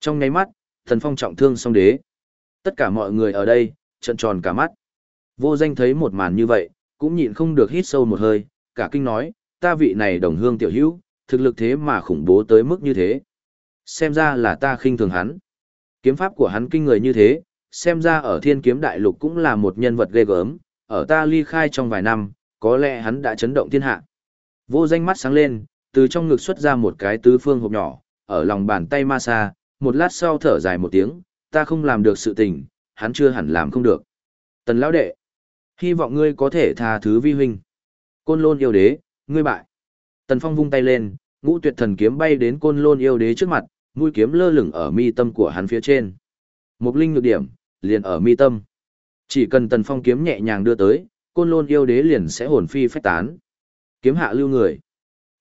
Trong nháy mắt, thần Phong trọng thương song đế. Tất cả mọi người ở đây, trận tròn cả mắt. Vô danh thấy một màn như vậy, cũng nhịn không được hít sâu một hơi, cả kinh nói, ta vị này đồng hương tiểu hữu, thực lực thế mà khủng bố tới mức như thế. Xem ra là ta khinh thường hắn. Kiếm pháp của hắn kinh người như thế, xem ra ở thiên kiếm đại lục cũng là một nhân vật ghê gớm, ở ta ly khai trong vài năm, có lẽ hắn đã chấn động thiên hạ. Vô danh mắt sáng lên, từ trong ngực xuất ra một cái tứ phương hộp nhỏ, ở lòng bàn tay ma sa, một lát sau thở dài một tiếng, ta không làm được sự tình, hắn chưa hẳn làm không được. Tần lão đệ, hy vọng ngươi có thể tha thứ vi huynh. Côn lôn yêu đế, ngươi bại. Tần Phong vung tay lên, ngũ tuyệt thần kiếm bay đến côn lôn yêu đế trước mặt, mũi kiếm lơ lửng ở mi tâm của hắn phía trên. Một linh nhược điểm, liền ở mi tâm. Chỉ cần Tần Phong kiếm nhẹ nhàng đưa tới, côn lôn yêu đế liền sẽ hồn phi phách tán. Kiếm hạ lưu người.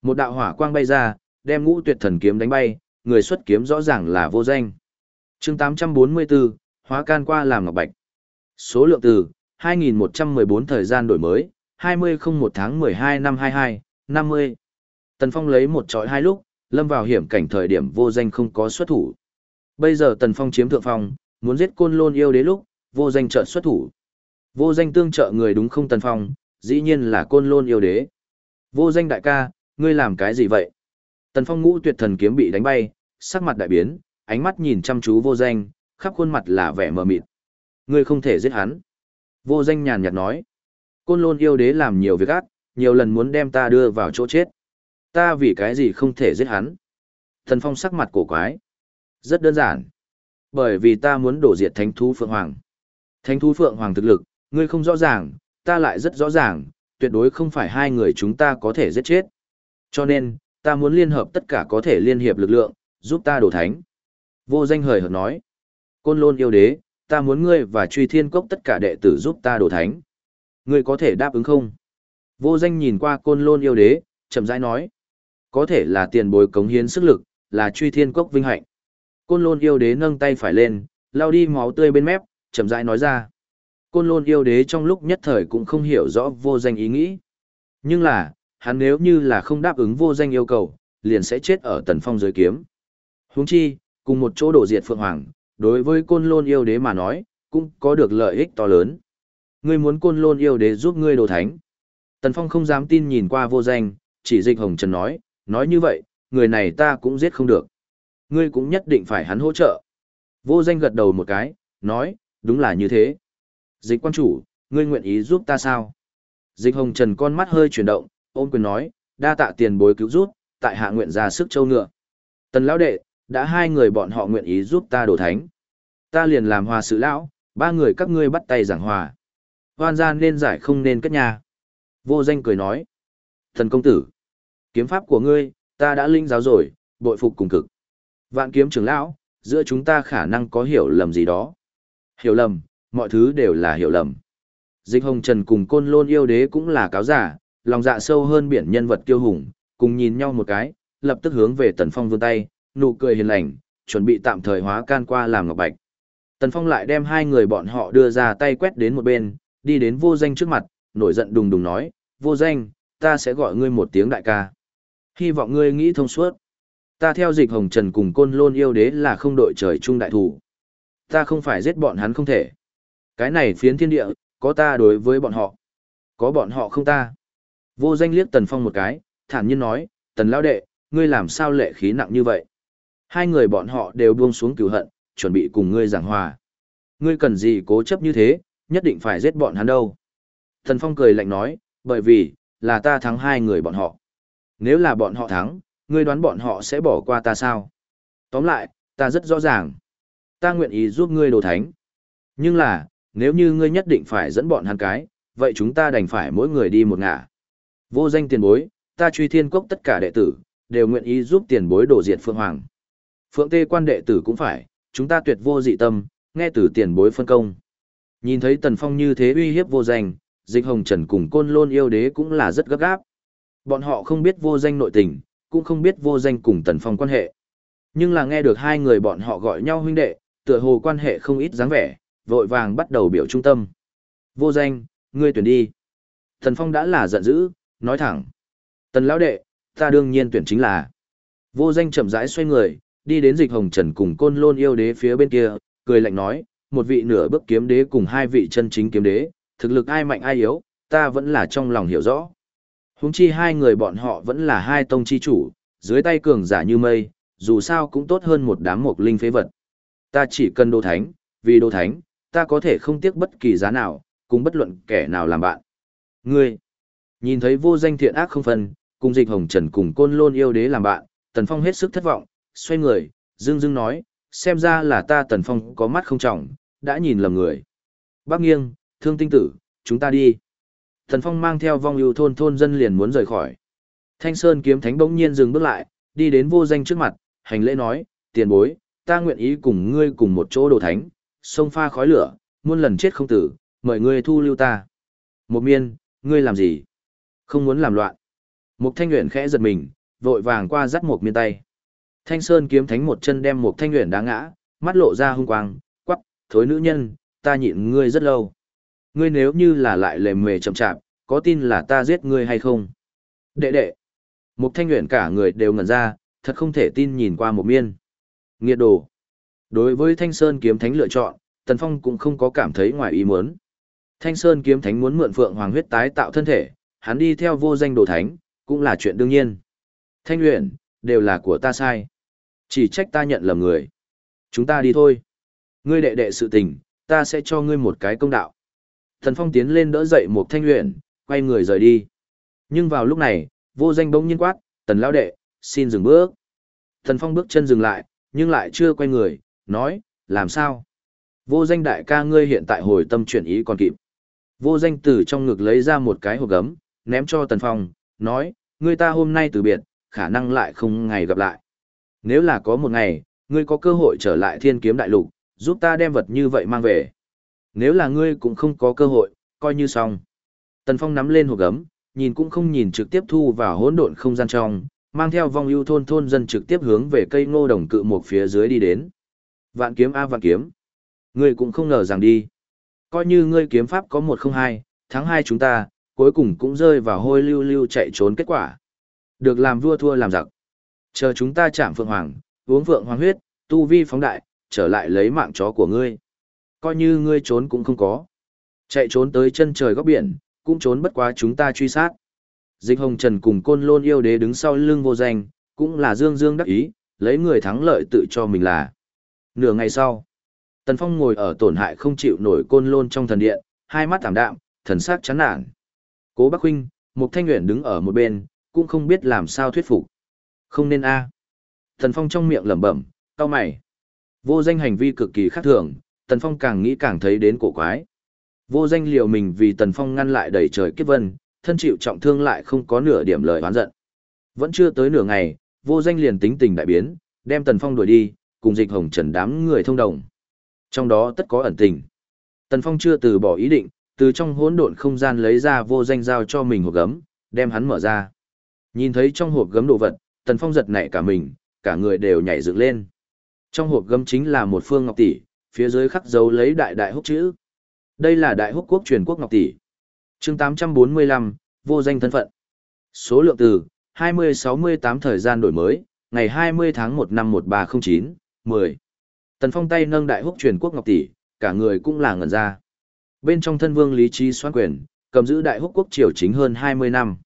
Một đạo hỏa quang bay ra, đem ngũ tuyệt thần kiếm đánh bay, người xuất kiếm rõ ràng là vô danh. chương 844, hóa can qua làm ngọc bạch. Số lượng từ, 2114 thời gian đổi mới, 2001 tháng 12 năm 22, 50. Tần Phong lấy một trọi hai lúc, lâm vào hiểm cảnh thời điểm vô danh không có xuất thủ. Bây giờ Tần Phong chiếm thượng phong, muốn giết côn lôn yêu đế lúc, vô danh trợ xuất thủ. Vô danh tương trợ người đúng không Tần Phong, dĩ nhiên là côn lôn yêu đế. Vô danh đại ca, ngươi làm cái gì vậy? Tần Phong ngũ tuyệt thần kiếm bị đánh bay, sắc mặt đại biến, ánh mắt nhìn chăm chú vô danh, khắp khuôn mặt là vẻ mờ mịt. Ngươi không thể giết hắn. Vô danh nhàn nhạt nói. Côn lôn yêu đế làm nhiều việc ác, nhiều lần muốn đem ta đưa vào chỗ chết. Ta vì cái gì không thể giết hắn? Thần Phong sắc mặt cổ quái. Rất đơn giản. Bởi vì ta muốn đổ diệt thánh thú Phượng Hoàng. Thánh thú Phượng Hoàng thực lực, ngươi không rõ ràng, ta lại rất rõ ràng, tuyệt đối không phải hai người chúng ta có thể giết chết. Cho nên, ta muốn liên hợp tất cả có thể liên hiệp lực lượng, giúp ta đổ thánh. Vô danh hời hợt nói. Côn lôn yêu đế, ta muốn ngươi và truy thiên cốc tất cả đệ tử giúp ta đổ thánh. Ngươi có thể đáp ứng không? Vô danh nhìn qua côn lôn yêu đế, chậm rãi nói. Có thể là tiền bối cống hiến sức lực, là truy thiên cốc vinh hạnh. Côn lôn yêu đế nâng tay phải lên, lao đi máu tươi bên mép, chậm rãi nói ra. Côn lôn yêu đế trong lúc nhất thời cũng không hiểu rõ vô danh ý nghĩ. Nhưng là, hắn nếu như là không đáp ứng vô danh yêu cầu, liền sẽ chết ở tần phong dưới kiếm. Huống chi, cùng một chỗ đổ diệt Phượng Hoàng, đối với côn lôn yêu đế mà nói, cũng có được lợi ích to lớn. Ngươi muốn côn lôn yêu đế giúp ngươi đồ thánh. Tần Phong không dám tin nhìn qua vô danh, chỉ dịch hồng trần nói, nói như vậy, người này ta cũng giết không được. Ngươi cũng nhất định phải hắn hỗ trợ. Vô danh gật đầu một cái, nói, đúng là như thế. Dịch quan chủ, ngươi nguyện ý giúp ta sao? Dịch hồng trần con mắt hơi chuyển động, ôm quyền nói, đa tạ tiền bối cứu giúp, tại hạ nguyện ra sức châu ngựa. Tần lão đệ, đã hai người bọn họ nguyện ý giúp ta đổ thánh. Ta liền làm hòa sự lão, ba người các ngươi bắt tay giảng hòa. Hoan gian nên giải không nên cất nhà. Vô danh cười nói. Thần công tử, kiếm pháp của ngươi, ta đã linh giáo rồi, bội phục cùng cực. Vạn kiếm trưởng lão, giữa chúng ta khả năng có hiểu lầm gì đó. Hiểu lầm, mọi thứ đều là hiểu lầm. Dịch hồng trần cùng côn lôn yêu đế cũng là cáo giả, lòng dạ sâu hơn biển nhân vật kiêu hùng, cùng nhìn nhau một cái, lập tức hướng về tần phong vươn tay, nụ cười hiền lành, chuẩn bị tạm thời hóa can qua làm ngọc bạch. Tần phong lại đem hai người bọn họ đưa ra tay quét đến một bên, đi đến vô danh trước mặt, nổi giận đùng đùng nói, vô danh, ta sẽ gọi ngươi một tiếng đại ca. Hy vọng ngươi nghĩ thông suốt. Ta theo dịch hồng trần cùng côn lôn yêu đế là không đội trời chung đại thủ. Ta không phải giết bọn hắn không thể. Cái này phiến thiên địa, có ta đối với bọn họ. Có bọn họ không ta. Vô danh liếc tần phong một cái, thản nhiên nói, tần lão đệ, ngươi làm sao lệ khí nặng như vậy. Hai người bọn họ đều buông xuống cửu hận, chuẩn bị cùng ngươi giảng hòa. Ngươi cần gì cố chấp như thế, nhất định phải giết bọn hắn đâu. Thần phong cười lạnh nói, bởi vì, là ta thắng hai người bọn họ. Nếu là bọn họ thắng, ngươi đoán bọn họ sẽ bỏ qua ta sao? Tóm lại, ta rất rõ ràng. Ta nguyện ý giúp ngươi đồ thánh. Nhưng là, nếu như ngươi nhất định phải dẫn bọn hắn cái, vậy chúng ta đành phải mỗi người đi một ngả. Vô danh tiền bối, ta truy thiên cốc tất cả đệ tử, đều nguyện ý giúp tiền bối đổ diệt phương Hoàng. Phượng Tê quan đệ tử cũng phải, chúng ta tuyệt vô dị tâm, nghe từ tiền bối phân công. Nhìn thấy Tần Phong như thế uy hiếp vô danh, Dịch Hồng Trần cùng Côn Lôn yêu đế cũng là rất gấp gáp. Bọn họ không biết vô danh nội tình, cũng không biết vô danh cùng Tần Phong quan hệ. Nhưng là nghe được hai người bọn họ gọi nhau huynh đệ, tựa hồ quan hệ không ít dáng vẻ, vội vàng bắt đầu biểu trung tâm. Vô danh, ngươi tuyển đi. Tần Phong đã là giận dữ, nói thẳng. Tần lão đệ, ta đương nhiên tuyển chính là. Vô danh chậm rãi xoay người, đi đến dịch hồng trần cùng côn lôn yêu đế phía bên kia, cười lạnh nói, một vị nửa bước kiếm đế cùng hai vị chân chính kiếm đế, thực lực ai mạnh ai yếu, ta vẫn là trong lòng hiểu rõ. Húng chi hai người bọn họ vẫn là hai tông chi chủ, dưới tay cường giả như mây, dù sao cũng tốt hơn một đám mộc linh phế vật. Ta chỉ cần đô thánh, vì đô thánh, ta có thể không tiếc bất kỳ giá nào, cùng bất luận kẻ nào làm bạn. Ngươi, nhìn thấy vô danh thiện ác không phân, cùng dịch hồng trần cùng côn lôn yêu đế làm bạn, Tần Phong hết sức thất vọng, xoay người, dương dương nói, xem ra là ta Tần Phong có mắt không trọng, đã nhìn lầm người. Bác nghiêng, thương tinh tử, chúng ta đi. Tần Phong mang theo vong ưu thôn thôn dân liền muốn rời khỏi. Thanh Sơn kiếm thánh bỗng nhiên dừng bước lại, đi đến vô danh trước mặt, hành lễ nói, tiền bối, ta nguyện ý cùng ngươi cùng một chỗ đồ thánh, sông pha khói lửa, muôn lần chết không tử, mời ngươi thu lưu ta. Một miên, ngươi làm gì? Không muốn làm loạn. Mục thanh nguyện khẽ giật mình, vội vàng qua dắt một miên tay. Thanh Sơn kiếm thánh một chân đem một thanh nguyện đá ngã, mắt lộ ra hung quang, quắc, thối nữ nhân, ta nhịn ngươi rất lâu. Ngươi nếu như là lại lề mề chậm chạp, có tin là ta giết ngươi hay không? Đệ đệ. Một thanh nguyện cả người đều ngẩn ra, thật không thể tin nhìn qua một miên. Nghiệt đồ. Đối với Thanh Sơn kiếm thánh lựa chọn, Tần Phong cũng không có cảm thấy ngoài ý muốn. Thanh Sơn kiếm thánh muốn mượn Phượng Hoàng huyết tái tạo thân thể, hắn đi theo vô danh đồ thánh, cũng là chuyện đương nhiên. Thanh luyện, đều là của ta sai. Chỉ trách ta nhận lầm người. Chúng ta đi thôi. Ngươi đệ đệ sự tình, ta sẽ cho ngươi một cái công đạo. Thần Phong tiến lên đỡ dậy một thanh luyện, quay người rời đi. Nhưng vào lúc này, vô danh bỗng nhiên quát, tần lão đệ, xin dừng bước. Thần Phong bước chân dừng lại, nhưng lại chưa quay người, nói, làm sao? Vô danh đại ca ngươi hiện tại hồi tâm chuyển ý còn kịp. Vô danh từ trong ngực lấy ra một cái hộp gấm, ném cho Tần Phong, nói, ngươi ta hôm nay từ biệt, khả năng lại không ngày gặp lại. Nếu là có một ngày, ngươi có cơ hội trở lại thiên kiếm đại lục, giúp ta đem vật như vậy mang về. Nếu là ngươi cũng không có cơ hội, coi như xong. Tần Phong nắm lên hộp gấm, nhìn cũng không nhìn trực tiếp thu vào hỗn độn không gian trong, mang theo vong ưu thôn thôn dân trực tiếp hướng về cây ngô đồng cự một phía dưới đi đến. Vạn kiếm a vạn kiếm. Ngươi cũng không ngờ rằng đi. Coi như ngươi kiếm pháp có một không hai, tháng hai chúng ta, cuối cùng cũng rơi vào hôi lưu lưu chạy trốn kết quả. Được làm vua thua làm giặc. Chờ chúng ta chạm phượng hoàng, uống phượng hoàng huyết, tu vi phóng đại, trở lại lấy mạng chó của ngươi. Coi như ngươi trốn cũng không có. Chạy trốn tới chân trời góc biển, cũng trốn bất quá chúng ta truy sát. Dịch hồng trần cùng côn lôn yêu đế đứng sau lưng vô danh, cũng là dương dương đắc ý, lấy người thắng lợi tự cho mình là. Nửa ngày sau, Tần Phong ngồi ở tổn hại không chịu nổi côn lôn trong thần điện, hai mắt thảm đạm, thần sắc chán nản. Cố Bắc Huynh, Mục Thanh nguyện đứng ở một bên, cũng không biết làm sao thuyết phục. Không nên a. Tần Phong trong miệng lẩm bẩm, cau mày. Vô danh hành vi cực kỳ khác thường, Tần Phong càng nghĩ càng thấy đến cổ quái. Vô danh liều mình vì Tần Phong ngăn lại đầy trời kiếp vân, thân chịu trọng thương lại không có nửa điểm lời oán giận. Vẫn chưa tới nửa ngày, vô danh liền tính tình đại biến, đem Tần Phong đuổi đi, cùng dịch hồng trần đám người thông đồng. Trong đó tất có ẩn tình. Tần Phong chưa từ bỏ ý định, từ trong hỗn độn không gian lấy ra vô danh giao cho mình hộp gấm, đem hắn mở ra. Nhìn thấy trong hộp gấm đồ vật, Tần Phong giật nảy cả mình, cả người đều nhảy dựng lên. Trong hộp gấm chính là một phương ngọc tỷ, phía dưới khắc dấu lấy đại đại húc chữ. Đây là đại húc quốc truyền quốc ngọc tỷ. Chương 845, vô danh thân phận. Số lượng từ 2068 thời gian đổi mới, ngày 20 tháng 1 năm 1309, 10. Tần Phong tay nâng đại húc truyền quốc ngọc tỷ, cả người cũng là ngẩn ra. Bên trong thân vương lý trí xoan quyền, cầm giữ đại húc quốc triều chính hơn 20 năm.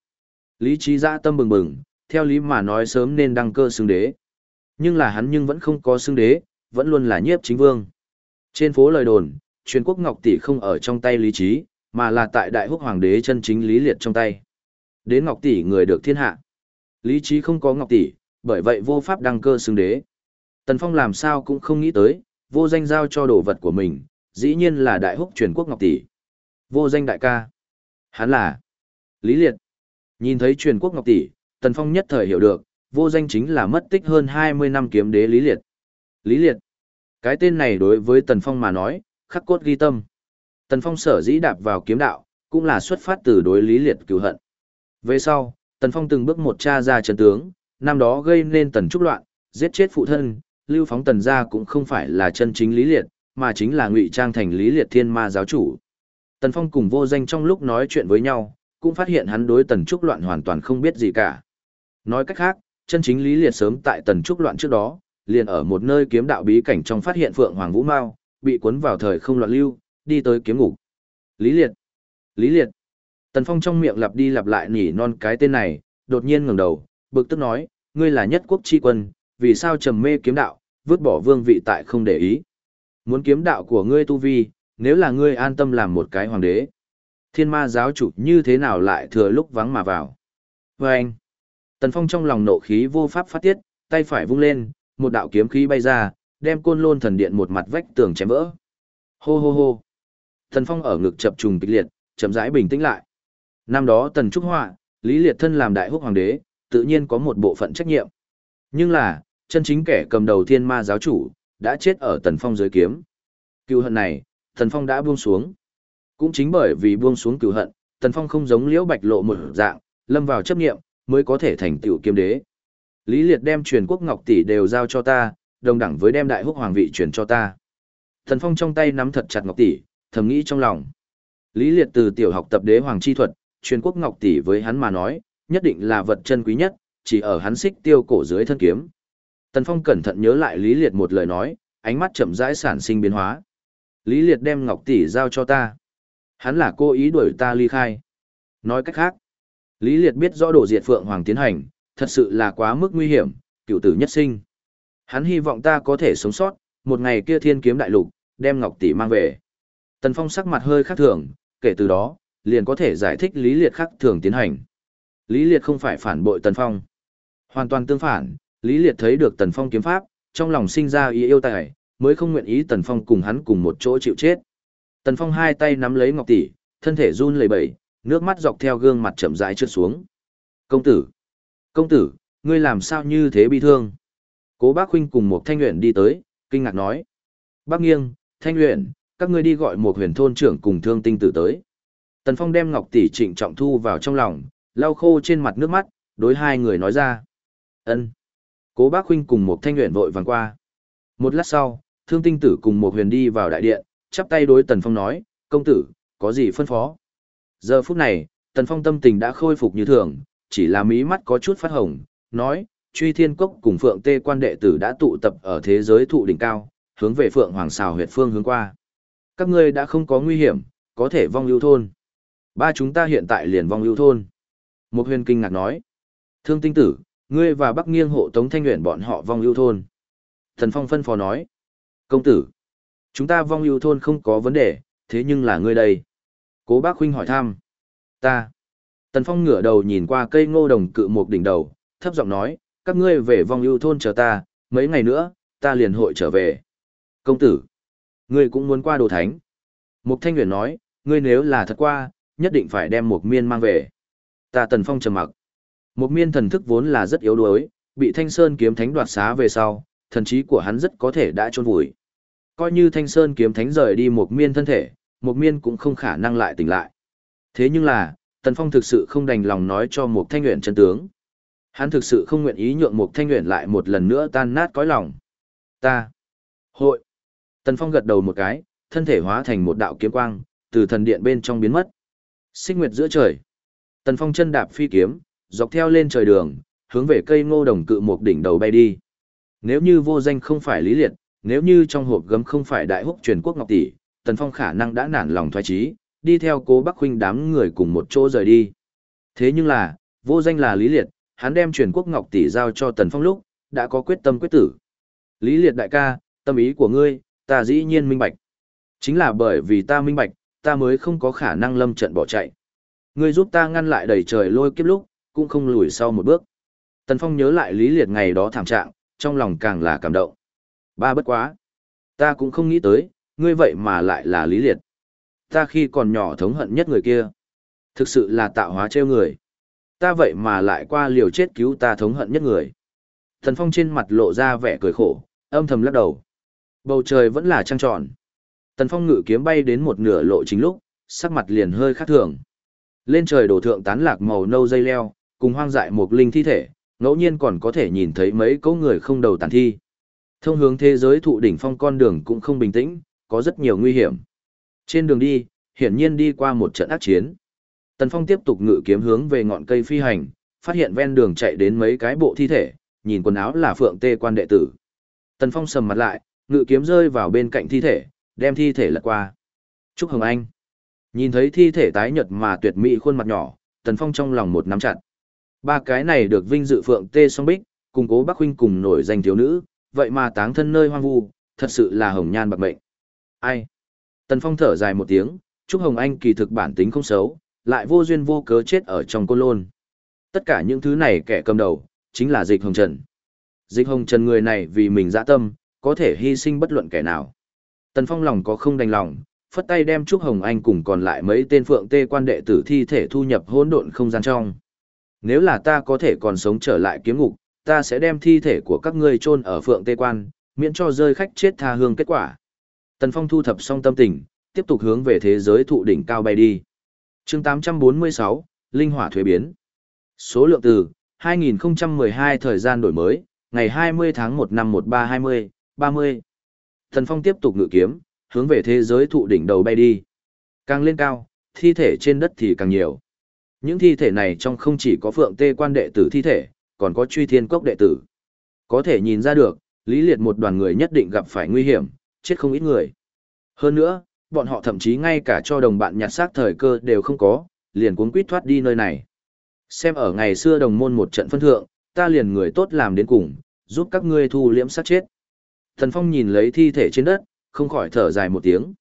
Lý trí dã tâm bừng bừng, theo lý mà nói sớm nên đăng cơ xưng đế. Nhưng là hắn nhưng vẫn không có xưng đế, vẫn luôn là nhiếp chính vương. Trên phố lời đồn, truyền quốc ngọc tỷ không ở trong tay lý trí, mà là tại đại húc hoàng đế chân chính lý liệt trong tay. Đến ngọc tỷ người được thiên hạ. Lý trí không có ngọc tỷ, bởi vậy vô pháp đăng cơ xưng đế. Tần Phong làm sao cũng không nghĩ tới, vô danh giao cho đồ vật của mình, dĩ nhiên là đại húc truyền quốc ngọc tỷ. Vô danh đại ca. Hắn là Lý Liệt. Nhìn thấy truyền quốc ngọc tỷ, Tần Phong nhất thời hiểu được, vô danh chính là mất tích hơn 20 năm kiếm đế Lý Liệt. Lý Liệt. Cái tên này đối với Tần Phong mà nói, khắc cốt ghi tâm. Tần Phong sở dĩ đạp vào kiếm đạo, cũng là xuất phát từ đối Lý Liệt cứu hận. Về sau, Tần Phong từng bước một tra ra trận tướng, năm đó gây nên tần trúc loạn, giết chết phụ thân, lưu phóng tần gia cũng không phải là chân chính lý liệt, mà chính là ngụy trang thành lý liệt thiên ma giáo chủ. Tần Phong cùng vô danh trong lúc nói chuyện với nhau, cũng phát hiện hắn đối tần trúc loạn hoàn toàn không biết gì cả. Nói cách khác, chân chính lý liệt sớm tại tần trúc loạn trước đó, liền ở một nơi kiếm đạo bí cảnh trong phát hiện Phượng Hoàng Vũ Mao, bị cuốn vào thời không loạn lưu, đi tới kiếm ngục. Lý Liệt! Lý Liệt! Tần Phong trong miệng lặp đi lặp lại nỉ non cái tên này, đột nhiên ngẩng đầu, bực tức nói, ngươi là nhất quốc chi quân, vì sao trầm mê kiếm đạo, vứt bỏ vương vị tại không để ý. Muốn kiếm đạo của ngươi tu vi, nếu là ngươi an tâm làm một cái hoàng đế. Thiên ma giáo chủ như thế nào lại thừa lúc vắng mà vào. Và anh, Tần Phong trong lòng nộ khí vô pháp phát tiết, tay phải vung lên, một đạo kiếm khí bay ra, đem côn lôn thần điện một mặt vách tường chém vỡ. Hô hô hô. Tần Phong ở ngực chập trùng kịch liệt, chậm rãi bình tĩnh lại. Năm đó Tần Trúc Họa, Lý Liệt thân làm đại húc hoàng đế, tự nhiên có một bộ phận trách nhiệm. Nhưng là, chân chính kẻ cầm đầu thiên ma giáo chủ, đã chết ở Tần Phong dưới kiếm. Cựu hận này, Tần Phong đã buông xuống. Cũng chính bởi vì buông xuống cựu hận, Tần Phong không giống Liễu Bạch Lộ một dạng, lâm vào chấp niệm, mới có thể thành tựu kiếm đế. Lý Liệt đem truyền quốc ngọc tỷ đều giao cho ta, đồng đẳng với đem đại húc hoàng vị truyền cho ta. thần Phong trong tay nắm thật chặt ngọc tỷ, thầm nghĩ trong lòng. Lý Liệt từ tiểu học tập đế hoàng chi thuật, truyền quốc ngọc tỷ với hắn mà nói, nhất định là vật chân quý nhất, chỉ ở hắn xích tiêu cổ dưới thân kiếm. Tần Phong cẩn thận nhớ lại Lý Liệt một lời nói, ánh mắt chậm rãi sản sinh biến hóa. Lý Liệt đem ngọc tỷ giao cho ta. Hắn là cố ý đuổi ta ly khai. Nói cách khác, Lý Liệt biết rõ đổ diệt Phượng Hoàng tiến hành, thật sự là quá mức nguy hiểm, cựu tử nhất sinh. Hắn hy vọng ta có thể sống sót, một ngày kia thiên kiếm đại lục, đem ngọc tỷ mang về. Tần Phong sắc mặt hơi khác thường, kể từ đó, liền có thể giải thích Lý Liệt khác thường tiến hành. Lý Liệt không phải phản bội Tần Phong. Hoàn toàn tương phản, Lý Liệt thấy được Tần Phong kiếm pháp, trong lòng sinh ra ý yêu tài, mới không nguyện ý Tần Phong cùng hắn cùng một chỗ chịu chết. Tần Phong hai tay nắm lấy ngọc tỷ, thân thể run lẩy bẩy, nước mắt dọc theo gương mặt chậm rãi trượt xuống. "Công tử, công tử, ngươi làm sao như thế bi thương?" Cố Bác huynh cùng một Thanh Uyển đi tới, kinh ngạc nói: "Bác Nghiêng, Thanh Uyển, các ngươi đi gọi một huyền thôn trưởng cùng thương tinh tử tới." Tần Phong đem ngọc tỷ trịnh trọng thu vào trong lòng, lau khô trên mặt nước mắt, đối hai người nói ra: "Ân." Cố Bác huynh cùng một Thanh Uyển vội vàng qua. Một lát sau, Thương Tinh tử cùng một huyền đi vào đại điện, chắp tay đối Tần Phong nói, công tử, có gì phân phó? Giờ phút này, Tần Phong tâm tình đã khôi phục như thường, chỉ là mí mắt có chút phát hồng, nói, truy thiên cốc cùng phượng tê quan đệ tử đã tụ tập ở thế giới thụ đỉnh cao, hướng về phượng hoàng xào huyệt phương hướng qua. Các ngươi đã không có nguy hiểm, có thể vong lưu thôn. Ba chúng ta hiện tại liền vong lưu thôn. Một huyền kinh ngạc nói, thương tinh tử, ngươi và bắc nghiêng hộ tống thanh nguyện bọn họ vong lưu thôn. Thần Phong phân phó nói, công tử, Chúng ta vong lưu thôn không có vấn đề, thế nhưng là ngươi đây. Cố bác huynh hỏi thăm. Ta. Tần Phong ngửa đầu nhìn qua cây ngô đồng cự một đỉnh đầu, thấp giọng nói, các ngươi về vong ưu thôn chờ ta, mấy ngày nữa, ta liền hội trở về. Công tử. Ngươi cũng muốn qua đồ thánh. Mục Thanh Huyền nói, ngươi nếu là thật qua, nhất định phải đem một miên mang về. Ta Tần Phong trầm mặc. Một miên thần thức vốn là rất yếu đuối, bị Thanh Sơn kiếm thánh đoạt xá về sau, thần trí của hắn rất có thể đã trôn vùi. Coi như Thanh Sơn kiếm thánh rời đi một miên thân thể, một miên cũng không khả năng lại tỉnh lại. Thế nhưng là, Tần Phong thực sự không đành lòng nói cho một thanh nguyện chân tướng. Hắn thực sự không nguyện ý nhượng một thanh nguyện lại một lần nữa tan nát cõi lòng. Ta. Hội. Tần Phong gật đầu một cái, thân thể hóa thành một đạo kiếm quang, từ thần điện bên trong biến mất. Xích nguyệt giữa trời. Tần Phong chân đạp phi kiếm, dọc theo lên trời đường, hướng về cây ngô đồng cự một đỉnh đầu bay đi. Nếu như vô danh không phải lý liệt, nếu như trong hộp gấm không phải đại húc truyền quốc ngọc tỷ, Tần Phong khả năng đã nản lòng thoái trí, đi theo cố Bắc huynh đám người cùng một chỗ rời đi. Thế nhưng là, vô danh là Lý Liệt, hắn đem truyền quốc ngọc tỷ giao cho Tần Phong lúc, đã có quyết tâm quyết tử. Lý Liệt đại ca, tâm ý của ngươi, ta dĩ nhiên minh bạch. Chính là bởi vì ta minh bạch, ta mới không có khả năng lâm trận bỏ chạy. Ngươi giúp ta ngăn lại đầy trời lôi kiếp lúc, cũng không lùi sau một bước. Tần Phong nhớ lại Lý Liệt ngày đó thảm trạng, trong lòng càng là cảm động. Ba bất quá. Ta cũng không nghĩ tới, ngươi vậy mà lại là lý liệt. Ta khi còn nhỏ thống hận nhất người kia. Thực sự là tạo hóa treo người. Ta vậy mà lại qua liều chết cứu ta thống hận nhất người. Thần Phong trên mặt lộ ra vẻ cười khổ, âm thầm lắc đầu. Bầu trời vẫn là trăng tròn. Tần Phong ngự kiếm bay đến một nửa lộ chính lúc, sắc mặt liền hơi khác thường. Lên trời đổ thượng tán lạc màu nâu dây leo, cùng hoang dại một linh thi thể, ngẫu nhiên còn có thể nhìn thấy mấy cỗ người không đầu tàn thi. Thông hướng thế giới thụ đỉnh phong con đường cũng không bình tĩnh, có rất nhiều nguy hiểm. Trên đường đi, hiển nhiên đi qua một trận ác chiến. Tần Phong tiếp tục ngự kiếm hướng về ngọn cây phi hành, phát hiện ven đường chạy đến mấy cái bộ thi thể, nhìn quần áo là phượng tê quan đệ tử. Tần Phong sầm mặt lại, ngự kiếm rơi vào bên cạnh thi thể, đem thi thể lật qua. Trúc Hồng Anh. Nhìn thấy thi thể tái nhợt mà tuyệt mỹ khuôn mặt nhỏ, Tần Phong trong lòng một nắm chặt. Ba cái này được vinh dự phượng tê song bích, cùng cố Bắc huynh cùng nổi danh thiếu nữ, vậy mà táng thân nơi hoang vu, thật sự là hồng nhan bạc mệnh. Ai? Tần Phong thở dài một tiếng, Trúc Hồng Anh kỳ thực bản tính không xấu, lại vô duyên vô cớ chết ở trong côn lôn. Tất cả những thứ này kẻ cầm đầu, chính là dịch hồng trần. Dịch hồng trần người này vì mình dã tâm, có thể hy sinh bất luận kẻ nào. Tần Phong lòng có không đành lòng, phất tay đem Trúc Hồng Anh cùng còn lại mấy tên phượng tê quan đệ tử thi thể thu nhập hỗn độn không gian trong. Nếu là ta có thể còn sống trở lại kiếm ngục, ta sẽ đem thi thể của các ngươi chôn ở phượng tê quan, miễn cho rơi khách chết tha hương kết quả. Tần Phong thu thập xong tâm tình, tiếp tục hướng về thế giới thụ đỉnh cao bay đi. chương 846, Linh hỏa thuế biến. Số lượng từ, 2012 thời gian đổi mới, ngày 20 tháng 1 năm 1320, 30. Tần Phong tiếp tục ngự kiếm, hướng về thế giới thụ đỉnh đầu bay đi. Càng lên cao, thi thể trên đất thì càng nhiều. Những thi thể này trong không chỉ có phượng tê quan đệ tử thi thể, còn có truy thiên cốc đệ tử. Có thể nhìn ra được, lý liệt một đoàn người nhất định gặp phải nguy hiểm, chết không ít người. Hơn nữa, bọn họ thậm chí ngay cả cho đồng bạn nhặt xác thời cơ đều không có, liền cuốn quýt thoát đi nơi này. Xem ở ngày xưa đồng môn một trận phân thượng, ta liền người tốt làm đến cùng, giúp các ngươi thu liễm sát chết. Thần Phong nhìn lấy thi thể trên đất, không khỏi thở dài một tiếng.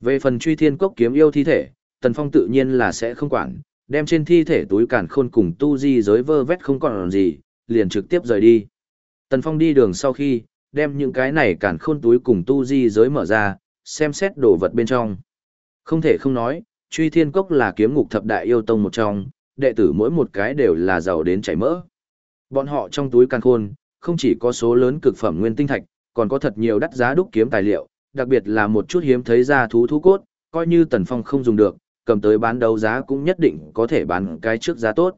Về phần truy thiên cốc kiếm yêu thi thể, Tần Phong tự nhiên là sẽ không quản, đem trên thi thể túi cản khôn cùng tu di giới vơ vét không còn gì, liền trực tiếp rời đi. Tần Phong đi đường sau khi, đem những cái này cản khôn túi cùng tu di giới mở ra, xem xét đồ vật bên trong. Không thể không nói, truy thiên cốc là kiếm ngục thập đại yêu tông một trong, đệ tử mỗi một cái đều là giàu đến chảy mỡ. Bọn họ trong túi càn khôn, không chỉ có số lớn cực phẩm nguyên tinh thạch, còn có thật nhiều đắt giá đúc kiếm tài liệu, đặc biệt là một chút hiếm thấy ra thú thú cốt, coi như Tần Phong không dùng được, cầm tới bán đấu giá cũng nhất định có thể bán cái trước giá tốt.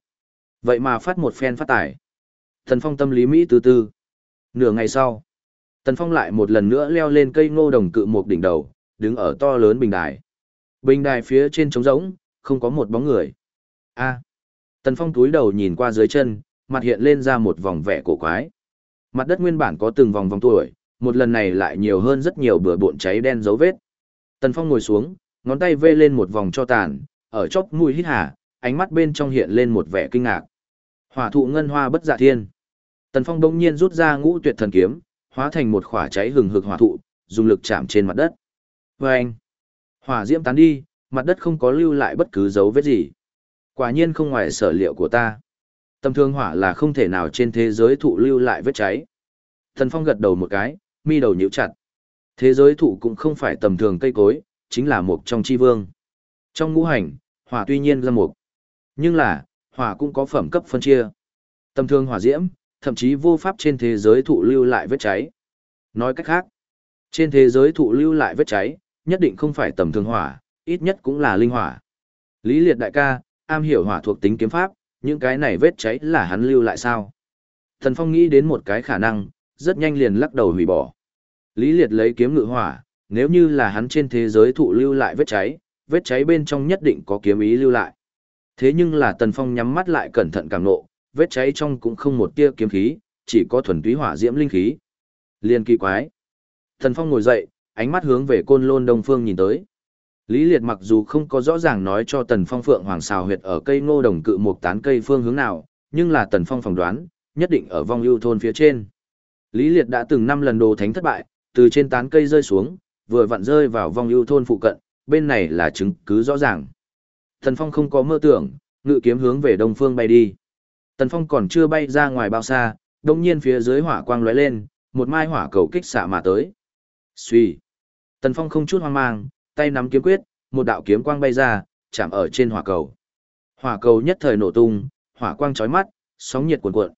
Vậy mà phát một phen phát tải. Tần Phong tâm lý Mỹ từ từ. Nửa ngày sau, Tần Phong lại một lần nữa leo lên cây ngô đồng cự một đỉnh đầu, đứng ở to lớn bình đài. Bình đài phía trên trống rỗng, không có một bóng người. A. À. Tần Phong túi đầu nhìn qua dưới chân, mặt hiện lên ra một vòng vẻ cổ quái. Mặt đất nguyên bản có từng vòng vòng tuổi, một lần này lại nhiều hơn rất nhiều bừa bộn cháy đen dấu vết. Tần Phong ngồi xuống, ngón tay vê lên một vòng cho tàn, ở chóp mũi hít hà, ánh mắt bên trong hiện lên một vẻ kinh ngạc. Hỏa thụ ngân hoa bất dạ thiên. Tần Phong đông nhiên rút ra ngũ tuyệt thần kiếm, hóa thành một khỏa cháy hừng hực hỏa thụ, dùng lực chạm trên mặt đất. Và anh, hỏa diễm tán đi, mặt đất không có lưu lại bất cứ dấu vết gì. Quả nhiên không ngoài sở liệu của ta. Tâm thương hỏa là không thể nào trên thế giới thụ lưu lại vết cháy. Thần Phong gật đầu một cái, mi đầu nhíu chặt. Thế giới thụ cũng không phải tầm thường cây cối, chính là một trong chi vương. Trong ngũ hành, hỏa tuy nhiên ra mục. Nhưng là, hỏa cũng có phẩm cấp phân chia. Tầm thường hỏa diễm, thậm chí vô pháp trên thế giới thụ lưu lại vết cháy. Nói cách khác, trên thế giới thụ lưu lại vết cháy, nhất định không phải tầm thường hỏa, ít nhất cũng là linh hỏa. Lý Liệt đại ca, am hiểu hỏa thuộc tính kiếm pháp, những cái này vết cháy là hắn lưu lại sao? Thần Phong nghĩ đến một cái khả năng, rất nhanh liền lắc đầu hủy bỏ. Lý Liệt lấy kiếm ngự hỏa, nếu như là hắn trên thế giới thụ lưu lại vết cháy, vết cháy bên trong nhất định có kiếm ý lưu lại. Thế nhưng là Tần Phong nhắm mắt lại cẩn thận cảm nộ, vết cháy trong cũng không một tia kiếm khí, chỉ có thuần túy hỏa diễm linh khí. Liên kỳ quái. thần Phong ngồi dậy, ánh mắt hướng về côn lôn đông phương nhìn tới. Lý Liệt mặc dù không có rõ ràng nói cho Tần Phong Phượng Hoàng xào huyệt ở cây ngô đồng cự một tán cây phương hướng nào, nhưng là Tần Phong phỏng đoán, nhất định ở vong ưu thôn phía trên. Lý Liệt đã từng năm lần đồ thánh thất bại, từ trên tán cây rơi xuống, vừa vặn rơi vào vong ưu thôn phụ cận, bên này là chứng cứ rõ ràng. Tần Phong không có mơ tưởng, ngự kiếm hướng về đông phương bay đi. Tần Phong còn chưa bay ra ngoài bao xa, đông nhiên phía dưới hỏa quang lóe lên, một mai hỏa cầu kích xạ mà tới. Xuy. Tần Phong không chút hoang mang, tay nắm kiếm quyết, một đạo kiếm quang bay ra, chạm ở trên hỏa cầu. Hỏa cầu nhất thời nổ tung, hỏa quang chói mắt, sóng nhiệt cuồn cuộn.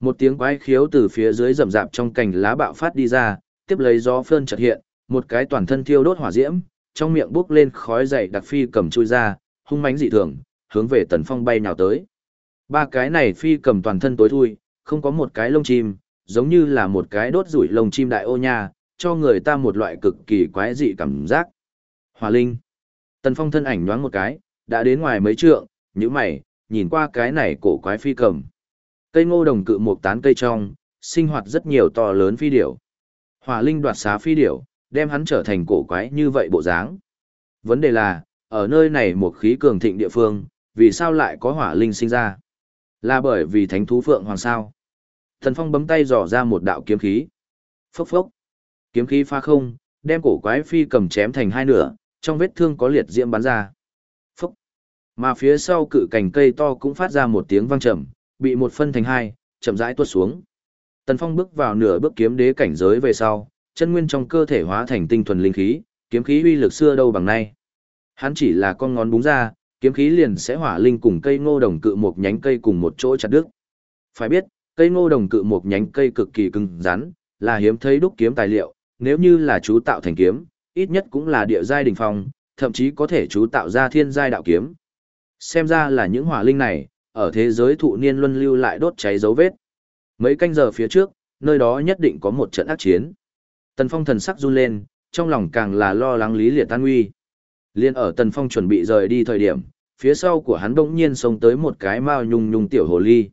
Một tiếng quái khiếu từ phía dưới rậm rạp trong cành lá bạo phát đi ra, tiếp lấy gió phơn chợt hiện, một cái toàn thân thiêu đốt hỏa diễm, trong miệng bốc lên khói dày đặc phi cầm chui ra, hung mãnh dị thường, hướng về Tần Phong bay nhào tới. Ba cái này phi cầm toàn thân tối thui, không có một cái lông chim, giống như là một cái đốt rủi lông chim đại ô nha, cho người ta một loại cực kỳ quái dị cảm giác. Hòa linh. Tần Phong thân ảnh nhoáng một cái, đã đến ngoài mấy trượng, nhíu mày, nhìn qua cái này cổ quái phi cầm. Cây ngô đồng cự một tán cây trong, sinh hoạt rất nhiều to lớn phi điểu. Hòa linh đoạt xá phi điểu, đem hắn trở thành cổ quái như vậy bộ dáng. Vấn đề là, ở nơi này một khí cường thịnh địa phương, vì sao lại có hỏa linh sinh ra? Là bởi vì thánh thú phượng hoàng sao? Thần Phong bấm tay dò ra một đạo kiếm khí. Phốc phốc. Kiếm khí pha không, đem cổ quái phi cầm chém thành hai nửa, trong vết thương có liệt diễm bắn ra. Phốc. Mà phía sau cự cành cây to cũng phát ra một tiếng vang trầm, bị một phân thành hai, chậm rãi tuột xuống. Tần Phong bước vào nửa bước kiếm đế cảnh giới về sau, chân nguyên trong cơ thể hóa thành tinh thuần linh khí, kiếm khí uy lực xưa đâu bằng nay. Hắn chỉ là con ngón búng ra, kiếm khí liền sẽ hỏa linh cùng cây ngô đồng cự một nhánh cây cùng một chỗ chặt đứt. Phải biết, cây ngô đồng cự một nhánh cây cực kỳ cứng rắn, là hiếm thấy đúc kiếm tài liệu, nếu như là chú tạo thành kiếm, ít nhất cũng là địa giai đỉnh phong, thậm chí có thể chú tạo ra thiên giai đạo kiếm. Xem ra là những hỏa linh này, ở thế giới thụ niên luân lưu lại đốt cháy dấu vết. Mấy canh giờ phía trước, nơi đó nhất định có một trận ác chiến. Tần Phong thần sắc run lên, trong lòng càng là lo lắng Lý Liệt tan nguy. Liên ở Tần Phong chuẩn bị rời đi thời điểm, phía sau của hắn bỗng nhiên xông tới một cái mao nhung nhung tiểu hồ ly.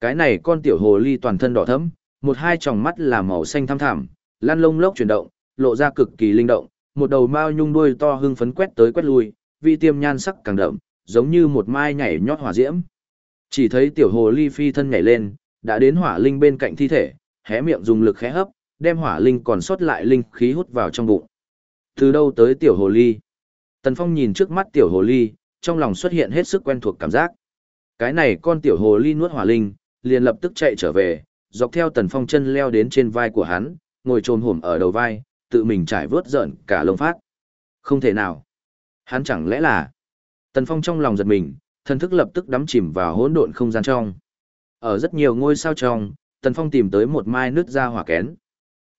Cái này con tiểu hồ ly toàn thân đỏ thẫm, một hai tròng mắt là màu xanh thăm thẳm, lăn lông lốc chuyển động, lộ ra cực kỳ linh động, một đầu mao nhung đuôi to hưng phấn quét tới quét lui, vị tiêm nhan sắc càng đậm, giống như một mai nhảy nhót hỏa diễm. Chỉ thấy tiểu hồ ly phi thân nhảy lên, đã đến hỏa linh bên cạnh thi thể, hé miệng dùng lực khẽ hấp, đem hỏa linh còn sót lại linh khí hút vào trong bụng. Từ đâu tới tiểu hồ ly? Tần Phong nhìn trước mắt tiểu hồ ly, trong lòng xuất hiện hết sức quen thuộc cảm giác. Cái này con tiểu hồ ly nuốt hỏa linh, liền lập tức chạy trở về, dọc theo Tần Phong chân leo đến trên vai của hắn, ngồi trồm hổm ở đầu vai, tự mình trải vớt giận cả lông phát. Không thể nào. Hắn chẳng lẽ là... Tần Phong trong lòng giật mình, thần thức lập tức đắm chìm vào hỗn độn không gian trong. Ở rất nhiều ngôi sao trong, Tần Phong tìm tới một mai nứt ra hỏa kén.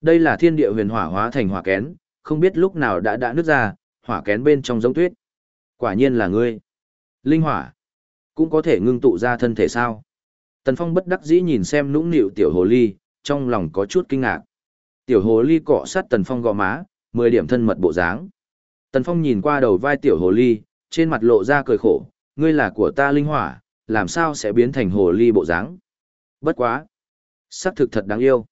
Đây là thiên địa huyền hỏa hóa thành hỏa kén, không biết lúc nào đã đã nứt ra, hỏa kén bên trong giống tuyết. Quả nhiên là ngươi. Linh hỏa. Cũng có thể ngưng tụ ra thân thể sao. Tần Phong bất đắc dĩ nhìn xem nũng nịu tiểu hồ ly, trong lòng có chút kinh ngạc. Tiểu hồ ly cọ sát Tần Phong gò má, mười điểm thân mật bộ dáng. Tần Phong nhìn qua đầu vai tiểu hồ ly, trên mặt lộ ra cười khổ, ngươi là của ta linh hỏa, làm sao sẽ biến thành hồ ly bộ dáng? Bất quá. Sắc thực thật đáng yêu.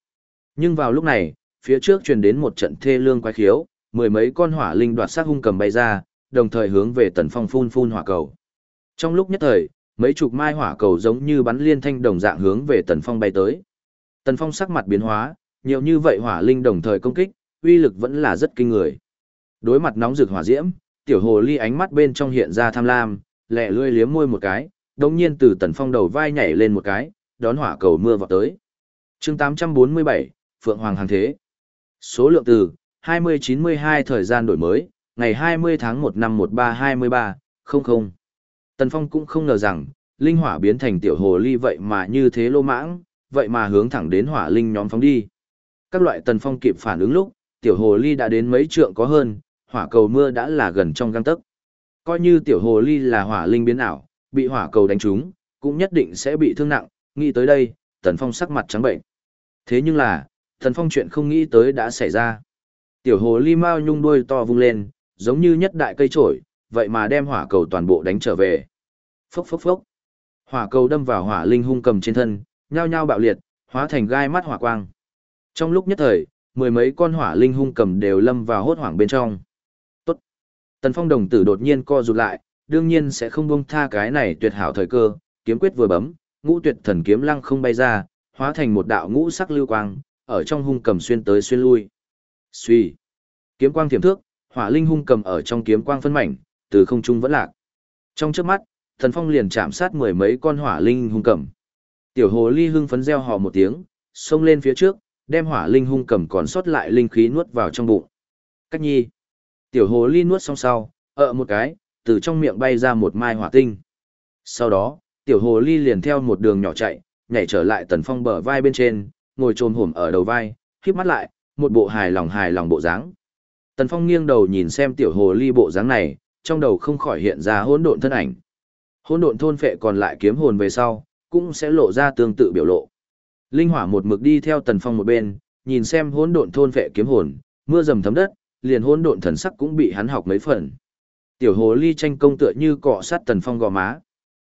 Nhưng vào lúc này, phía trước truyền đến một trận thê lương quái khiếu, mười mấy con hỏa linh đoạt sát hung cầm bay ra, đồng thời hướng về tần phong phun phun hỏa cầu. Trong lúc nhất thời, mấy chục mai hỏa cầu giống như bắn liên thanh đồng dạng hướng về tần phong bay tới. Tần phong sắc mặt biến hóa, nhiều như vậy hỏa linh đồng thời công kích, uy lực vẫn là rất kinh người. Đối mặt nóng rực hỏa diễm, tiểu hồ ly ánh mắt bên trong hiện ra tham lam, lẹ lươi liếm môi một cái, đồng nhiên từ tần phong đầu vai nhảy lên một cái, đón hỏa cầu mưa vào tới. chương 847, Phượng Hoàng hàng thế. Số lượng từ 2092 thời gian đổi mới, ngày 20 tháng 1 năm 1323, 00. Tần Phong cũng không ngờ rằng, linh hỏa biến thành tiểu hồ ly vậy mà như thế lô mãng, vậy mà hướng thẳng đến hỏa linh nhóm phóng đi. Các loại Tần Phong kịp phản ứng lúc, tiểu hồ ly đã đến mấy trượng có hơn, hỏa cầu mưa đã là gần trong găng tấc. Coi như tiểu hồ ly là hỏa linh biến ảo, bị hỏa cầu đánh trúng, cũng nhất định sẽ bị thương nặng, nghĩ tới đây, Tần Phong sắc mặt trắng bệnh. Thế nhưng là, Tần Phong chuyện không nghĩ tới đã xảy ra. Tiểu hồ ly mao nhung đuôi to vung lên, giống như nhất đại cây trổi, vậy mà đem hỏa cầu toàn bộ đánh trở về. Phốc phốc phốc. Hỏa cầu đâm vào hỏa linh hung cầm trên thân, nhao nhao bạo liệt, hóa thành gai mắt hỏa quang. Trong lúc nhất thời, mười mấy con hỏa linh hung cầm đều lâm vào hốt hoảng bên trong. Tốt. Tần Phong đồng tử đột nhiên co rụt lại, đương nhiên sẽ không buông tha cái này tuyệt hảo thời cơ, kiếm quyết vừa bấm, ngũ tuyệt thần kiếm lăng không bay ra, hóa thành một đạo ngũ sắc lưu quang, ở trong hung cầm xuyên tới xuyên lui. Suy. Kiếm quang thiểm thước, hỏa linh hung cầm ở trong kiếm quang phân mảnh, từ không trung vẫn lạc. Trong trước mắt, thần phong liền chạm sát mười mấy con hỏa linh hung cầm. Tiểu hồ ly hưng phấn reo hò một tiếng, xông lên phía trước, đem hỏa linh hung cầm còn sót lại linh khí nuốt vào trong bụng. Cách nhi. Tiểu hồ ly nuốt xong sau, ợ một cái, từ trong miệng bay ra một mai hỏa tinh. Sau đó, tiểu hồ ly liền theo một đường nhỏ chạy, nhảy trở lại tần phong bờ vai bên trên, ngồi trồm hổm ở đầu vai, khép mắt lại, một bộ hài lòng hài lòng bộ dáng. Tần Phong nghiêng đầu nhìn xem tiểu hồ ly bộ dáng này, trong đầu không khỏi hiện ra hỗn độn thân ảnh. Hỗn độn thôn phệ còn lại kiếm hồn về sau, cũng sẽ lộ ra tương tự biểu lộ. Linh hỏa một mực đi theo Tần Phong một bên, nhìn xem hỗn độn thôn phệ kiếm hồn, mưa dầm thấm đất, liền hỗn độn thần sắc cũng bị hắn học mấy phần. Tiểu hồ ly tranh công tựa như cọ sát Tần Phong gò má.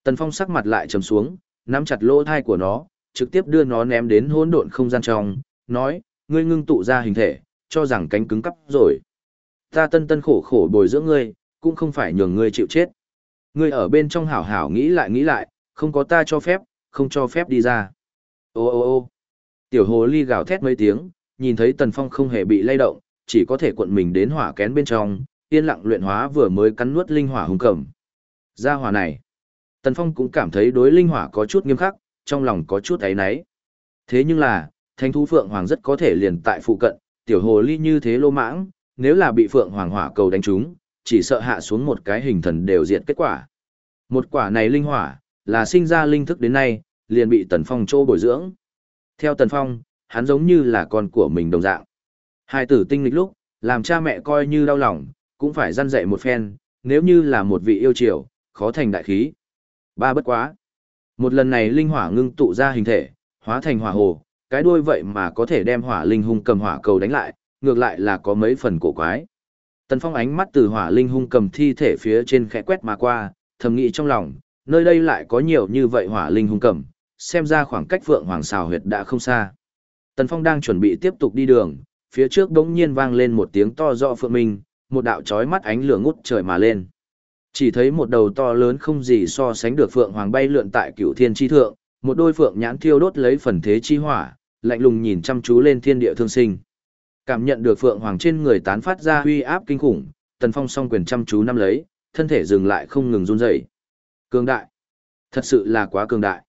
Tần Phong sắc mặt lại trầm xuống, nắm chặt lỗ thai của nó, trực tiếp đưa nó ném đến hỗn độn không gian trong, nói, ngươi ngưng tụ ra hình thể, cho rằng cánh cứng cắp rồi. Ta tân tân khổ khổ bồi dưỡng ngươi, cũng không phải nhường ngươi chịu chết. Ngươi ở bên trong hảo hảo nghĩ lại nghĩ lại, không có ta cho phép, không cho phép đi ra. Ô ô ô tiểu hồ ly gào thét mấy tiếng, nhìn thấy tần phong không hề bị lay động, chỉ có thể cuộn mình đến hỏa kén bên trong, yên lặng luyện hóa vừa mới cắn nuốt linh hỏa hùng cầm. Ra hỏa này, tần phong cũng cảm thấy đối linh hỏa có chút nghiêm khắc, trong lòng có chút ấy náy. Thế nhưng là, thanh thú phượng hoàng rất có thể liền tại phụ cận, tiểu hồ ly như thế lô mãng, nếu là bị phượng hoàng hỏa cầu đánh trúng, chỉ sợ hạ xuống một cái hình thần đều diệt kết quả. Một quả này linh hỏa, là sinh ra linh thức đến nay, liền bị Tần Phong trô bồi dưỡng. Theo Tần Phong, hắn giống như là con của mình đồng dạng. Hai tử tinh lịch lúc, làm cha mẹ coi như đau lòng, cũng phải răn dạy một phen, nếu như là một vị yêu triều, khó thành đại khí. Ba bất quá. Một lần này linh hỏa ngưng tụ ra hình thể, hóa thành hỏa hồ, cái đuôi vậy mà có thể đem hỏa linh hung cầm hỏa cầu đánh lại, ngược lại là có mấy phần cổ quái. Tần Phong ánh mắt từ hỏa linh hung cầm thi thể phía trên khẽ quét mà qua, thầm nghĩ trong lòng, nơi đây lại có nhiều như vậy hỏa linh hung cầm, xem ra khoảng cách Phượng Hoàng xào huyệt đã không xa. Tần Phong đang chuẩn bị tiếp tục đi đường, phía trước đống nhiên vang lên một tiếng to rõ phượng minh, một đạo chói mắt ánh lửa ngút trời mà lên. Chỉ thấy một đầu to lớn không gì so sánh được Phượng Hoàng bay lượn tại cửu thiên chi thượng, một đôi phượng nhãn thiêu đốt lấy phần thế chi hỏa, lạnh lùng nhìn chăm chú lên thiên địa thương sinh. Cảm nhận được Phượng Hoàng trên người tán phát ra uy áp kinh khủng, Tần Phong song quyền chăm chú nắm lấy, thân thể dừng lại không ngừng run rẩy. Cường đại, thật sự là quá cường đại.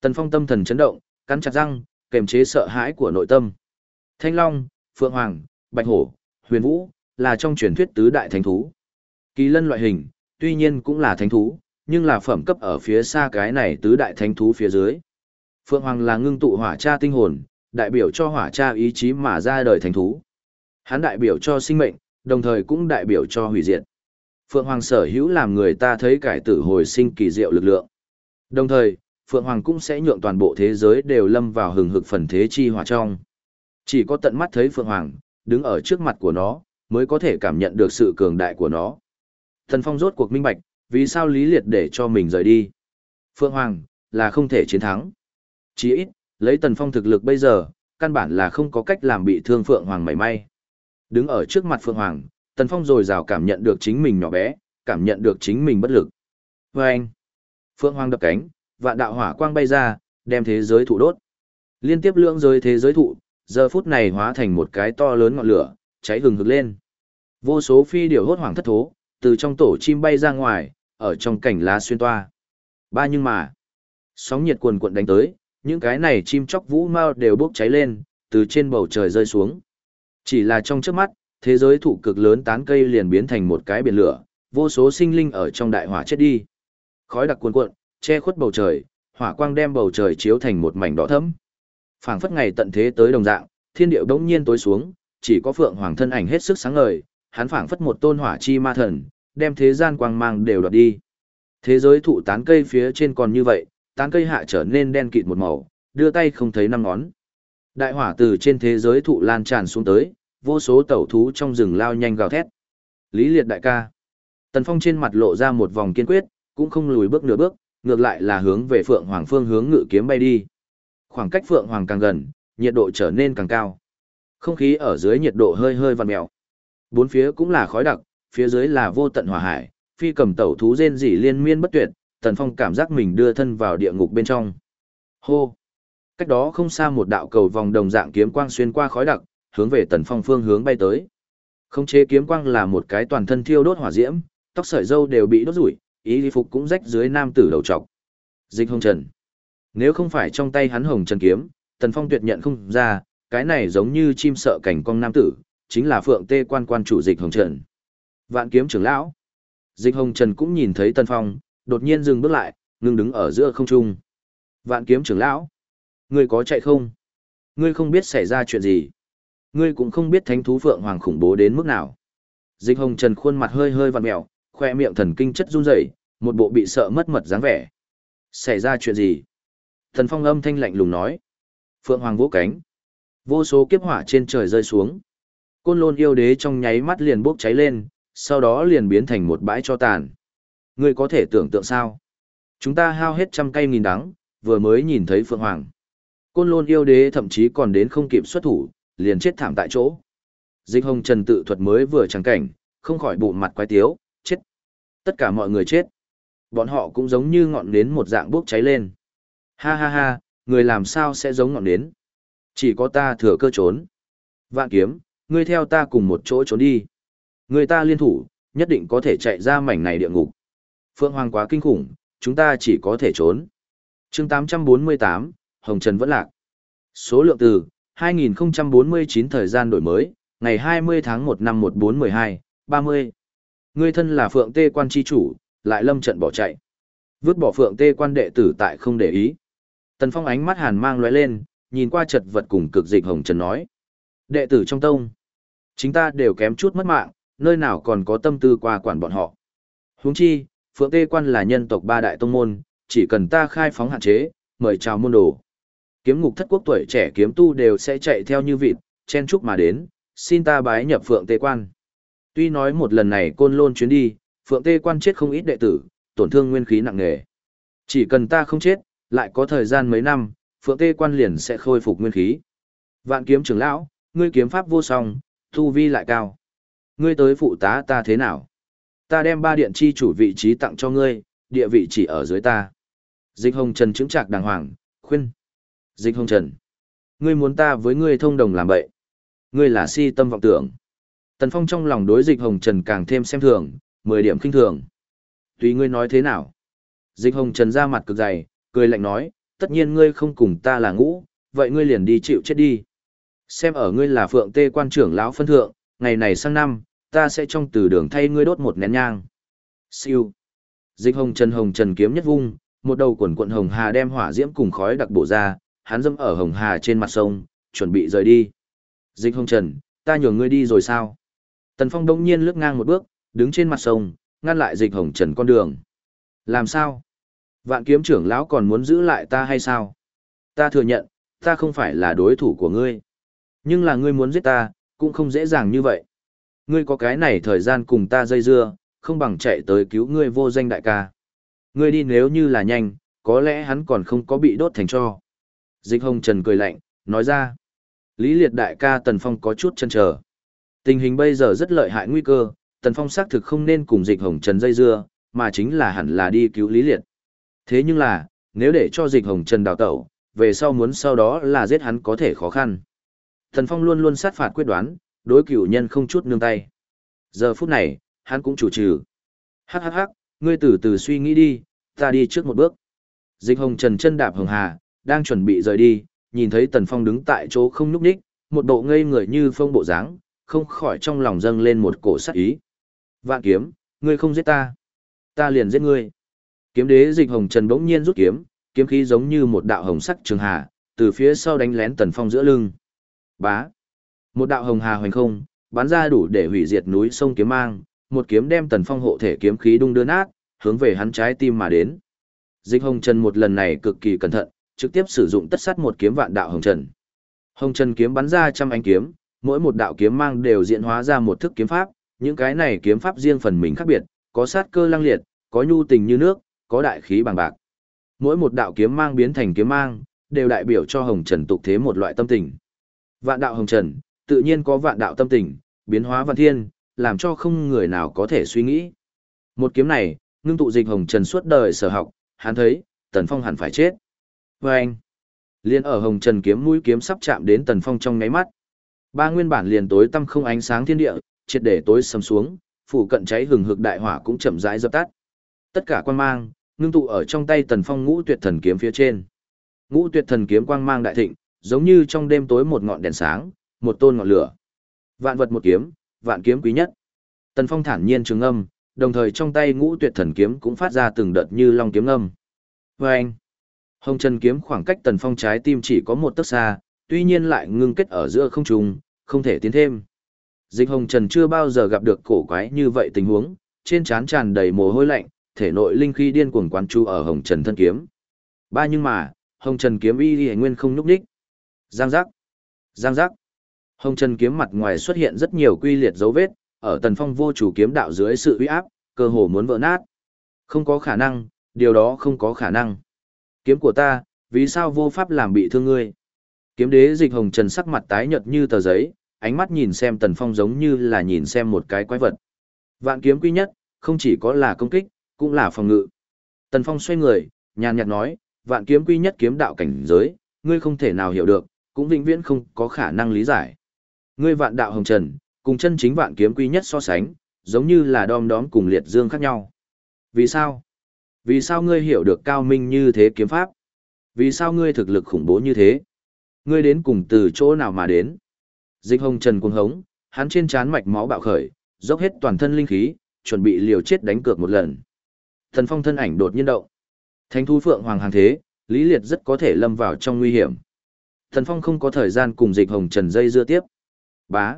Tần Phong tâm thần chấn động, cắn chặt răng, kềm chế sợ hãi của nội tâm. Thanh Long, Phượng Hoàng, Bạch Hổ, Huyền Vũ, là trong truyền thuyết tứ đại thánh thú. Kỳ lân loại hình, tuy nhiên cũng là thánh thú, nhưng là phẩm cấp ở phía xa cái này tứ đại thánh thú phía dưới. Phượng Hoàng là ngưng tụ hỏa cha tinh hồn, đại biểu cho hỏa cha ý chí mà ra đời thánh thú. Hắn đại biểu cho sinh mệnh, đồng thời cũng đại biểu cho hủy diệt. Phượng Hoàng sở hữu làm người ta thấy cải tử hồi sinh kỳ diệu lực lượng. Đồng thời, Phượng Hoàng cũng sẽ nhượng toàn bộ thế giới đều lâm vào hừng hực phần thế chi hỏa trong. Chỉ có tận mắt thấy Phượng Hoàng, đứng ở trước mặt của nó, mới có thể cảm nhận được sự cường đại của nó. Thần Phong rốt cuộc minh bạch, vì sao Lý Liệt để cho mình rời đi. Phượng Hoàng, là không thể chiến thắng. Chỉ ít, lấy Tần Phong thực lực bây giờ, căn bản là không có cách làm bị thương Phượng Hoàng mảy may. Đứng ở trước mặt Phượng Hoàng, Tần Phong rồi rào cảm nhận được chính mình nhỏ bé, cảm nhận được chính mình bất lực. Và anh, Phượng Hoàng đập cánh, vạn đạo hỏa quang bay ra, đem thế giới thụ đốt. Liên tiếp lưỡng giới thế giới thụ, giờ phút này hóa thành một cái to lớn ngọn lửa, cháy hừng hực lên. Vô số phi điểu hốt hoảng thất thố, từ trong tổ chim bay ra ngoài, ở trong cảnh lá xuyên toa. Ba nhưng mà, sóng nhiệt cuồn cuộn đánh tới, những cái này chim chóc vũ mau đều bốc cháy lên, từ trên bầu trời rơi xuống. Chỉ là trong chớp mắt, thế giới thụ cực lớn tán cây liền biến thành một cái biển lửa, vô số sinh linh ở trong đại hỏa chết đi. Khói đặc cuồn cuộn, che khuất bầu trời, hỏa quang đem bầu trời chiếu thành một mảnh đỏ thẫm. Phảng phất ngày tận thế tới đồng dạng, thiên địa đống nhiên tối xuống, chỉ có Phượng Hoàng thân ảnh hết sức sáng ngời, hắn phảng phất một tôn hỏa chi ma thần, đem thế gian quang mang đều đoạt đi. Thế giới thụ tán cây phía trên còn như vậy, tán cây hạ trở nên đen kịt một màu, đưa tay không thấy năm ngón. Đại hỏa từ trên thế giới thụ lan tràn xuống tới, vô số tẩu thú trong rừng lao nhanh gào thét. Lý liệt đại ca. Tần Phong trên mặt lộ ra một vòng kiên quyết, cũng không lùi bước nửa bước, ngược lại là hướng về Phượng Hoàng phương hướng ngự kiếm bay đi. Khoảng cách Phượng Hoàng càng gần, nhiệt độ trở nên càng cao. Không khí ở dưới nhiệt độ hơi hơi vằn mèo. Bốn phía cũng là khói đặc, phía dưới là vô tận hỏa hải, phi cầm tẩu thú rên rỉ liên miên bất tuyệt, Tần Phong cảm giác mình đưa thân vào địa ngục bên trong. Hô! Cách đó không xa một đạo cầu vòng đồng dạng kiếm quang xuyên qua khói đặc, hướng về Tần Phong phương hướng bay tới. Không chế kiếm quang là một cái toàn thân thiêu đốt hỏa diễm, tóc sợi râu đều bị đốt rủi, ý phục cũng rách dưới nam tử đầu trọc. Dịch hồng trần. Nếu không phải trong tay hắn hồng trần kiếm, Tần Phong tuyệt nhận không ra, cái này giống như chim sợ cảnh cong nam tử, chính là phượng tê quan quan chủ dịch hồng trần. Vạn kiếm trưởng lão. Dịch hồng trần cũng nhìn thấy Tần Phong, đột nhiên dừng bước lại, ngừng đứng ở giữa không trung. Vạn kiếm trưởng lão. Ngươi có chạy không? Ngươi không biết xảy ra chuyện gì. Ngươi cũng không biết thánh thú phượng hoàng khủng bố đến mức nào. Dịch hồng trần khuôn mặt hơi hơi vặn mẹo, khoe miệng thần kinh chất run rẩy, một bộ bị sợ mất mật dáng vẻ. Xảy ra chuyện gì? Thần phong âm thanh lạnh lùng nói. Phượng hoàng vỗ cánh. Vô số kiếp hỏa trên trời rơi xuống. Côn lôn yêu đế trong nháy mắt liền bốc cháy lên, sau đó liền biến thành một bãi cho tàn. Ngươi có thể tưởng tượng sao? Chúng ta hao hết trăm cây nghìn đắng, vừa mới nhìn thấy Phượng Hoàng. Côn lôn yêu đế thậm chí còn đến không kịp xuất thủ, liền chết thảm tại chỗ. Dịch hồng trần tự thuật mới vừa trắng cảnh, không khỏi bụng mặt quái tiếu, chết. Tất cả mọi người chết. Bọn họ cũng giống như ngọn nến một dạng bốc cháy lên. Ha ha ha, người làm sao sẽ giống ngọn nến? Chỉ có ta thừa cơ trốn. Vạn kiếm, ngươi theo ta cùng một chỗ trốn đi. Người ta liên thủ, nhất định có thể chạy ra mảnh này địa ngục. Phượng Hoàng quá kinh khủng, chúng ta chỉ có thể trốn. chương 848, Hồng Trần vẫn lạc. Số lượng từ, 2049 thời gian đổi mới, ngày 20 tháng 1 năm 1412, 30. Ngươi thân là Phượng Tê quan chi chủ, lại lâm trận bỏ chạy. Vứt bỏ Phượng Tê quan đệ tử tại không để ý. Tần Phong ánh mắt hàn mang lóe lên, nhìn qua chật vật cùng cực dịch hồng trần nói. Đệ tử trong tông, chính ta đều kém chút mất mạng, nơi nào còn có tâm tư qua quản bọn họ. Huống chi, Phượng Tê Quan là nhân tộc ba đại tông môn, chỉ cần ta khai phóng hạn chế, mời chào môn đồ. Kiếm ngục thất quốc tuổi trẻ kiếm tu đều sẽ chạy theo như vịt, chen chúc mà đến, xin ta bái nhập Phượng Tê Quan. Tuy nói một lần này côn lôn chuyến đi, Phượng Tê Quan chết không ít đệ tử, tổn thương nguyên khí nặng nề. Chỉ cần ta không chết, lại có thời gian mấy năm, Phượng Tê Quan liền sẽ khôi phục nguyên khí. Vạn kiếm trưởng lão, ngươi kiếm pháp vô song, thu vi lại cao. Ngươi tới phụ tá ta thế nào? Ta đem ba điện chi chủ vị trí tặng cho ngươi, địa vị chỉ ở dưới ta. Dịch Hồng Trần chứng trạc đàng hoàng, khuyên. Dịch Hồng Trần, ngươi muốn ta với ngươi thông đồng làm bậy. Ngươi là si tâm vọng tưởng. Tần Phong trong lòng đối Dịch Hồng Trần càng thêm xem thường, 10 điểm kinh thường. Tùy ngươi nói thế nào. Dịch Hồng Trần ra mặt cực dày, cười lạnh nói, tất nhiên ngươi không cùng ta là ngũ, vậy ngươi liền đi chịu chết đi. Xem ở ngươi là phượng tê quan trưởng lão phân thượng, ngày này sang năm, ta sẽ trong từ đường thay ngươi đốt một nén nhang. Siêu. Dịch hồng trần hồng trần kiếm nhất vung, một đầu quần quận hồng hà đem hỏa diễm cùng khói đặc bổ ra, hắn dâm ở hồng hà trên mặt sông, chuẩn bị rời đi. Dịch hồng trần, ta nhường ngươi đi rồi sao? Tần Phong đông nhiên lướt ngang một bước, đứng trên mặt sông, ngăn lại dịch hồng trần con đường. Làm sao? Vạn kiếm trưởng lão còn muốn giữ lại ta hay sao? Ta thừa nhận, ta không phải là đối thủ của ngươi. Nhưng là ngươi muốn giết ta, cũng không dễ dàng như vậy. Ngươi có cái này thời gian cùng ta dây dưa, không bằng chạy tới cứu ngươi vô danh đại ca. Ngươi đi nếu như là nhanh, có lẽ hắn còn không có bị đốt thành cho. Dịch hồng trần cười lạnh, nói ra. Lý liệt đại ca Tần Phong có chút chân trở. Tình hình bây giờ rất lợi hại nguy cơ, Tần Phong xác thực không nên cùng dịch hồng trần dây dưa, mà chính là hẳn là đi cứu Lý liệt. Thế nhưng là, nếu để cho dịch hồng trần đào tẩu, về sau muốn sau đó là giết hắn có thể khó khăn. Thần Phong luôn luôn sát phạt quyết đoán, đối cửu nhân không chút nương tay. Giờ phút này, hắn cũng chủ trừ. Hắc hắc hắc, ngươi từ từ suy nghĩ đi, ta đi trước một bước. Dịch hồng trần chân đạp hồng hà, đang chuẩn bị rời đi, nhìn thấy Tần Phong đứng tại chỗ không nhúc nhích, một bộ ngây người như phong bộ dáng, không khỏi trong lòng dâng lên một cổ sát ý. Vạn kiếm, ngươi không giết ta, ta liền giết ngươi. Kiếm đế dịch hồng trần bỗng nhiên rút kiếm, kiếm khí giống như một đạo hồng sắc trường hà, từ phía sau đánh lén Tần Phong giữa lưng. Bá. Một đạo hồng hà hoành không, bắn ra đủ để hủy diệt núi sông kiếm mang, một kiếm đem Tần Phong hộ thể kiếm khí đung đưa nát, hướng về hắn trái tim mà đến. Dịch Hồng Trần một lần này cực kỳ cẩn thận, trực tiếp sử dụng tất sát một kiếm vạn đạo Hồng Trần. Hồng Trần kiếm bắn ra trăm ánh kiếm, mỗi một đạo kiếm mang đều diễn hóa ra một thức kiếm pháp, những cái này kiếm pháp riêng phần mình khác biệt, có sát cơ lăng liệt, có nhu tình như nước, có đại khí bằng bạc. Mỗi một đạo kiếm mang biến thành kiếm mang, đều đại biểu cho Hồng Trần tục thế một loại tâm tình. Vạn đạo Hồng Trần, tự nhiên có vạn đạo tâm tình, biến hóa vạn thiên, làm cho không người nào có thể suy nghĩ. Một kiếm này, ngưng tụ dịch Hồng Trần suốt đời sở học, hắn thấy, Tần Phong hẳn phải chết. Và anh, liền ở Hồng Trần kiếm mũi kiếm sắp chạm đến Tần Phong trong ngáy mắt. Ba nguyên bản liền tối tăm không ánh sáng thiên địa, triệt để tối sầm xuống, phủ cận cháy hừng hực đại hỏa cũng chậm rãi dập tắt. Tất cả quan mang, ngưng tụ ở trong tay tần phong ngũ tuyệt thần kiếm phía trên. Ngũ tuyệt thần kiếm quang mang đại thịnh, giống như trong đêm tối một ngọn đèn sáng, một tôn ngọn lửa. Vạn vật một kiếm, vạn kiếm quý nhất. Tần phong thản nhiên trường âm, đồng thời trong tay ngũ tuyệt thần kiếm cũng phát ra từng đợt như long kiếm âm. Vâng! Hồng chân kiếm khoảng cách tần phong trái tim chỉ có một tấc xa, tuy nhiên lại ngưng kết ở giữa không trung, không thể tiến thêm. Dịch hồng trần chưa bao giờ gặp được cổ quái như vậy tình huống, trên trán tràn đầy mồ hôi lạnh, thể nội linh khí điên cuồng quán chú ở hồng trần thân kiếm. Ba nhưng mà, hồng trần kiếm y y nguyên không nhúc nhích. Giang giác. Giang giác. Hồng trần kiếm mặt ngoài xuất hiện rất nhiều quy liệt dấu vết, ở tần phong vô chủ kiếm đạo dưới sự uy áp, cơ hồ muốn vỡ nát. Không có khả năng, điều đó không có khả năng. Kiếm của ta, vì sao vô pháp làm bị thương ngươi? Kiếm đế dịch hồng trần sắc mặt tái nhợt như tờ giấy, ánh mắt nhìn xem Tần Phong giống như là nhìn xem một cái quái vật. Vạn kiếm quy nhất, không chỉ có là công kích, cũng là phòng ngự. Tần Phong xoay người, nhàn nhạt nói, vạn kiếm quy nhất kiếm đạo cảnh giới, ngươi không thể nào hiểu được, cũng vĩnh viễn không có khả năng lý giải. Ngươi vạn đạo hồng trần, cùng chân chính vạn kiếm quy nhất so sánh, giống như là đom đóm cùng liệt dương khác nhau. Vì sao? Vì sao ngươi hiểu được cao minh như thế kiếm pháp? Vì sao ngươi thực lực khủng bố như thế? Ngươi đến cùng từ chỗ nào mà đến? Dịch hồng trần cuồng hống, hắn trên trán mạch máu bạo khởi, dốc hết toàn thân linh khí, chuẩn bị liều chết đánh cược một lần. Thần phong thân ảnh đột nhiên động. Thánh thú phượng hoàng hàng thế, Lý Liệt rất có thể lâm vào trong nguy hiểm. Thần phong không có thời gian cùng dịch hồng trần dây dưa tiếp. Bá.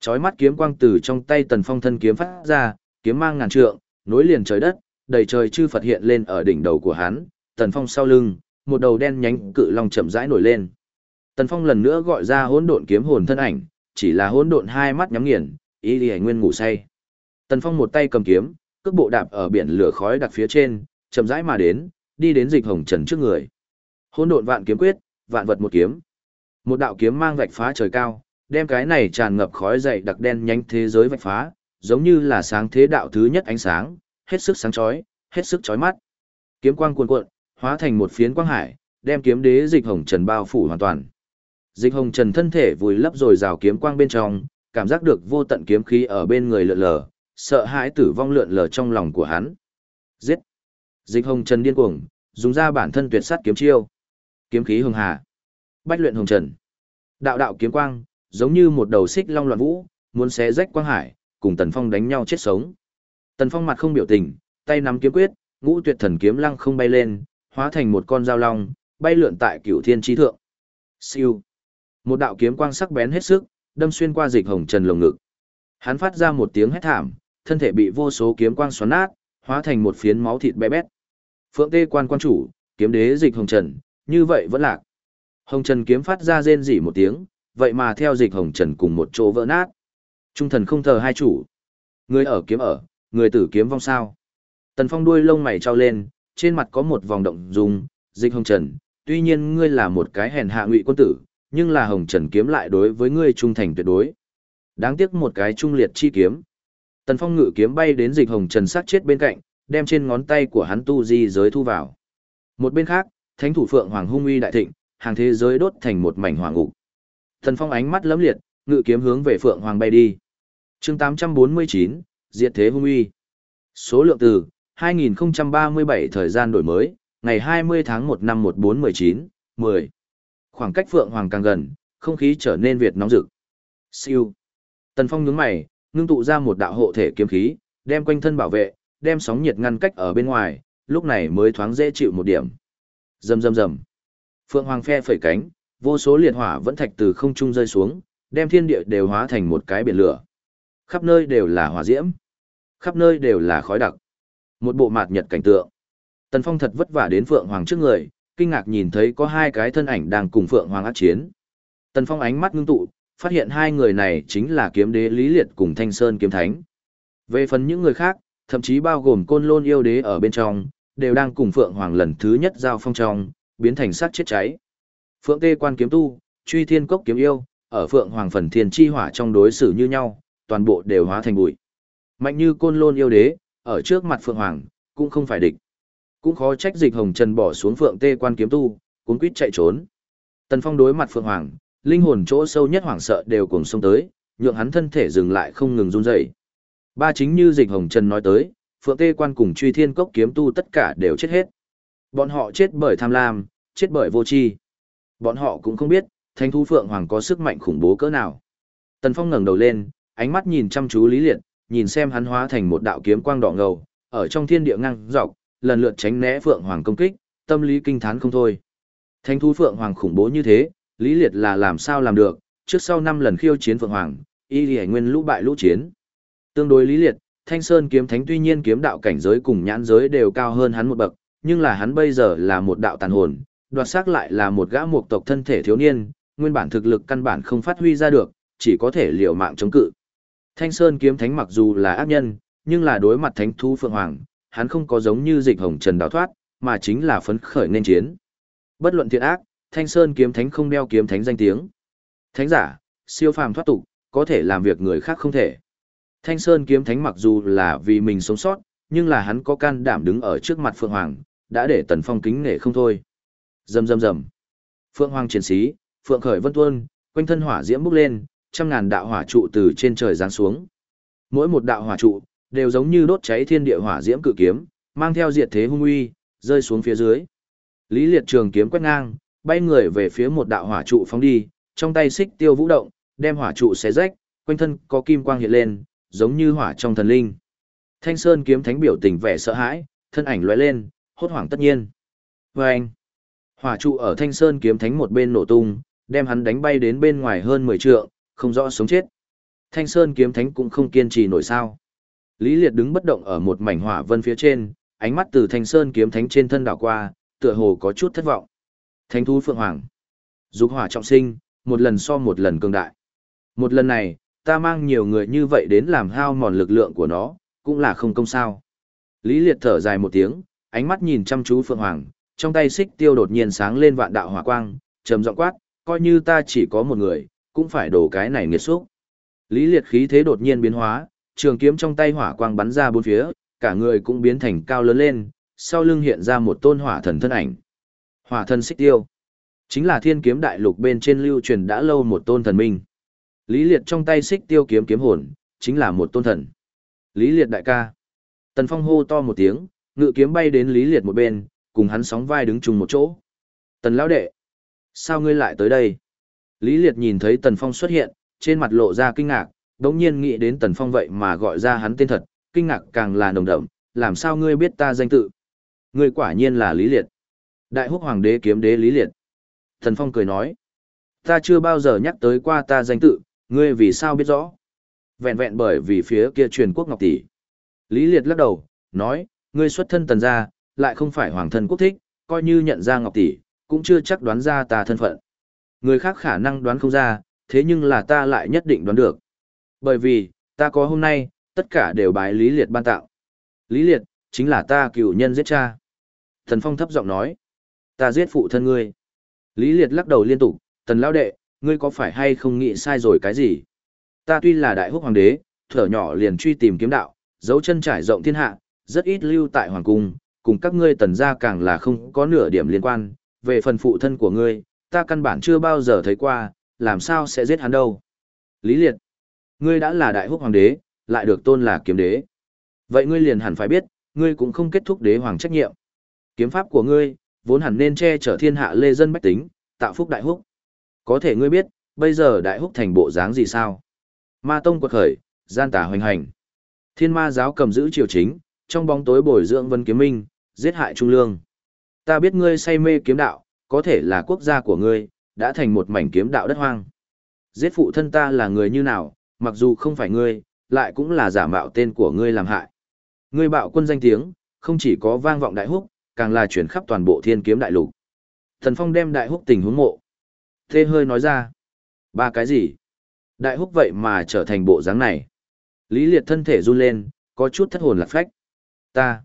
Chói mắt kiếm quang từ trong tay tần phong thân kiếm phát ra, kiếm mang ngàn trượng, nối liền trời đất, đầy trời chư Phật hiện lên ở đỉnh đầu của hắn, tần phong sau lưng, một đầu đen nhánh cự long chậm rãi nổi lên. Tần Phong lần nữa gọi ra hỗn độn kiếm hồn thân ảnh, chỉ là hỗn độn hai mắt nhắm nghiền, ý đi nguyên ngủ say. Tần Phong một tay cầm kiếm, cước bộ đạp ở biển lửa khói đặc phía trên, chậm rãi mà đến, đi đến dịch hồng trần trước người. Hỗn độn vạn kiếm quyết, vạn vật một kiếm. Một đạo kiếm mang vạch phá trời cao, đem cái này tràn ngập khói dậy đặc đen nhánh thế giới vạch phá, giống như là sáng thế đạo thứ nhất ánh sáng, hết sức sáng chói, hết sức chói mắt. Kiếm quang cuồn cuộn, hóa thành một phiến quang hải, đem kiếm đế dịch hồng trần bao phủ hoàn toàn. Dịch hồng trần thân thể vùi lấp rồi rào kiếm quang bên trong, cảm giác được vô tận kiếm khí ở bên người lượn lờ, sợ hãi tử vong lượn lờ trong lòng của hắn. Giết! Dịch hồng trần điên cuồng, dùng ra bản thân tuyệt sát kiếm chiêu. Kiếm khí hùng hà. Bách luyện hồng trần. Đạo đạo kiếm quang, giống như một đầu xích long loạn vũ, muốn xé rách quang hải, cùng Tần Phong đánh nhau chết sống. Tần Phong mặt không biểu tình, tay nắm kiếm quyết, ngũ tuyệt thần kiếm lăng không bay lên, hóa thành một con dao long, bay lượn tại cửu thiên trí thượng. Siêu. Một đạo kiếm quang sắc bén hết sức, đâm xuyên qua dịch hồng trần lồng ngực. Hắn phát ra một tiếng hét thảm, thân thể bị vô số kiếm quang xoắn nát, hóa thành một phiến máu thịt bé bét. Phượng Tê quan quan chủ, kiếm đế dịch hồng trần, như vậy vẫn lạc. Hồng trần kiếm phát ra rên rỉ một tiếng, vậy mà theo dịch hồng trần cùng một chỗ vỡ nát. Trung thần không thờ hai chủ. Người ở kiếm ở, người tử kiếm vong sao. Tần Phong đuôi lông mày trao lên, trên mặt có một vòng động dung, dịch hồng trần, tuy nhiên ngươi là một cái hèn hạ ngụy quân tử, nhưng là hồng trần kiếm lại đối với ngươi trung thành tuyệt đối. Đáng tiếc một cái trung liệt chi kiếm. Tần Phong ngự kiếm bay đến dịch hồng trần sát chết bên cạnh, đem trên ngón tay của hắn tu di giới thu vào. Một bên khác, thánh thủ phượng hoàng hung uy đại thịnh, hàng thế giới đốt thành một mảnh hoàng ngục. Tần Phong ánh mắt lấm liệt, ngự kiếm hướng về phượng hoàng bay đi. Chương 849, diệt thế hung uy. Số lượng từ 2037 thời gian đổi mới, ngày 20 tháng 1 năm 1419, 10. Khoảng cách Phượng Hoàng càng gần, không khí trở nên việt nóng rực. Siêu. Tần Phong nhướng mày, ngưng tụ ra một đạo hộ thể kiếm khí, đem quanh thân bảo vệ, đem sóng nhiệt ngăn cách ở bên ngoài, lúc này mới thoáng dễ chịu một điểm. Rầm rầm rầm. Phượng Hoàng phe phẩy cánh, vô số liệt hỏa vẫn thạch từ không trung rơi xuống, đem thiên địa đều hóa thành một cái biển lửa. Khắp nơi đều là hỏa diễm, khắp nơi đều là khói đặc. Một bộ mạt nhật cảnh tượng. Tần Phong thật vất vả đến Phượng Hoàng trước người, kinh ngạc nhìn thấy có hai cái thân ảnh đang cùng Phượng Hoàng ác chiến. Tần Phong ánh mắt ngưng tụ, phát hiện hai người này chính là kiếm đế Lý Liệt cùng Thanh Sơn kiếm thánh. Về phần những người khác, thậm chí bao gồm côn lôn yêu đế ở bên trong, đều đang cùng Phượng Hoàng lần thứ nhất giao phong trong, biến thành sát chết cháy. Phượng Tê quan kiếm tu, truy thiên cốc kiếm yêu, ở Phượng Hoàng phần thiên chi hỏa trong đối xử như nhau, toàn bộ đều hóa thành bụi. Mạnh như côn lôn yêu đế, ở trước mặt Phượng Hoàng, cũng không phải địch. Cũng khó trách dịch hồng trần bỏ xuống Phượng Tê quan kiếm tu, cuốn quýt chạy trốn. Tần Phong đối mặt Phượng Hoàng, linh hồn chỗ sâu nhất hoảng sợ đều cùng xông tới, nhượng hắn thân thể dừng lại không ngừng run rẩy. Ba chính như dịch hồng trần nói tới, Phượng Tê quan cùng truy thiên cốc kiếm tu tất cả đều chết hết. Bọn họ chết bởi tham lam, chết bởi vô tri. Bọn họ cũng không biết, thanh thú Phượng Hoàng có sức mạnh khủng bố cỡ nào. Tần Phong ngẩng đầu lên, ánh mắt nhìn chăm chú Lý Liệt, nhìn xem hắn hóa thành một đạo kiếm quang đỏ ngầu, ở trong thiên địa ngang dọc, lần lượt tránh né Phượng Hoàng công kích, tâm lý kinh thán không thôi. Thanh thú Phượng Hoàng khủng bố như thế, Lý Liệt là làm sao làm được, trước sau năm lần khiêu chiến Phượng Hoàng, y lì nguyên lũ bại lũ chiến. Tương đối Lý Liệt, Thanh Sơn kiếm thánh tuy nhiên kiếm đạo cảnh giới cùng nhãn giới đều cao hơn hắn một bậc, nhưng là hắn bây giờ là một đạo tàn hồn, đoạt xác lại là một gã mục tộc thân thể thiếu niên, nguyên bản thực lực căn bản không phát huy ra được, chỉ có thể liều mạng chống cự. Thanh Sơn kiếm thánh mặc dù là ác nhân, nhưng là đối mặt thánh thú Phượng Hoàng, hắn không có giống như dịch hồng trần đào thoát, mà chính là phấn khởi nên chiến. Bất luận thiện ác, Thanh Sơn kiếm thánh không đeo kiếm thánh danh tiếng. Thánh giả, siêu phàm thoát tục, có thể làm việc người khác không thể. Thanh Sơn kiếm thánh mặc dù là vì mình sống sót, nhưng là hắn có can đảm đứng ở trước mặt Phượng Hoàng, đã để Tần Phong kính nể không thôi. Rầm rầm rầm. Phượng Hoàng chiến sĩ, Phượng khởi vân tuôn, quanh thân hỏa diễm bốc lên, trăm ngàn đạo hỏa trụ từ trên trời giáng xuống. Mỗi một đạo hỏa trụ đều giống như đốt cháy thiên địa hỏa diễm cự kiếm, mang theo diệt thế hung uy, rơi xuống phía dưới. Lý Liệt trường kiếm quét ngang, bay người về phía một đạo hỏa trụ phóng đi, trong tay xích tiêu vũ động, đem hỏa trụ xé rách, quanh thân có kim quang hiện lên, giống như hỏa trong thần linh. Thanh Sơn kiếm thánh biểu tình vẻ sợ hãi, thân ảnh lóe lên, hốt hoảng tất nhiên. Vâng! Hỏa trụ ở Thanh Sơn kiếm thánh một bên nổ tung, đem hắn đánh bay đến bên ngoài hơn 10 trượng, không rõ sống chết. Thanh Sơn kiếm thánh cũng không kiên trì nổi sao. Lý Liệt đứng bất động ở một mảnh hỏa vân phía trên, ánh mắt từ Thanh Sơn kiếm thánh trên thân đảo qua, tựa hồ có chút thất vọng. Thánh thú Phượng Hoàng. Dục hỏa trọng sinh, một lần so một lần cường đại. Một lần này, ta mang nhiều người như vậy đến làm hao mòn lực lượng của nó, cũng là không công sao. Lý Liệt thở dài một tiếng, ánh mắt nhìn chăm chú Phượng Hoàng, trong tay xích tiêu đột nhiên sáng lên vạn đạo hỏa quang, trầm giọng quát, coi như ta chỉ có một người, cũng phải đổ cái này nghiệt xúc. Lý Liệt khí thế đột nhiên biến hóa, trường kiếm trong tay hỏa quang bắn ra bốn phía, cả người cũng biến thành cao lớn lên, sau lưng hiện ra một tôn hỏa thần thân ảnh. Hỏa thần xích tiêu. Chính là thiên kiếm đại lục bên trên lưu truyền đã lâu một tôn thần minh. Lý Liệt trong tay xích tiêu kiếm kiếm hồn, chính là một tôn thần. Lý Liệt đại ca. Tần Phong hô to một tiếng, ngự kiếm bay đến Lý Liệt một bên, cùng hắn sóng vai đứng chung một chỗ. Tần lão đệ. Sao ngươi lại tới đây? Lý Liệt nhìn thấy Tần Phong xuất hiện, trên mặt lộ ra kinh ngạc, đống nhiên nghĩ đến Tần Phong vậy mà gọi ra hắn tên thật, kinh ngạc càng là nồng đậm, làm sao ngươi biết ta danh tự? Ngươi quả nhiên là Lý Liệt. Đại húc hoàng đế kiếm đế Lý Liệt. Tần Phong cười nói, ta chưa bao giờ nhắc tới qua ta danh tự, ngươi vì sao biết rõ? Vẹn vẹn bởi vì phía kia truyền quốc ngọc tỷ. Lý Liệt lắc đầu, nói, ngươi xuất thân tần gia, lại không phải hoàng thân quốc thích, coi như nhận ra ngọc tỷ, cũng chưa chắc đoán ra ta thân phận. Người khác khả năng đoán không ra, thế nhưng là ta lại nhất định đoán được. Bởi vì, ta có hôm nay, tất cả đều bái Lý Liệt ban tạo. Lý Liệt, chính là ta cựu nhân giết cha. Thần Phong thấp giọng nói, ta giết phụ thân ngươi. Lý Liệt lắc đầu liên tục, tần lão đệ, ngươi có phải hay không nghĩ sai rồi cái gì? Ta tuy là đại húc hoàng đế, thở nhỏ liền truy tìm kiếm đạo, dấu chân trải rộng thiên hạ, rất ít lưu tại hoàng cung, cùng các ngươi tần gia càng là không có nửa điểm liên quan, về phần phụ thân của ngươi, ta căn bản chưa bao giờ thấy qua, làm sao sẽ giết hắn đâu. Lý Liệt, ngươi đã là đại húc hoàng đế, lại được tôn là kiếm đế. Vậy ngươi liền hẳn phải biết, ngươi cũng không kết thúc đế hoàng trách nhiệm. Kiếm pháp của ngươi, vốn hẳn nên che chở thiên hạ lê dân bách tính, tạo phúc đại húc. Có thể ngươi biết, bây giờ đại húc thành bộ dáng gì sao? Ma tông quật khởi, gian tà hoành hành. Thiên ma giáo cầm giữ triều chính, trong bóng tối bồi dưỡng vân kiếm minh, giết hại trung lương. Ta biết ngươi say mê kiếm đạo, có thể là quốc gia của ngươi, đã thành một mảnh kiếm đạo đất hoang. Giết phụ thân ta là người như nào, mặc dù không phải ngươi, lại cũng là giả mạo tên của ngươi làm hại. Ngươi bạo quân danh tiếng, không chỉ có vang vọng đại húc, càng là chuyển khắp toàn bộ thiên kiếm đại lục. Thần Phong đem đại húc tình huống mộ. thế hơi nói ra. Ba cái gì? Đại húc vậy mà trở thành bộ dáng này. Lý liệt thân thể run lên, có chút thất hồn lạc phách. Ta,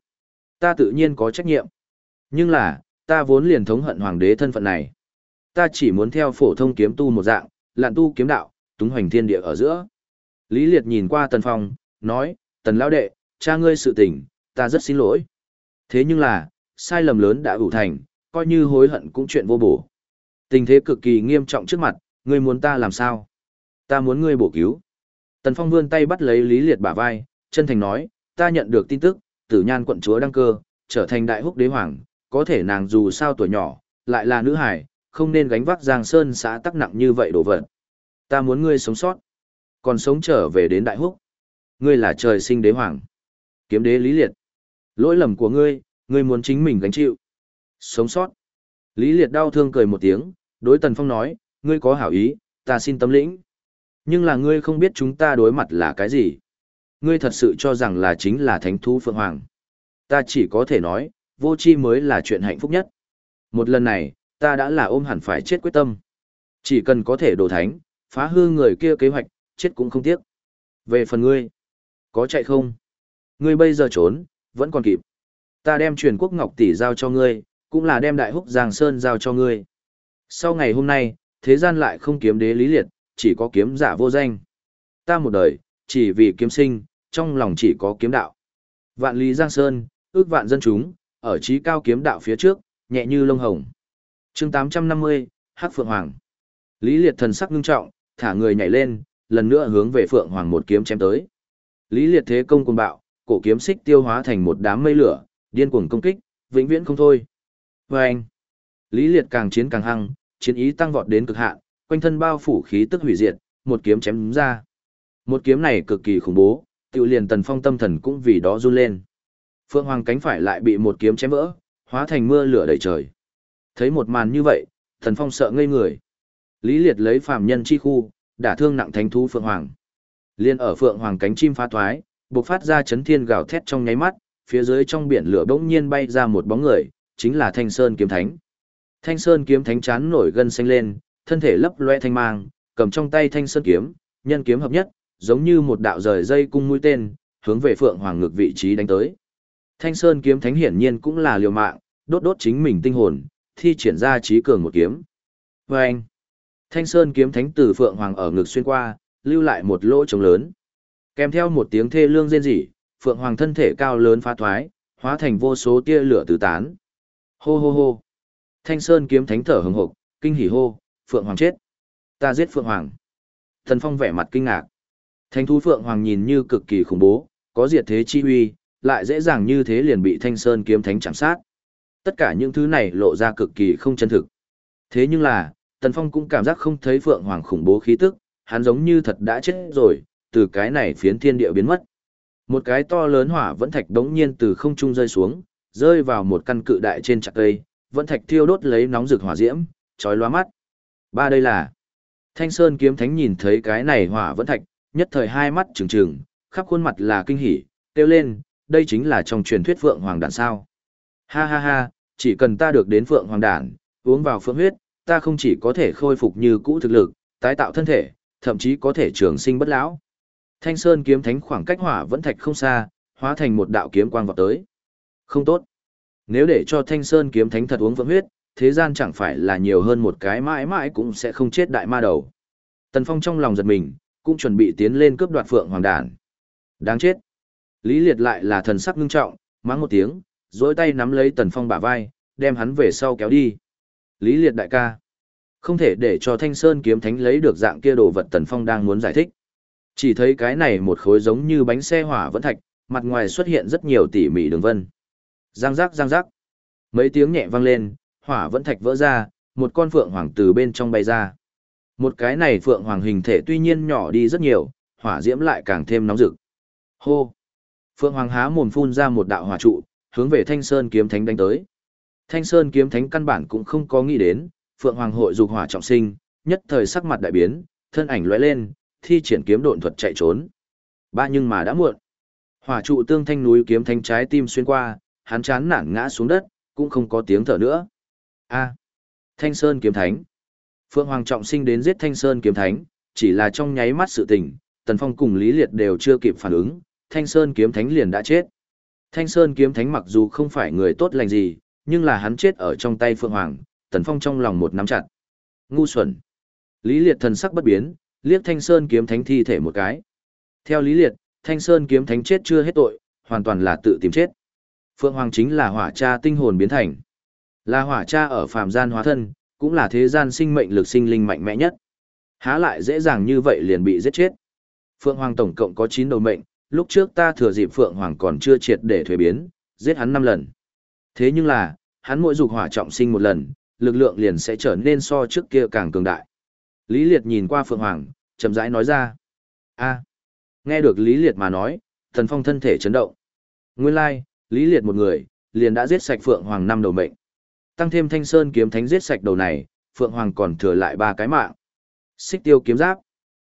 ta tự nhiên có trách nhiệm. Nhưng là, ta vốn liền thống hận hoàng đế thân phận này. Ta chỉ muốn theo phổ thông kiếm tu một dạng, lạn tu kiếm đạo, túng hoành thiên địa ở giữa. Lý liệt nhìn qua tần phong, nói, tần lão đệ, cha ngươi sự tình, ta rất xin lỗi. Thế nhưng là, sai lầm lớn đã ủ thành, coi như hối hận cũng chuyện vô bổ. Tình thế cực kỳ nghiêm trọng trước mặt, ngươi muốn ta làm sao? Ta muốn ngươi bổ cứu. Tần Phong vươn tay bắt lấy Lý Liệt bả vai, chân thành nói, ta nhận được tin tức, tử nhan quận chúa đăng cơ, trở thành đại húc đế hoàng, có thể nàng dù sao tuổi nhỏ, lại là nữ hải, không nên gánh vác Giang Sơn xã tắc nặng như vậy đổ vật. Ta muốn ngươi sống sót, còn sống trở về đến đại húc. Ngươi là trời sinh đế hoàng. Kiếm đế Lý Liệt. Lỗi lầm của ngươi, ngươi muốn chính mình gánh chịu. Sống sót. Lý Liệt đau thương cười một tiếng, đối Tần Phong nói, ngươi có hảo ý, ta xin tâm lĩnh. Nhưng là ngươi không biết chúng ta đối mặt là cái gì. Ngươi thật sự cho rằng là chính là thánh thú Phượng Hoàng. Ta chỉ có thể nói, vô chi mới là chuyện hạnh phúc nhất. Một lần này, ta đã là ôm hẳn phải chết quyết tâm. Chỉ cần có thể đổ thánh, phá hư người kia kế hoạch, chết cũng không tiếc. Về phần ngươi, có chạy không? Ngươi bây giờ trốn, vẫn còn kịp. Ta đem truyền quốc ngọc tỷ giao cho ngươi, cũng là đem đại húc giang sơn giao cho ngươi. Sau ngày hôm nay, thế gian lại không kiếm đế lý liệt, chỉ có kiếm giả vô danh. Ta một đời, chỉ vì kiếm sinh, trong lòng chỉ có kiếm đạo. Vạn lý giang sơn, ước vạn dân chúng, ở trí cao kiếm đạo phía trước, nhẹ như lông hồng. chương 850, Hắc Phượng Hoàng. Lý liệt thần sắc ngưng trọng, thả người nhảy lên, lần nữa hướng về Phượng Hoàng một kiếm chém tới. Lý liệt thế công cuồng bạo, cổ kiếm xích tiêu hóa thành một đám mây lửa, điên cuồng công kích, vĩnh viễn không thôi. Và anh, Lý liệt càng chiến càng hăng, chiến ý tăng vọt đến cực hạn, quanh thân bao phủ khí tức hủy diệt, một kiếm chém đúng ra. Một kiếm này cực kỳ khủng bố, tiểu liền tần phong tâm thần cũng vì đó run lên. Phượng Hoàng cánh phải lại bị một kiếm chém vỡ, hóa thành mưa lửa đầy trời. Thấy một màn như vậy, tần phong sợ ngây người. Lý liệt lấy phàm nhân chi khu, đả thương nặng thánh thú Phượng Hoàng. Liên ở Phượng Hoàng cánh chim phá thoái, bộc phát ra chấn thiên gào thét trong nháy mắt, phía dưới trong biển lửa bỗng nhiên bay ra một bóng người, chính là Thanh Sơn kiếm thánh. Thanh Sơn kiếm thánh chán nổi gân xanh lên, thân thể lấp loe thanh mang, cầm trong tay Thanh Sơn kiếm, nhân kiếm hợp nhất, giống như một đạo rời dây cung mũi tên, hướng về Phượng Hoàng ngược vị trí đánh tới. Thanh Sơn kiếm thánh hiển nhiên cũng là liều mạng, đốt đốt chính mình tinh hồn, thi triển ra trí cường một kiếm. Và anh, Thanh Sơn kiếm thánh từ Phượng Hoàng ở ngực xuyên qua, lưu lại một lỗ trống lớn. Kèm theo một tiếng thê lương rên rỉ, Phượng Hoàng thân thể cao lớn phá thoái, hóa thành vô số tia lửa tứ tán. Hô hô hô. Thanh Sơn kiếm thánh thở hừng hực, kinh hỉ hô, Phượng Hoàng chết. Ta giết Phượng Hoàng. Thần Phong vẻ mặt kinh ngạc. Thanh thú Phượng Hoàng nhìn như cực kỳ khủng bố, có diệt thế chi uy, lại dễ dàng như thế liền bị Thanh Sơn kiếm thánh chạm sát. Tất cả những thứ này lộ ra cực kỳ không chân thực. Thế nhưng là, Tần Phong cũng cảm giác không thấy Phượng Hoàng khủng bố khí tức, hắn giống như thật đã chết rồi, từ cái này phiến thiên địa biến mất. Một cái to lớn hỏa vẫn thạch đống nhiên từ không trung rơi xuống, rơi vào một căn cự đại trên chặt cây, vẫn thạch thiêu đốt lấy nóng rực hỏa diễm, chói lóa mắt. Ba đây là Thanh Sơn kiếm thánh nhìn thấy cái này hỏa vẫn thạch, nhất thời hai mắt trừng trừng, khắp khuôn mặt là kinh hỉ, kêu lên, đây chính là trong truyền thuyết Phượng Hoàng đản sao. Ha ha ha, chỉ cần ta được đến Phượng Hoàng đản, uống vào phượng huyết, ta không chỉ có thể khôi phục như cũ thực lực, tái tạo thân thể, thậm chí có thể trường sinh bất lão. Thanh Sơn kiếm thánh khoảng cách hỏa vẫn thạch không xa, hóa thành một đạo kiếm quang vọt tới. Không tốt. Nếu để cho Thanh Sơn kiếm thánh thật uống phượng huyết, thế gian chẳng phải là nhiều hơn một cái mãi mãi cũng sẽ không chết đại ma đầu. Tần Phong trong lòng giật mình, cũng chuẩn bị tiến lên cướp đoạt phượng hoàng đàn. Đáng chết. Lý Liệt lại là thần sắc ngưng trọng, mắng một tiếng, dối tay nắm lấy Tần Phong bả vai, đem hắn về sau kéo đi. Lý Liệt đại ca. Không thể để cho Thanh Sơn kiếm thánh lấy được dạng kia đồ vật Tần Phong đang muốn giải thích. Chỉ thấy cái này một khối giống như bánh xe hỏa vẫn thạch, mặt ngoài xuất hiện rất nhiều tỉ mỉ đường vân. Giang giác giang giác. Mấy tiếng nhẹ vang lên, hỏa vẫn thạch vỡ ra, một con phượng hoàng từ bên trong bay ra. Một cái này phượng hoàng hình thể tuy nhiên nhỏ đi rất nhiều, hỏa diễm lại càng thêm nóng rực. Hô! Phượng hoàng há mồm phun ra một đạo hỏa trụ, hướng về Thanh Sơn kiếm thánh đánh tới. Thanh Sơn kiếm thánh căn bản cũng không có nghĩ đến, Phượng hoàng hội dục hỏa trọng sinh, nhất thời sắc mặt đại biến, thân ảnh lóe lên, thi triển kiếm độn thuật chạy trốn. Ba nhưng mà đã muộn. Hỏa trụ tương thanh núi kiếm thánh trái tim xuyên qua, hắn chán nản ngã xuống đất, cũng không có tiếng thở nữa. A. Thanh Sơn kiếm thánh. Phượng Hoàng trọng sinh đến giết Thanh Sơn kiếm thánh, chỉ là trong nháy mắt sự tình, Tần Phong cùng Lý Liệt đều chưa kịp phản ứng, Thanh Sơn kiếm thánh liền đã chết. Thanh Sơn kiếm thánh mặc dù không phải người tốt lành gì, nhưng là hắn chết ở trong tay Phượng Hoàng, Tần Phong trong lòng một nắm chặt. Ngu xuẩn. Lý Liệt thần sắc bất biến, liếc Thanh Sơn kiếm thánh thi thể một cái. Theo lý liệt, Thanh Sơn kiếm thánh chết chưa hết tội, hoàn toàn là tự tìm chết. Phượng Hoàng chính là hỏa cha tinh hồn biến thành. Là hỏa cha ở phàm gian hóa thân, cũng là thế gian sinh mệnh lực sinh linh mạnh mẽ nhất. Há lại dễ dàng như vậy liền bị giết chết. Phượng Hoàng tổng cộng có 9 đầu mệnh, lúc trước ta thừa dịp Phượng Hoàng còn chưa triệt để thuế biến, giết hắn 5 lần. Thế nhưng là, hắn mỗi dục hỏa trọng sinh một lần, lực lượng liền sẽ trở nên so trước kia càng cường đại. Lý Liệt nhìn qua Phượng Hoàng, chậm rãi nói ra. a nghe được Lý Liệt mà nói, Thần Phong thân thể chấn động. Nguyên lai, Lý Liệt một người, liền đã giết sạch Phượng Hoàng năm đầu mệnh. Tăng thêm Thanh Sơn kiếm thánh giết sạch đầu này, Phượng Hoàng còn thừa lại ba cái mạng. Xích tiêu kiếm giáp.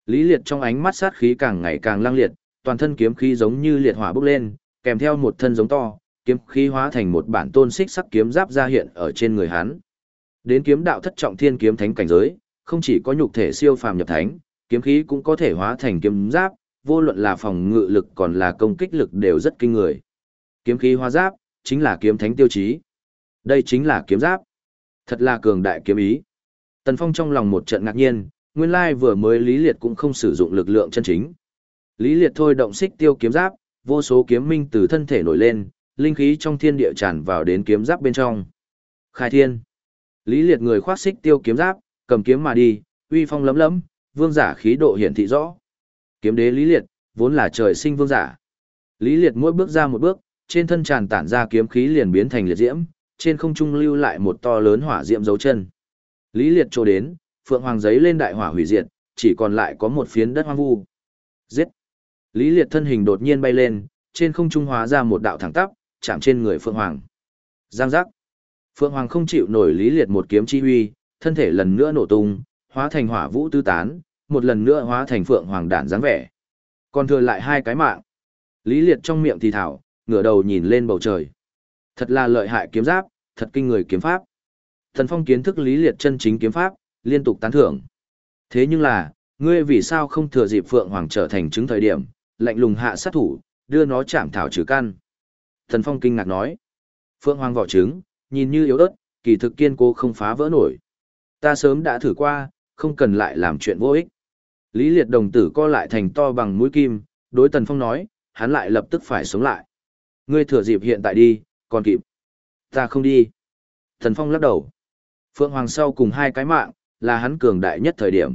Lý Liệt trong ánh mắt sát khí càng ngày càng lang liệt, toàn thân kiếm khí giống như liệt hỏa bốc lên, kèm theo một thân giống to, kiếm khí hóa thành một bản tôn xích sắc kiếm giáp ra hiện ở trên người hắn. Đến kiếm đạo thất trọng thiên kiếm thánh cảnh giới, không chỉ có nhục thể siêu phàm nhập thánh, kiếm khí cũng có thể hóa thành kiếm giáp, vô luận là phòng ngự lực còn là công kích lực đều rất kinh người. Kiếm khí hóa giáp, chính là kiếm thánh tiêu chí. Đây chính là kiếm giáp. Thật là cường đại kiếm ý. Tần Phong trong lòng một trận ngạc nhiên, nguyên lai vừa mới Lý Liệt cũng không sử dụng lực lượng chân chính. Lý Liệt thôi động xích tiêu kiếm giáp, vô số kiếm minh từ thân thể nổi lên, linh khí trong thiên địa tràn vào đến kiếm giáp bên trong. Khai thiên. Lý Liệt người khoác xích tiêu kiếm giáp, cầm kiếm mà đi, uy phong lấm lấm, vương giả khí độ hiển thị rõ. Kiếm đế Lý Liệt, vốn là trời sinh vương giả. Lý Liệt mỗi bước ra một bước, trên thân tràn tản ra kiếm khí liền biến thành liệt diễm, trên không trung lưu lại một to lớn hỏa diễm dấu chân. Lý Liệt trồ đến, phượng hoàng giấy lên đại hỏa hủy diệt, chỉ còn lại có một phiến đất hoang vu. Giết! Lý Liệt thân hình đột nhiên bay lên, trên không trung hóa ra một đạo thẳng tắp, chạm trên người phượng hoàng. Giang giác! Phượng hoàng không chịu nổi Lý Liệt một kiếm chi huy, thân thể lần nữa nổ tung, hóa thành hỏa vũ tứ tán, một lần nữa hóa thành phượng hoàng đạn dáng vẻ. Còn thừa lại hai cái mạng. Lý Liệt trong miệng thì thảo, ngửa đầu nhìn lên bầu trời. Thật là lợi hại kiếm giáp, thật kinh người kiếm pháp. Thần Phong kiến thức Lý Liệt chân chính kiếm pháp, liên tục tán thưởng. Thế nhưng là, ngươi vì sao không thừa dịp Phượng Hoàng trở thành chứng thời điểm, lạnh lùng hạ sát thủ, đưa nó chạm thảo trừ căn. Thần Phong kinh ngạc nói. Phượng Hoàng vỏ trứng, nhìn như yếu ớt, kỳ thực kiên cố không phá vỡ nổi. Ta sớm đã thử qua, không cần lại làm chuyện vô ích. Lý Liệt đồng tử co lại thành to bằng mũi kim, đối Tần Phong nói, hắn lại lập tức phải sống lại. Ngươi thừa dịp hiện tại đi, còn kịp. Ta không đi. Thần Phong lắc đầu. Phượng Hoàng sau cùng hai cái mạng, là hắn cường đại nhất thời điểm.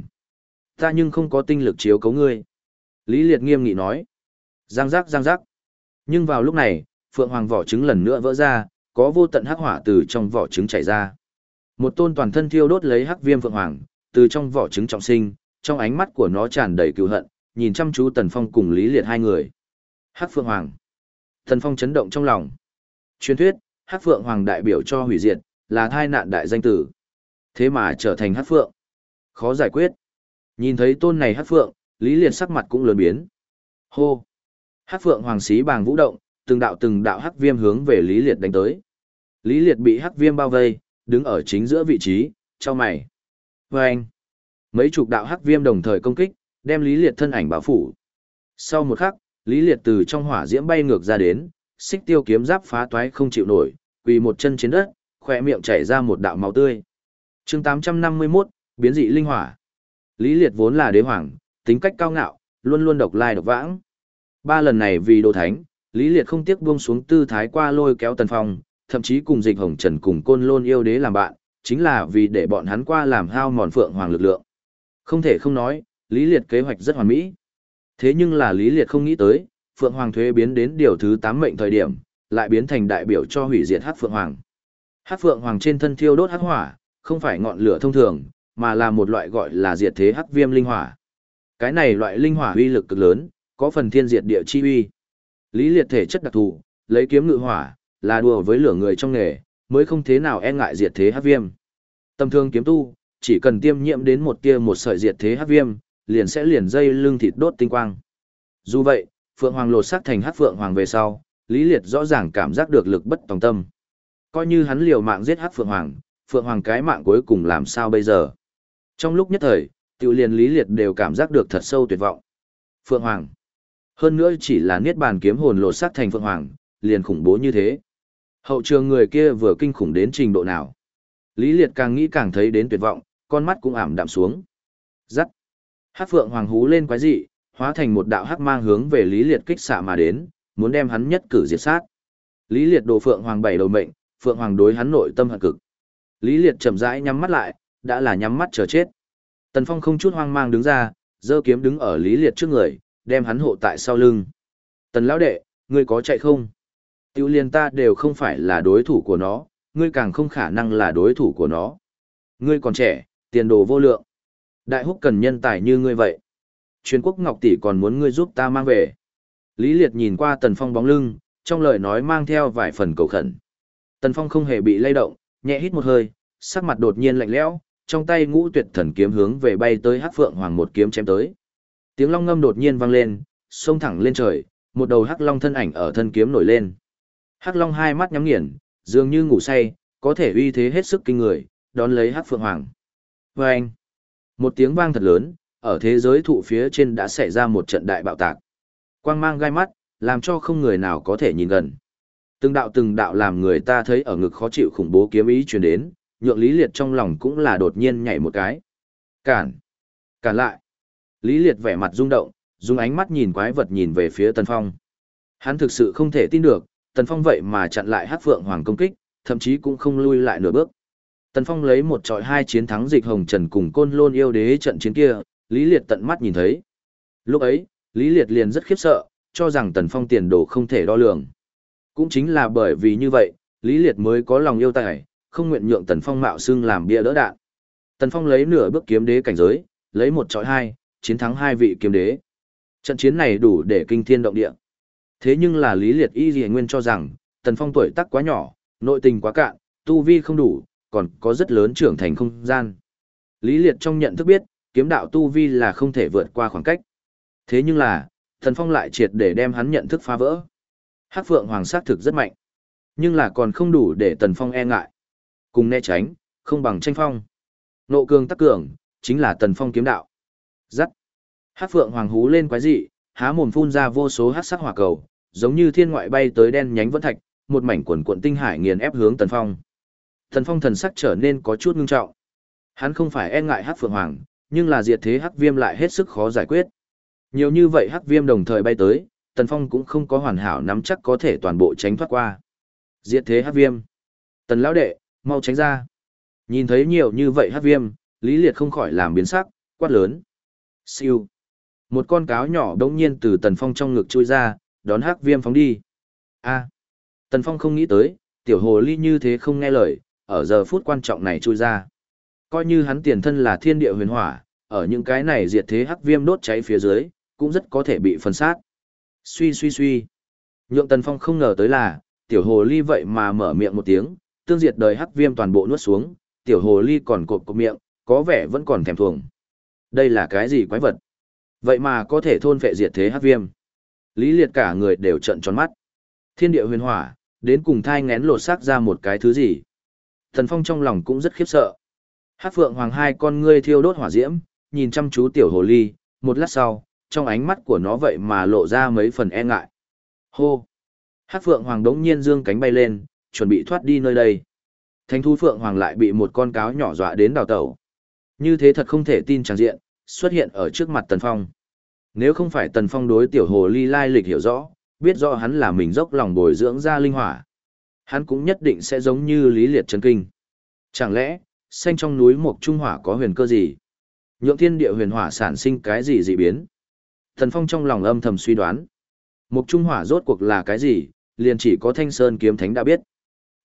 Ta nhưng không có tinh lực chiếu cấu ngươi. Lý Liệt nghiêm nghị nói. Giang giác giang giác. Nhưng vào lúc này, Phượng Hoàng vỏ trứng lần nữa vỡ ra, có vô tận hắc hỏa từ trong vỏ trứng chảy ra. Một tôn toàn thân thiêu đốt lấy hắc viêm Phượng Hoàng, từ trong vỏ trứng trọng sinh, trong ánh mắt của nó tràn đầy cừu hận, nhìn chăm chú Tần Phong cùng Lý Liệt hai người. Hắc Phượng Hoàng. Tần Phong chấn động trong lòng. Truyền thuyết, Hắc Phượng Hoàng đại biểu cho hủy diệt, là thai nạn đại danh tử. Thế mà trở thành Hắc Phượng. Khó giải quyết. Nhìn thấy tôn này Hắc Phượng, Lý Liệt sắc mặt cũng lớn biến. Hô. Hắc Phượng Hoàng xí bàng vũ động, từng đạo từng đạo hắc viêm hướng về Lý Liệt đánh tới. Lý Liệt bị hắc viêm bao vây, đứng ở chính giữa vị trí, cho mày. Vâng. anh. Mấy chục đạo hắc viêm đồng thời công kích, đem Lý Liệt thân ảnh bảo phủ. Sau một khắc, Lý Liệt từ trong hỏa diễm bay ngược ra đến, xích tiêu kiếm giáp phá toái không chịu nổi, quỳ một chân trên đất, khỏe miệng chảy ra một đạo máu tươi. chương 851, biến dị linh hỏa. Lý Liệt vốn là đế hoàng, tính cách cao ngạo, luôn luôn độc lai độc vãng. Ba lần này vì đồ thánh, Lý Liệt không tiếc buông xuống tư thái qua lôi kéo Tần Phong, thậm chí cùng dịch hồng trần cùng côn lôn yêu đế làm bạn, chính là vì để bọn hắn qua làm hao mòn phượng hoàng lực lượng. Không thể không nói, Lý Liệt kế hoạch rất hoàn mỹ. Thế nhưng là Lý Liệt không nghĩ tới, Phượng Hoàng thuế biến đến điều thứ 8 mệnh thời điểm, lại biến thành đại biểu cho hủy diệt Hắc Phượng Hoàng. Hắc Phượng Hoàng trên thân thiêu đốt hắc hỏa, không phải ngọn lửa thông thường, mà là một loại gọi là diệt thế hắc viêm linh hỏa. Cái này loại linh hỏa uy lực cực lớn, có phần thiên diệt địa chi uy. Lý Liệt thể chất đặc thù, lấy kiếm ngự hỏa, là đùa với lửa người trong nghề, mới không thế nào e ngại diệt thế hắc viêm. Tâm thương kiếm tu, chỉ cần tiêm nhiễm đến một tia một sợi diệt thế hắc viêm, liền sẽ liền dây lưng thịt đốt tinh quang. Dù vậy, Phượng Hoàng lột xác thành hắc Phượng Hoàng về sau, Lý Liệt rõ ràng cảm giác được lực bất tòng tâm. Coi như hắn liều mạng giết hắc Phượng Hoàng, Phượng Hoàng cái mạng cuối cùng làm sao bây giờ? Trong lúc nhất thời, tiểu liền Lý Liệt đều cảm giác được thật sâu tuyệt vọng. Phượng Hoàng. Hơn nữa chỉ là niết bàn kiếm hồn lột xác thành Phượng Hoàng, liền khủng bố như thế. Hậu trường người kia vừa kinh khủng đến trình độ nào? Lý Liệt càng nghĩ càng thấy đến tuyệt vọng, con mắt cũng ảm đạm xuống. Giắt. Hắc Phượng Hoàng hú lên quái dị, hóa thành một đạo hắc mang hướng về Lý Liệt kích xạ mà đến, muốn đem hắn nhất cử diệt sát. Lý Liệt đồ Phượng Hoàng bảy đầu mệnh, Phượng Hoàng đối hắn nội tâm hận cực. Lý Liệt chậm rãi nhắm mắt lại, đã là nhắm mắt chờ chết. Tần Phong không chút hoang mang đứng ra, giơ kiếm đứng ở Lý Liệt trước người, đem hắn hộ tại sau lưng. Tần lão đệ, ngươi có chạy không? Tiêu liên ta đều không phải là đối thủ của nó, ngươi càng không khả năng là đối thủ của nó. Ngươi còn trẻ, tiền đồ vô lượng. Đại húc cần nhân tài như ngươi vậy. Truyền quốc ngọc tỷ còn muốn ngươi giúp ta mang về. Lý Liệt nhìn qua Tần Phong bóng lưng, trong lời nói mang theo vài phần cầu khẩn. Tần Phong không hề bị lay động, nhẹ hít một hơi, sắc mặt đột nhiên lạnh lẽo, trong tay ngũ tuyệt thần kiếm hướng về bay tới Hắc Phượng Hoàng một kiếm chém tới. Tiếng long ngâm đột nhiên vang lên, xông thẳng lên trời, một đầu Hắc Long thân ảnh ở thân kiếm nổi lên. Hắc Long hai mắt nhắm nghiền, dường như ngủ say, có thể uy thế hết sức kinh người, đón lấy Hắc Phượng Hoàng. Và anh, một tiếng vang thật lớn, ở thế giới thụ phía trên đã xảy ra một trận đại bạo tạc. Quang mang gai mắt, làm cho không người nào có thể nhìn gần. Từng đạo từng đạo làm người ta thấy ở ngực khó chịu khủng bố kiếm ý truyền đến, nhượng Lý Liệt trong lòng cũng là đột nhiên nhảy một cái. Cản! Cản lại! Lý Liệt vẻ mặt rung động, dùng ánh mắt nhìn quái vật nhìn về phía Tần Phong. Hắn thực sự không thể tin được, Tần Phong vậy mà chặn lại Hắc Phượng Hoàng công kích, thậm chí cũng không lui lại nửa bước. Tần Phong lấy một trọi hai chiến thắng dịch hồng trần cùng côn lôn yêu đế trận chiến kia, Lý Liệt tận mắt nhìn thấy. Lúc ấy, Lý Liệt liền rất khiếp sợ, cho rằng Tần Phong tiền đồ không thể đo lường. Cũng chính là bởi vì như vậy, Lý Liệt mới có lòng yêu tài, không nguyện nhượng Tần Phong mạo xưng làm bia đỡ đạn. Tần Phong lấy nửa bước kiếm đế cảnh giới, lấy một trọi hai, chiến thắng hai vị kiếm đế. Trận chiến này đủ để kinh thiên động địa. Thế nhưng là Lý Liệt Y Dì Nguyên cho rằng, Tần Phong tuổi tác quá nhỏ, nội tình quá cạn, tu vi không đủ, còn có rất lớn trưởng thành không gian. Lý Liệt trong nhận thức biết, kiếm đạo tu vi là không thể vượt qua khoảng cách. Thế nhưng là, Thần Phong lại triệt để đem hắn nhận thức phá vỡ. Hắc Phượng Hoàng sát thực rất mạnh, nhưng là còn không đủ để Tần Phong e ngại. Cùng né tránh, không bằng tranh phong. Nộ cường tắc cường, chính là Tần Phong kiếm đạo. Dắt. Hắc Phượng Hoàng hú lên quái dị, há mồm phun ra vô số hắc sắc hỏa cầu, giống như thiên ngoại bay tới đen nhánh vẫn thạch, một mảnh quần cuộn tinh hải nghiền ép hướng Tần Phong. Tần Phong thần sắc trở nên có chút ngưng trọng. Hắn không phải e ngại Hắc Phượng Hoàng, nhưng là diệt thế Hắc Viêm lại hết sức khó giải quyết. Nhiều như vậy Hắc Viêm đồng thời bay tới, Tần Phong cũng không có hoàn hảo nắm chắc có thể toàn bộ tránh thoát qua. Diệt thế Hắc Viêm. Tần lão đệ, mau tránh ra. Nhìn thấy nhiều như vậy Hắc Viêm, Lý Liệt không khỏi làm biến sắc, quát lớn. Siêu. Một con cáo nhỏ đống nhiên từ Tần Phong trong ngực chui ra, đón Hắc Viêm phóng đi. A. Tần Phong không nghĩ tới, tiểu hồ ly như thế không nghe lời, ở giờ phút quan trọng này chui ra. Coi như hắn tiền thân là thiên địa huyền hỏa, ở những cái này diệt thế hắc viêm đốt cháy phía dưới, cũng rất có thể bị phân sát. Suy suy suy. Nhượng Tần Phong không ngờ tới là, tiểu hồ ly vậy mà mở miệng một tiếng, tương diệt đời hắc viêm toàn bộ nuốt xuống, tiểu hồ ly còn cộp cộp miệng, có vẻ vẫn còn thèm thuồng. Đây là cái gì quái vật? Vậy mà có thể thôn phệ diệt thế hắc viêm. Lý liệt cả người đều trợn tròn mắt. Thiên địa huyền hỏa, đến cùng thai ngén lột xác ra một cái thứ gì. Thần Phong trong lòng cũng rất khiếp sợ. Hát phượng hoàng hai con ngươi thiêu đốt hỏa diễm, nhìn chăm chú tiểu hồ ly, một lát sau, trong ánh mắt của nó vậy mà lộ ra mấy phần e ngại. Hô! Hát phượng hoàng đống nhiên dương cánh bay lên, chuẩn bị thoát đi nơi đây. Thánh thú phượng hoàng lại bị một con cáo nhỏ dọa đến đào tẩu. Như thế thật không thể tin chẳng diện, xuất hiện ở trước mặt Tần Phong. Nếu không phải Tần Phong đối tiểu hồ ly lai lịch hiểu rõ, biết rõ hắn là mình dốc lòng bồi dưỡng ra linh hỏa. Hắn cũng nhất định sẽ giống như Lý Liệt chân kinh. Chẳng lẽ, xanh trong núi một trung hỏa có huyền cơ gì? Nhượng thiên địa huyền hỏa sản sinh cái gì dị biến? Thần Phong trong lòng âm thầm suy đoán. Một trung hỏa rốt cuộc là cái gì, liền chỉ có Thanh Sơn kiếm thánh đã biết.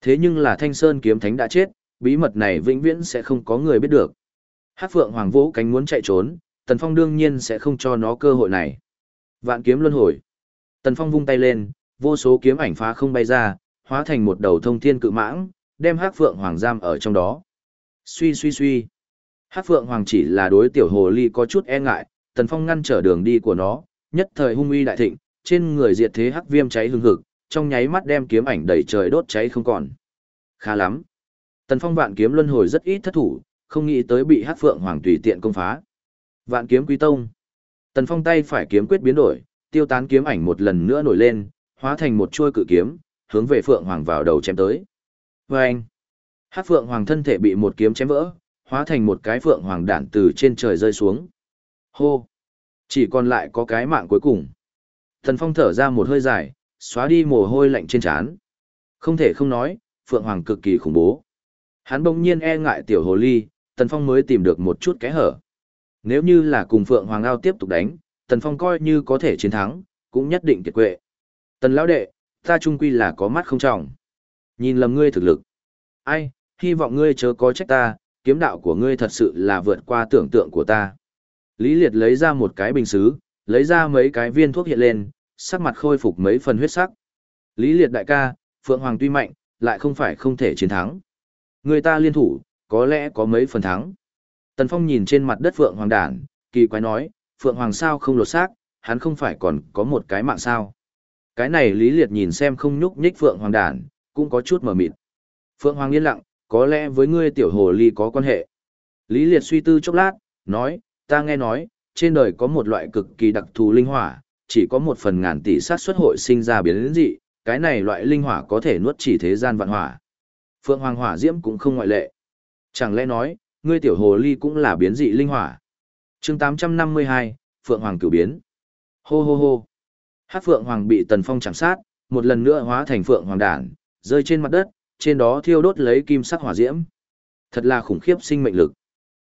Thế nhưng là Thanh Sơn kiếm thánh đã chết, bí mật này vĩnh viễn sẽ không có người biết được. Hát Phượng Hoàng Vũ cánh muốn chạy trốn, Tần Phong đương nhiên sẽ không cho nó cơ hội này. Vạn kiếm luân hồi. Tần Phong vung tay lên, vô số kiếm ảnh phá không bay ra, hóa thành một đầu thông thiên cự mãng, đem Hắc Phượng Hoàng giam ở trong đó. Suy suy suy. Hát Phượng Hoàng chỉ là đối tiểu hồ ly có chút e ngại, Tần Phong ngăn trở đường đi của nó, nhất thời hung uy đại thịnh, trên người diệt thế hắc viêm cháy hừng hực, trong nháy mắt đem kiếm ảnh đầy trời đốt cháy không còn. Khá lắm. Tần Phong vạn kiếm luân hồi rất ít thất thủ, không nghĩ tới bị Hát Phượng Hoàng tùy tiện công phá. Vạn kiếm quý tông. Tần Phong tay phải kiếm quyết biến đổi, tiêu tán kiếm ảnh một lần nữa nổi lên, hóa thành một chuôi cự kiếm, hướng về Phượng Hoàng vào đầu chém tới. Và anh, hát Phượng Hoàng thân thể bị một kiếm chém vỡ, hóa thành một cái Phượng Hoàng đạn từ trên trời rơi xuống. Hô! Chỉ còn lại có cái mạng cuối cùng. Thần Phong thở ra một hơi dài, xóa đi mồ hôi lạnh trên trán. Không thể không nói, Phượng Hoàng cực kỳ khủng bố. Hắn bỗng nhiên e ngại tiểu hồ ly, Tần Phong mới tìm được một chút kẽ hở. Nếu như là cùng Phượng Hoàng ao tiếp tục đánh, Tần Phong coi như có thể chiến thắng, cũng nhất định kiệt quệ. Tần lão đệ, ta trung quy là có mắt không trọng. Nhìn lầm ngươi thực lực. Ai, hy vọng ngươi chớ có trách ta, kiếm đạo của ngươi thật sự là vượt qua tưởng tượng của ta. Lý Liệt lấy ra một cái bình xứ, lấy ra mấy cái viên thuốc hiện lên, sắc mặt khôi phục mấy phần huyết sắc. Lý Liệt đại ca, Phượng Hoàng tuy mạnh, lại không phải không thể chiến thắng. Người ta liên thủ, có lẽ có mấy phần thắng. Tần Phong nhìn trên mặt đất Phượng Hoàng đản, kỳ quái nói, Phượng Hoàng sao không lột xác, hắn không phải còn có một cái mạng sao. Cái này Lý Liệt nhìn xem không nhúc nhích Phượng Hoàng đản, cũng có chút mờ mịt. Phượng Hoàng yên lặng, có lẽ với ngươi tiểu hồ ly có quan hệ. Lý Liệt suy tư chốc lát, nói, ta nghe nói, trên đời có một loại cực kỳ đặc thù linh hỏa, chỉ có một phần ngàn tỷ sát xuất hội sinh ra biến dị, cái này loại linh hỏa có thể nuốt chỉ thế gian vạn hỏa. Phượng Hoàng hỏa diễm cũng không ngoại lệ. Chẳng lẽ nói, ngươi tiểu hồ ly cũng là biến dị linh hỏa. chương 852, Phượng Hoàng cửu biến. Hô hô hô. Hát Phượng Hoàng bị Tần Phong chạm sát, một lần nữa hóa thành Phượng Hoàng đản, rơi trên mặt đất, trên đó thiêu đốt lấy kim sắc hỏa diễm. Thật là khủng khiếp sinh mệnh lực.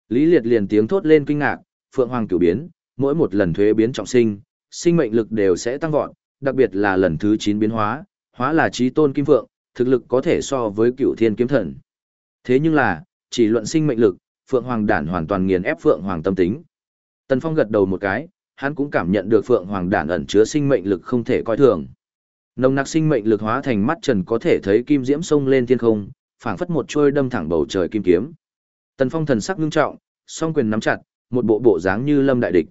Lý Liệt liền tiếng thốt lên kinh ngạc, Phượng Hoàng cửu biến, mỗi một lần thuế biến trọng sinh, sinh mệnh lực đều sẽ tăng vọt, đặc biệt là lần thứ 9 biến hóa, hóa là trí tôn kim phượng, thực lực có thể so với cửu thiên kiếm thần. Thế nhưng là, chỉ luận sinh mệnh lực, Phượng Hoàng đản hoàn toàn nghiền ép Phượng Hoàng tâm tính. Tần Phong gật đầu một cái, hắn cũng cảm nhận được Phượng Hoàng đản ẩn chứa sinh mệnh lực không thể coi thường. Nồng nặc sinh mệnh lực hóa thành mắt trần có thể thấy kim diễm sông lên thiên không, phảng phất một trôi đâm thẳng bầu trời kim kiếm. Tần Phong thần sắc ngưng trọng, song quyền nắm chặt, một bộ bộ dáng như lâm đại địch.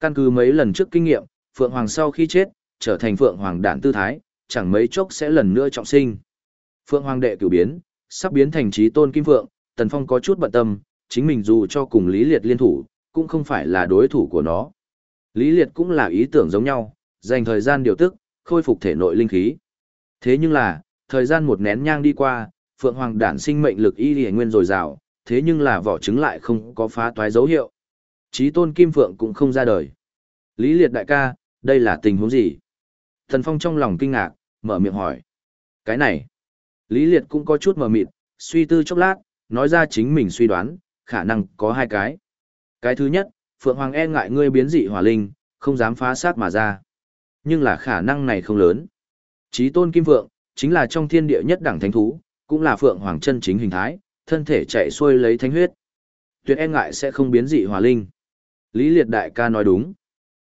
Căn cứ mấy lần trước kinh nghiệm, Phượng Hoàng sau khi chết, trở thành Phượng Hoàng đản tư thái, chẳng mấy chốc sẽ lần nữa trọng sinh. Phượng Hoàng đệ cửu biến, sắp biến thành trí tôn kim phượng, Tần Phong có chút bận tâm, chính mình dù cho cùng Lý Liệt liên thủ, cũng không phải là đối thủ của nó. Lý Liệt cũng là ý tưởng giống nhau, dành thời gian điều tức, khôi phục thể nội linh khí. Thế nhưng là, thời gian một nén nhang đi qua, Phượng Hoàng đản sinh mệnh lực y liễu nguyên rồi rào thế nhưng là vỏ trứng lại không có phá toái dấu hiệu. Chí tôn Kim Phượng cũng không ra đời. Lý Liệt đại ca, đây là tình huống gì? Thần Phong trong lòng kinh ngạc, mở miệng hỏi. Cái này, Lý Liệt cũng có chút mờ mịt, suy tư chốc lát, nói ra chính mình suy đoán, khả năng có hai cái. Cái thứ nhất, Phượng Hoàng e ngại ngươi biến dị hỏa linh, không dám phá sát mà ra. Nhưng là khả năng này không lớn. Chí tôn Kim Phượng, chính là trong thiên địa nhất đẳng thánh thú, cũng là Phượng Hoàng chân chính hình thái, thân thể chạy xuôi lấy thánh huyết. Tuyệt e ngại sẽ không biến dị hỏa linh. Lý Liệt đại ca nói đúng.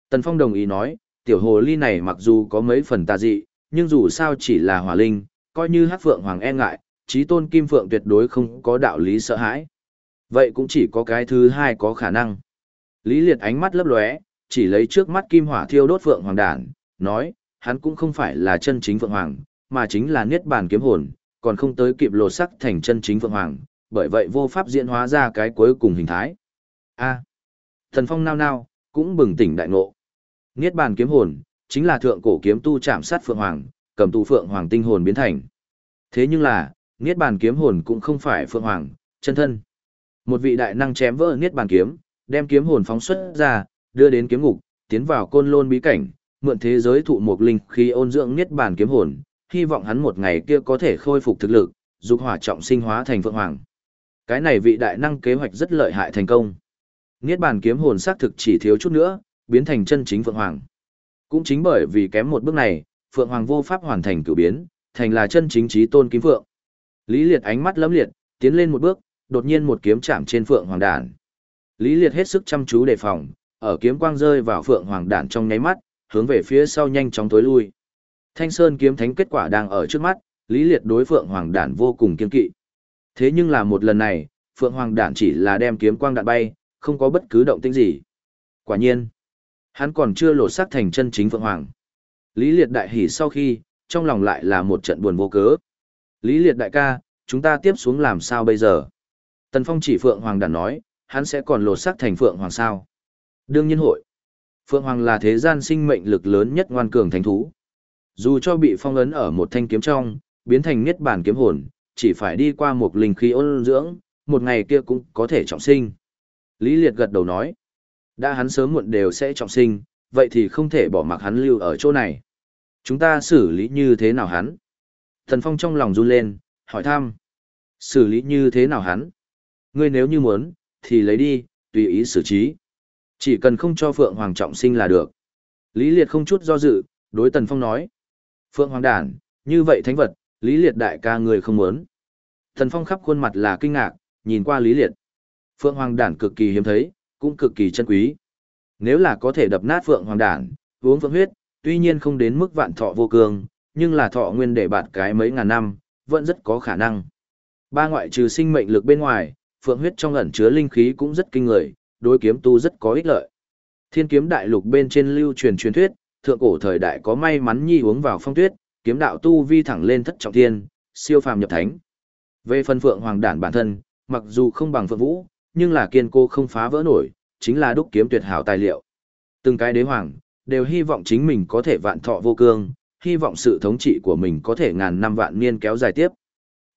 Tần Phong đồng ý nói, tiểu hồ ly này mặc dù có mấy phần tà dị, nhưng dù sao chỉ là hỏa linh, coi như hát phượng hoàng e ngại, trí tôn kim phượng tuyệt đối không có đạo lý sợ hãi. Vậy cũng chỉ có cái thứ hai có khả năng. Lý liệt ánh mắt lấp lóe, chỉ lấy trước mắt kim hỏa thiêu đốt phượng hoàng đản, nói, hắn cũng không phải là chân chính phượng hoàng, mà chính là niết bàn kiếm hồn, còn không tới kịp lột sắc thành chân chính phượng hoàng, bởi vậy vô pháp diễn hóa ra cái cuối cùng hình thái. A. Thần Phong nao nao, cũng bừng tỉnh đại ngộ. Niết bàn kiếm hồn, chính là thượng cổ kiếm tu chạm sát phượng hoàng, cầm tu phượng hoàng tinh hồn biến thành. Thế nhưng là, Niết bàn kiếm hồn cũng không phải phượng hoàng, chân thân. Một vị đại năng chém vỡ Niết bàn kiếm, đem kiếm hồn phóng xuất ra, đưa đến kiếm ngục, tiến vào côn lôn bí cảnh, mượn thế giới thụ một linh khí ôn dưỡng Niết bàn kiếm hồn, hy vọng hắn một ngày kia có thể khôi phục thực lực, dục hỏa trọng sinh hóa thành phượng hoàng. Cái này vị đại năng kế hoạch rất lợi hại thành công. Niết bàn kiếm hồn xác thực chỉ thiếu chút nữa, biến thành chân chính Phượng Hoàng. Cũng chính bởi vì kém một bước này, Phượng Hoàng vô pháp hoàn thành cử biến, thành là chân chính trí tôn kim phượng. Lý Liệt ánh mắt lấm liệt, tiến lên một bước, đột nhiên một kiếm chạm trên Phượng Hoàng đản. Lý Liệt hết sức chăm chú đề phòng, ở kiếm quang rơi vào Phượng Hoàng đản trong nháy mắt, hướng về phía sau nhanh chóng tối lui. Thanh Sơn kiếm thánh kết quả đang ở trước mắt, Lý Liệt đối Phượng Hoàng đản vô cùng kiên kỵ. Thế nhưng là một lần này, Phượng Hoàng đản chỉ là đem kiếm quang đạn bay, không có bất cứ động tĩnh gì. Quả nhiên, hắn còn chưa lột xác thành chân chính Phượng Hoàng. Lý Liệt đại hỉ sau khi, trong lòng lại là một trận buồn vô cớ. Lý Liệt đại ca, chúng ta tiếp xuống làm sao bây giờ? Tần Phong chỉ Phượng Hoàng đản nói, hắn sẽ còn lột xác thành Phượng Hoàng sao? Đương nhiên hội. Phượng Hoàng là thế gian sinh mệnh lực lớn nhất ngoan cường thánh thú. Dù cho bị phong ấn ở một thanh kiếm trong, biến thành niết bản kiếm hồn, chỉ phải đi qua một linh khí ôn dưỡng, một ngày kia cũng có thể trọng sinh. Lý Liệt gật đầu nói, đã hắn sớm muộn đều sẽ trọng sinh, vậy thì không thể bỏ mặc hắn lưu ở chỗ này. Chúng ta xử lý như thế nào hắn? Thần Phong trong lòng run lên, hỏi thăm. Xử lý như thế nào hắn? Ngươi nếu như muốn, thì lấy đi, tùy ý xử trí. Chỉ cần không cho Phượng Hoàng trọng sinh là được. Lý Liệt không chút do dự, đối Tần Phong nói. Phượng Hoàng đản, như vậy thánh vật, Lý Liệt đại ca người không muốn. Tần Phong khắp khuôn mặt là kinh ngạc, nhìn qua Lý Liệt. Phượng Hoàng đản cực kỳ hiếm thấy, cũng cực kỳ chân quý. Nếu là có thể đập nát Phượng Hoàng đản, uống phượng huyết, tuy nhiên không đến mức vạn thọ vô cường, nhưng là thọ nguyên để bạt cái mấy ngàn năm, vẫn rất có khả năng. Ba ngoại trừ sinh mệnh lực bên ngoài, phượng huyết trong ẩn chứa linh khí cũng rất kinh người, đối kiếm tu rất có ích lợi. Thiên kiếm đại lục bên trên lưu truyền truyền thuyết, thượng cổ thời đại có may mắn nhi uống vào phong tuyết, kiếm đạo tu vi thẳng lên thất trọng thiên, siêu phàm nhập thánh. Về phần phượng hoàng đản bản thân, mặc dù không bằng phượng vũ, nhưng là kiên cô không phá vỡ nổi, chính là đúc kiếm tuyệt hảo tài liệu. Từng cái đế hoàng, đều hy vọng chính mình có thể vạn thọ vô cương, hy vọng sự thống trị của mình có thể ngàn năm vạn niên kéo dài tiếp.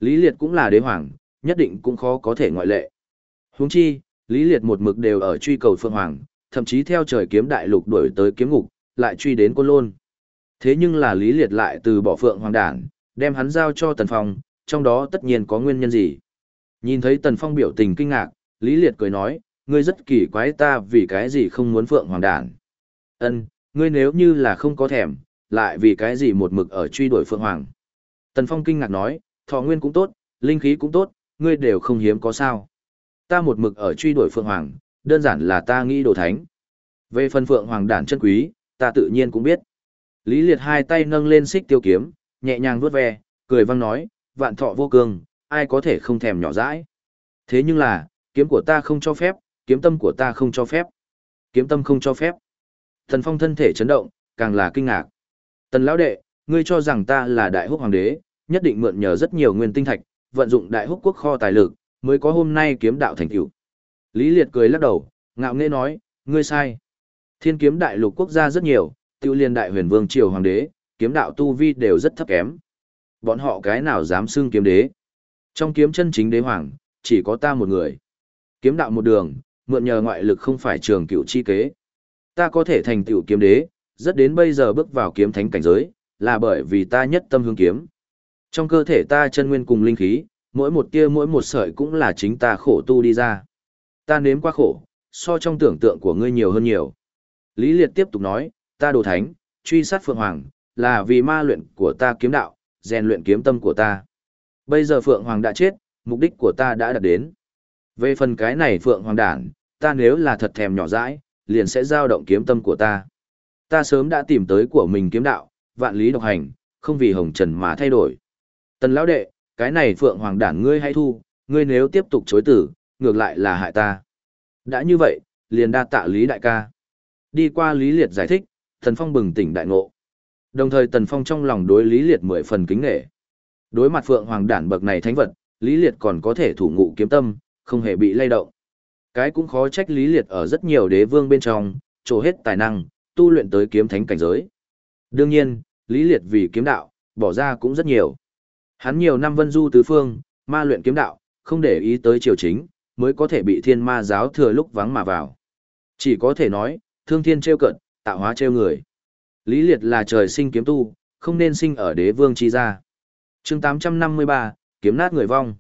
Lý Liệt cũng là đế hoàng, nhất định cũng khó có thể ngoại lệ. Huống chi, Lý Liệt một mực đều ở truy cầu Phượng Hoàng, thậm chí theo trời kiếm đại lục đuổi tới kiếm ngục, lại truy đến Côn Lôn. Thế nhưng là Lý Liệt lại từ bỏ Phượng Hoàng đản, đem hắn giao cho Tần Phong, trong đó tất nhiên có nguyên nhân gì. Nhìn thấy Tần Phong biểu tình kinh ngạc, Lý Liệt cười nói, ngươi rất kỳ quái ta vì cái gì không muốn Phượng Hoàng đản. Ân, ngươi nếu như là không có thèm, lại vì cái gì một mực ở truy đuổi Phượng Hoàng. Tần Phong kinh ngạc nói, thọ nguyên cũng tốt, linh khí cũng tốt, ngươi đều không hiếm có sao. Ta một mực ở truy đuổi Phượng Hoàng, đơn giản là ta nghĩ đồ thánh. Về phần Phượng Hoàng đản chân quý, ta tự nhiên cũng biết. Lý Liệt hai tay nâng lên xích tiêu kiếm, nhẹ nhàng vuốt ve, cười vang nói, vạn thọ vô cương, ai có thể không thèm nhỏ dãi. Thế nhưng là, kiếm của ta không cho phép, kiếm tâm của ta không cho phép. Kiếm tâm không cho phép. Thần Phong thân thể chấn động, càng là kinh ngạc. Tần lão đệ, ngươi cho rằng ta là đại húc hoàng đế, nhất định mượn nhờ rất nhiều nguyên tinh thạch, vận dụng đại húc quốc kho tài lực, mới có hôm nay kiếm đạo thành tựu. Lý Liệt cười lắc đầu, ngạo nghễ nói, ngươi sai. Thiên kiếm đại lục quốc gia rất nhiều, tiêu liên đại huyền vương triều hoàng đế, kiếm đạo tu vi đều rất thấp kém. Bọn họ cái nào dám xưng kiếm đế? Trong kiếm chân chính đế hoàng, chỉ có ta một người. Kiếm đạo một đường, mượn nhờ ngoại lực không phải trường cựu chi kế. Ta có thể thành tựu kiếm đế, rất đến bây giờ bước vào kiếm thánh cảnh giới, là bởi vì ta nhất tâm hướng kiếm. Trong cơ thể ta chân nguyên cùng linh khí, mỗi một tia mỗi một sợi cũng là chính ta khổ tu đi ra. Ta nếm qua khổ, so trong tưởng tượng của ngươi nhiều hơn nhiều. Lý Liệt tiếp tục nói, ta đồ thánh, truy sát Phượng Hoàng, là vì ma luyện của ta kiếm đạo, rèn luyện kiếm tâm của ta. Bây giờ Phượng Hoàng đã chết, mục đích của ta đã đạt đến. Về phần cái này Phượng Hoàng đản, ta nếu là thật thèm nhỏ dãi, liền sẽ giao động kiếm tâm của ta. Ta sớm đã tìm tới của mình kiếm đạo, vạn lý độc hành, không vì hồng trần mà thay đổi. Tần lão đệ, cái này Phượng Hoàng đản ngươi hay thu, ngươi nếu tiếp tục chối tử, ngược lại là hại ta. Đã như vậy, liền đa tạ Lý đại ca. Đi qua Lý Liệt giải thích, Tần Phong bừng tỉnh đại ngộ. Đồng thời Tần Phong trong lòng đối Lý Liệt mười phần kính nghệ. Đối mặt Phượng Hoàng đản bậc này thánh vật, Lý Liệt còn có thể thủ ngụ kiếm tâm, không hề bị lay động. Cái cũng khó trách Lý Liệt ở rất nhiều đế vương bên trong, trổ hết tài năng, tu luyện tới kiếm thánh cảnh giới. Đương nhiên, Lý Liệt vì kiếm đạo, bỏ ra cũng rất nhiều. Hắn nhiều năm vân du tứ phương, ma luyện kiếm đạo, không để ý tới triều chính, mới có thể bị thiên ma giáo thừa lúc vắng mà vào. Chỉ có thể nói, thương thiên trêu cận, tạo hóa trêu người. Lý Liệt là trời sinh kiếm tu, không nên sinh ở đế vương chi gia. chương 853, kiếm nát người vong.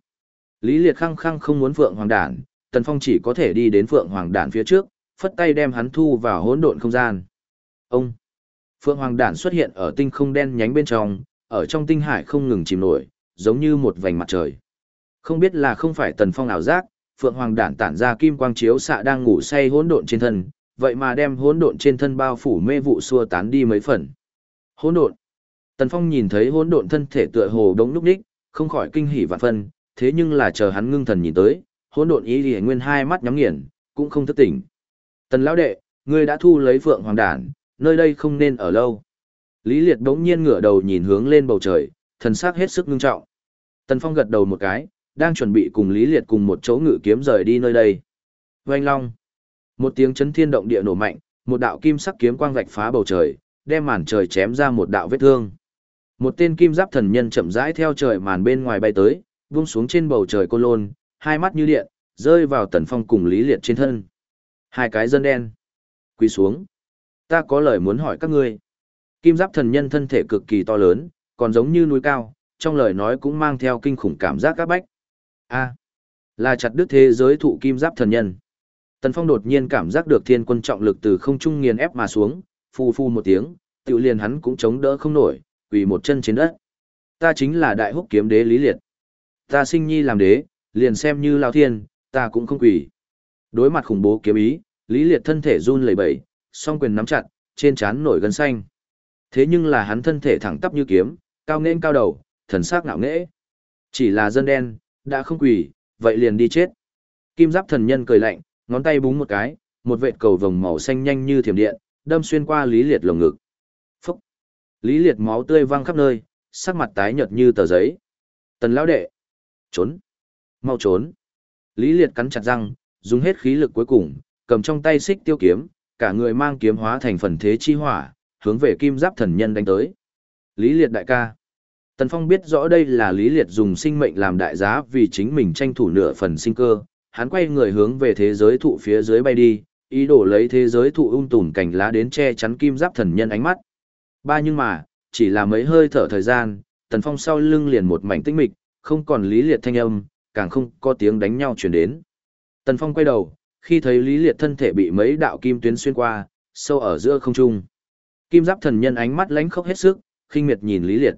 Lý Liệt khăng khăng không muốn Phượng Hoàng Đản, Tần Phong chỉ có thể đi đến Phượng Hoàng Đản phía trước, phất tay đem hắn thu vào hỗn độn không gian. Ông! Phượng Hoàng Đản xuất hiện ở tinh không đen nhánh bên trong, ở trong tinh hải không ngừng chìm nổi, giống như một vành mặt trời. Không biết là không phải Tần Phong ảo giác, Phượng Hoàng Đản tản ra kim quang chiếu xạ đang ngủ say hỗn độn trên thân, vậy mà đem hỗn độn trên thân bao phủ mê vụ xua tán đi mấy phần. Hỗn độn. Tần Phong nhìn thấy hỗn độn thân thể tựa hồ đống lúc đích, không khỏi kinh hỉ vạn phân, thế nhưng là chờ hắn ngưng thần nhìn tới, hỗn độn ý liễu nguyên hai mắt nhắm nghiền, cũng không thức tỉnh. Tần lão đệ, ngươi đã thu lấy Phượng Hoàng đản, nơi đây không nên ở lâu. Lý Liệt bỗng nhiên ngửa đầu nhìn hướng lên bầu trời, thần sắc hết sức ngưng trọng. Tần Phong gật đầu một cái, đang chuẩn bị cùng Lý Liệt cùng một chỗ ngự kiếm rời đi nơi đây. Oanh long. Một tiếng chấn thiên động địa nổ mạnh, một đạo kim sắc kiếm quang vạch phá bầu trời, đem màn trời chém ra một đạo vết thương. Một tên kim giáp thần nhân chậm rãi theo trời màn bên ngoài bay tới, vung xuống trên bầu trời côn lôn, hai mắt như điện, rơi vào tần phong cùng lý liệt trên thân. Hai cái dân đen. Quỳ xuống. Ta có lời muốn hỏi các ngươi. Kim giáp thần nhân thân thể cực kỳ to lớn, còn giống như núi cao, trong lời nói cũng mang theo kinh khủng cảm giác các bách. A. là chặt đứt thế giới thụ kim giáp thần nhân. Tần Phong đột nhiên cảm giác được thiên quân trọng lực từ không trung nghiền ép mà xuống, phu phu một tiếng, tự liền hắn cũng chống đỡ không nổi, quỳ một chân trên đất. Ta chính là đại húc kiếm đế Lý Liệt. Ta sinh nhi làm đế, liền xem như lao thiên, ta cũng không quỳ. Đối mặt khủng bố kiếm ý, Lý Liệt thân thể run lẩy bẩy, song quyền nắm chặt, trên trán nổi gân xanh. Thế nhưng là hắn thân thể thẳng tắp như kiếm, cao nghênh cao đầu, thần sắc ngạo nghễ. Chỉ là dân đen, đã không quỳ, vậy liền đi chết. Kim giáp thần nhân cười lạnh, ngón tay búng một cái, một vệt cầu vồng màu xanh nhanh như thiểm điện, đâm xuyên qua Lý Liệt lồng ngực. Phúc! Lý Liệt máu tươi văng khắp nơi, sắc mặt tái nhợt như tờ giấy. Tần lão đệ! Trốn! Mau trốn! Lý Liệt cắn chặt răng, dùng hết khí lực cuối cùng, cầm trong tay xích tiêu kiếm, cả người mang kiếm hóa thành phần thế chi hỏa, hướng về kim giáp thần nhân đánh tới. Lý Liệt đại ca! Tần Phong biết rõ đây là Lý Liệt dùng sinh mệnh làm đại giá vì chính mình tranh thủ nửa phần sinh cơ, hắn quay người hướng về thế giới thụ phía dưới bay đi, ý đồ lấy thế giới thụ ung tùn cảnh lá đến che chắn kim giáp thần nhân ánh mắt. Ba nhưng mà, chỉ là mấy hơi thở thời gian, Tần Phong sau lưng liền một mảnh tĩnh mịch, không còn Lý Liệt thanh âm, càng không có tiếng đánh nhau truyền đến. Tần Phong quay đầu, khi thấy Lý Liệt thân thể bị mấy đạo kim tuyến xuyên qua, sâu ở giữa không trung. Kim giáp thần nhân ánh mắt lánh khóc hết sức, khinh miệt nhìn Lý Liệt.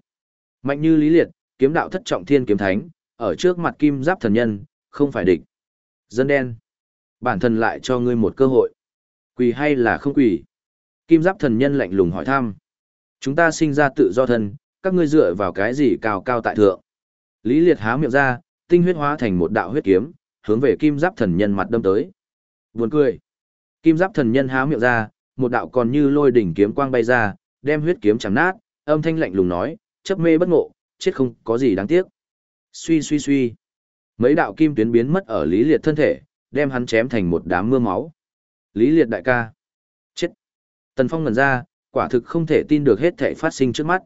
Mạnh như Lý Liệt, kiếm đạo thất trọng thiên kiếm thánh, ở trước mặt kim giáp thần nhân, không phải địch. Dân đen. Bản thân lại cho ngươi một cơ hội. Quỳ hay là không quỳ? Kim giáp thần nhân lạnh lùng hỏi thăm. Chúng ta sinh ra tự do thân, các ngươi dựa vào cái gì cao cao tại thượng? Lý Liệt há miệng ra, tinh huyết hóa thành một đạo huyết kiếm, hướng về kim giáp thần nhân mặt đâm tới. Buồn cười. Kim giáp thần nhân há miệng ra, một đạo còn như lôi đỉnh kiếm quang bay ra, đem huyết kiếm chằm nát, âm thanh lạnh lùng nói, chấp mê bất ngộ, chết không có gì đáng tiếc. Suy suy suy. Mấy đạo kim tuyến biến mất ở Lý Liệt thân thể, đem hắn chém thành một đám mưa máu. Lý Liệt đại ca. Chết. Tần Phong ngần ra, quả thực không thể tin được hết thể phát sinh trước mắt.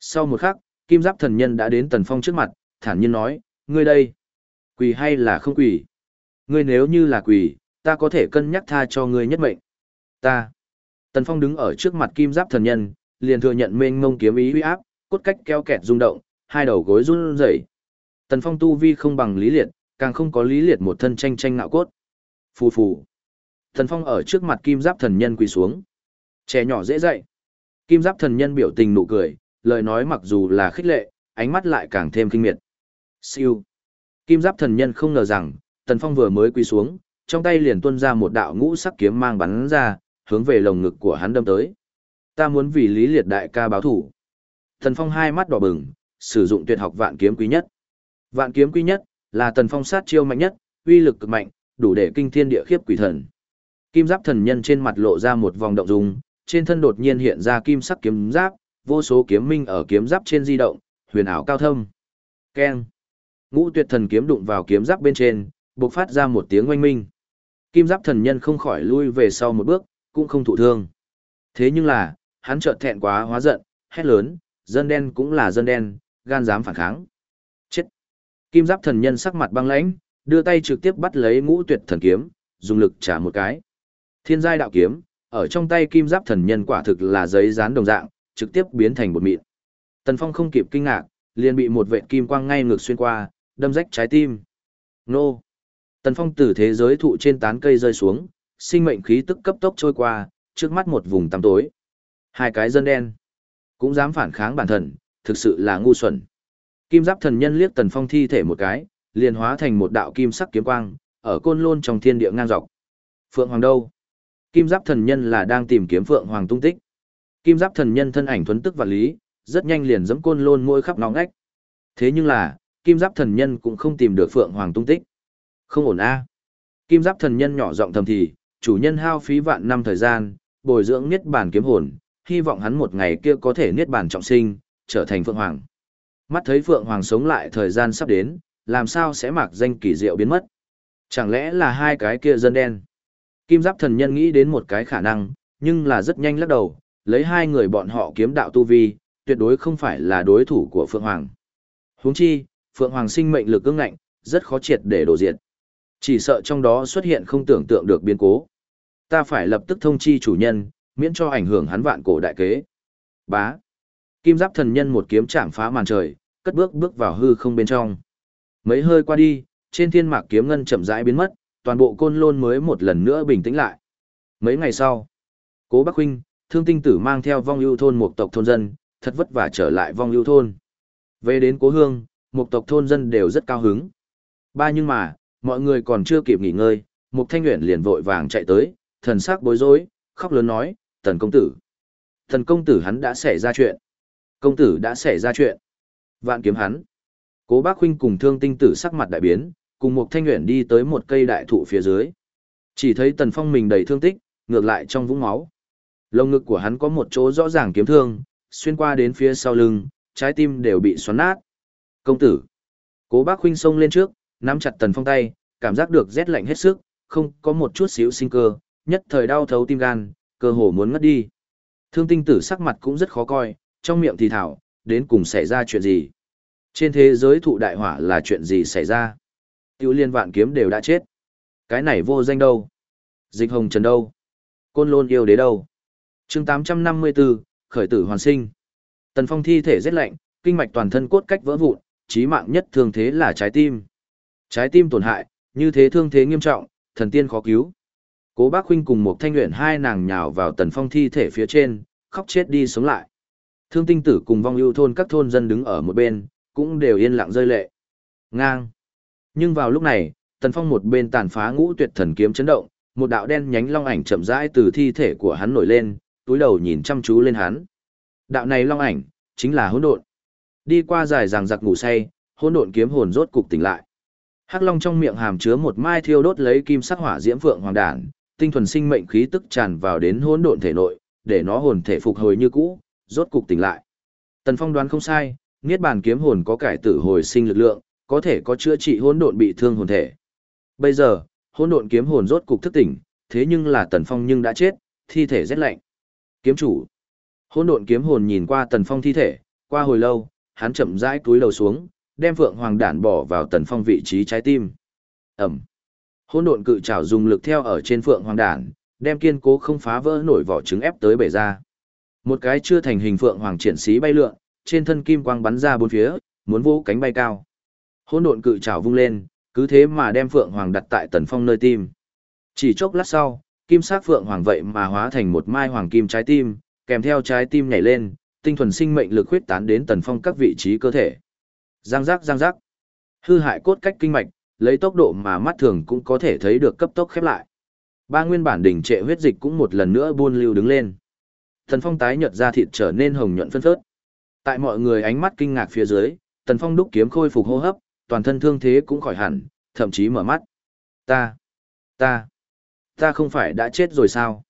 Sau một khắc, kim giáp thần nhân đã đến Tần Phong trước mặt, thản nhiên nói, ngươi đây. Quỳ hay là không quỳ? Ngươi nếu như là quỳ, ta có thể cân nhắc tha cho ngươi nhất mệnh. Ta. Tần Phong đứng ở trước mặt kim giáp thần nhân, liền thừa nhận mênh mông kiếm ý uy áp, cốt cách keo kẹt rung động, hai đầu gối run rẩy. Tần Phong tu vi không bằng Lý Liệt, càng không có Lý Liệt một thân tranh tranh ngạo cốt. Phù phù. Tần Phong ở trước mặt kim giáp thần nhân quỳ xuống. Trẻ nhỏ dễ dạy. Kim giáp thần nhân biểu tình nụ cười, lời nói mặc dù là khích lệ, ánh mắt lại càng thêm kinh miệt. Siêu. Kim giáp thần nhân không ngờ rằng, Tần Phong vừa mới quỳ xuống, trong tay liền tuôn ra một đạo ngũ sắc kiếm mang bắn ra, hướng về lồng ngực của hắn đâm tới. Ta muốn vì Lý Liệt đại ca báo thủ. Tần Phong hai mắt đỏ bừng, sử dụng tuyệt học vạn kiếm quý nhất. Vạn kiếm quý nhất là Tần Phong sát chiêu mạnh nhất, uy lực cực mạnh, đủ để kinh thiên địa khiếp quỷ thần. Kim giáp thần nhân trên mặt lộ ra một vòng động dung, trên thân đột nhiên hiện ra kim sắc kiếm giáp, vô số kiếm minh ở kiếm giáp trên di động, huyền ảo cao thâm. Keng. Ngũ tuyệt thần kiếm đụng vào kiếm giáp bên trên, bộc phát ra một tiếng oanh minh. Kim giáp thần nhân không khỏi lui về sau một bước, cũng không thụ thương. Thế nhưng là, hắn chợt thẹn quá hóa giận, hét lớn, dân đen cũng là dân đen, gan dám phản kháng. Chết! Kim giáp thần nhân sắc mặt băng lãnh, đưa tay trực tiếp bắt lấy ngũ tuyệt thần kiếm, dùng lực trả một cái. Thiên giai đạo kiếm, ở trong tay kim giáp thần nhân quả thực là giấy dán đồng dạng, trực tiếp biến thành bột mịn. Tần Phong không kịp kinh ngạc, liền bị một vệt kim quang ngay ngược xuyên qua, đâm rách trái tim. Nô! Tần Phong từ thế giới thụ trên tán cây rơi xuống, sinh mệnh khí tức cấp tốc trôi qua, trước mắt một vùng tăm tối. Hai cái dân đen, cũng dám phản kháng bản thần thực sự là ngu xuẩn. Kim giáp thần nhân liếc Tần Phong thi thể một cái, liền hóa thành một đạo kim sắc kiếm quang, ở côn lôn trong thiên địa ngang dọc. Phượng Hoàng đâu? Kim giáp thần nhân là đang tìm kiếm Phượng Hoàng tung tích. Kim giáp thần nhân thân ảnh thuấn tức và lý, rất nhanh liền dẫm côn lôn mỗi khắp nóng ách. Thế nhưng là, kim giáp thần nhân cũng không tìm được Phượng Hoàng tung tích. Không ổn a. Kim giáp thần nhân nhỏ giọng thầm thì, chủ nhân hao phí vạn năm thời gian, bồi dưỡng niết bàn kiếm hồn, hy vọng hắn một ngày kia có thể niết bàn trọng sinh, trở thành Phượng Hoàng. Mắt thấy Phượng Hoàng sống lại thời gian sắp đến, làm sao sẽ mặc danh kỳ diệu biến mất? Chẳng lẽ là hai cái kia dân đen? Kim giáp thần nhân nghĩ đến một cái khả năng, nhưng là rất nhanh lắc đầu, lấy hai người bọn họ kiếm đạo tu vi, tuyệt đối không phải là đối thủ của Phượng Hoàng. Huống chi, Phượng Hoàng sinh mệnh lực ương ngạnh, rất khó triệt để đổ diệt. Chỉ sợ trong đó xuất hiện không tưởng tượng được biến cố. Ta phải lập tức thông chi chủ nhân, miễn cho ảnh hưởng hắn vạn cổ đại kế. Bá. Kim giáp thần nhân một kiếm chạm phá màn trời, cất bước bước vào hư không bên trong. Mấy hơi qua đi, trên thiên mạc kiếm ngân chậm rãi biến mất, toàn bộ côn lôn mới một lần nữa bình tĩnh lại. Mấy ngày sau, Cố Bắc Huynh, Thương Tinh Tử mang theo vong ưu thôn một tộc thôn dân, thật vất vả trở lại vong ưu thôn. Về đến Cố Hương, một tộc thôn dân đều rất cao hứng. Ba nhưng mà, mọi người còn chưa kịp nghỉ ngơi, Mục Thanh Uyển liền vội vàng chạy tới, thần sắc bối rối, khóc lớn nói, "Tần công tử, thần công tử hắn đã xảy ra chuyện. Công tử đã xảy ra chuyện." Vạn kiếm hắn. Cố Bác huynh cùng Thương Tinh tử sắc mặt đại biến, cùng Mục Thanh Uyển đi tới một cây đại thụ phía dưới. Chỉ thấy Tần Phong mình đầy thương tích, ngược lại trong vũng máu. Lông ngực của hắn có một chỗ rõ ràng kiếm thương, xuyên qua đến phía sau lưng, trái tim đều bị xoắn nát. Công tử. Cố bác huynh xông lên trước, nắm chặt Tần Phong tay, cảm giác được rét lạnh hết sức, không có một chút xíu sinh cơ, nhất thời đau thấu tim gan, cơ hồ muốn ngất đi. Thương tinh tử sắc mặt cũng rất khó coi, trong miệng thì thảo, đến cùng xảy ra chuyện gì? Trên thế giới thụ đại hỏa là chuyện gì xảy ra? Tiêu liên vạn kiếm đều đã chết. Cái này vô danh đâu? Dịch hồng trần đâu? Côn lôn yêu đế đâu? chương 854, khởi tử hoàn sinh. Tần Phong thi thể rét lạnh, kinh mạch toàn thân cốt cách vỡ vụn, chí mạng nhất thường thế là trái tim. Trái tim tổn hại, như thế thương thế nghiêm trọng, thần tiên khó cứu. Cố Bác huynh cùng một thanh nguyện hai nàng nhào vào Tần Phong thi thể phía trên, khóc chết đi sống lại. Thương tinh tử cùng vong ưu thôn các thôn dân đứng ở một bên, cũng đều yên lặng rơi lệ. Ngang. Nhưng vào lúc này, Tần Phong một bên tàn phá ngũ tuyệt thần kiếm chấn động, một đạo đen nhánh long ảnh chậm rãi từ thi thể của hắn nổi lên, túi đầu nhìn chăm chú lên hắn. Đạo này long ảnh, chính là hỗn độn. Đi qua dài ràng giặc ngủ say, hỗn độn kiếm hồn rốt cục tỉnh lại. Hắc long trong miệng hàm chứa một mai thiêu đốt lấy kim sắc hỏa diễm phượng hoàng đản, tinh thuần sinh mệnh khí tức tràn vào đến hỗn độn thể nội, để nó hồn thể phục hồi như cũ, rốt cục tỉnh lại. Tần Phong đoán không sai, Niết bàn kiếm hồn có cải tử hồi sinh lực lượng, có thể có chữa trị hỗn độn bị thương hồn thể. Bây giờ, hỗn độn kiếm hồn rốt cục thức tỉnh, thế nhưng là Tần Phong nhưng đã chết, thi thể rét lạnh. Kiếm chủ. Hỗn độn kiếm hồn nhìn qua Tần Phong thi thể, qua hồi lâu, hắn chậm rãi cúi đầu xuống, đem Phượng Hoàng đản bỏ vào Tần Phong vị trí trái tim. Ẩm. Hỗn độn cự trảo dùng lực theo ở trên Phượng Hoàng đản, đem kiên cố không phá vỡ nổi vỏ trứng ép tới bể ra. Một cái chưa thành hình Phượng Hoàng triển xí bay lượn, trên thân kim quang bắn ra bốn phía, muốn vỗ cánh bay cao. Hỗn độn cự trảo vung lên, cứ thế mà đem Phượng Hoàng đặt tại Tần Phong nơi tim. Chỉ chốc lát sau, kim sắc Phượng Hoàng vậy mà hóa thành một mai hoàng kim trái tim, kèm theo trái tim nhảy lên, tinh thuần sinh mệnh lực huyết tán đến Tần Phong các vị trí cơ thể. Giang giác giang giác. Hư hại cốt cách kinh mạch, lấy tốc độ mà mắt thường cũng có thể thấy được cấp tốc khép lại. Ba nguyên bản đỉnh trệ huyết dịch cũng một lần nữa buôn lưu đứng lên. Tần Phong tái nhợt da thịt trở nên hồng nhuận phân phớt. Tại mọi người ánh mắt kinh ngạc phía dưới, Tần Phong đúc kiếm khôi phục hô hấp, toàn thân thương thế cũng khỏi hẳn, thậm chí mở mắt. Ta, ta, ta không phải đã chết rồi sao?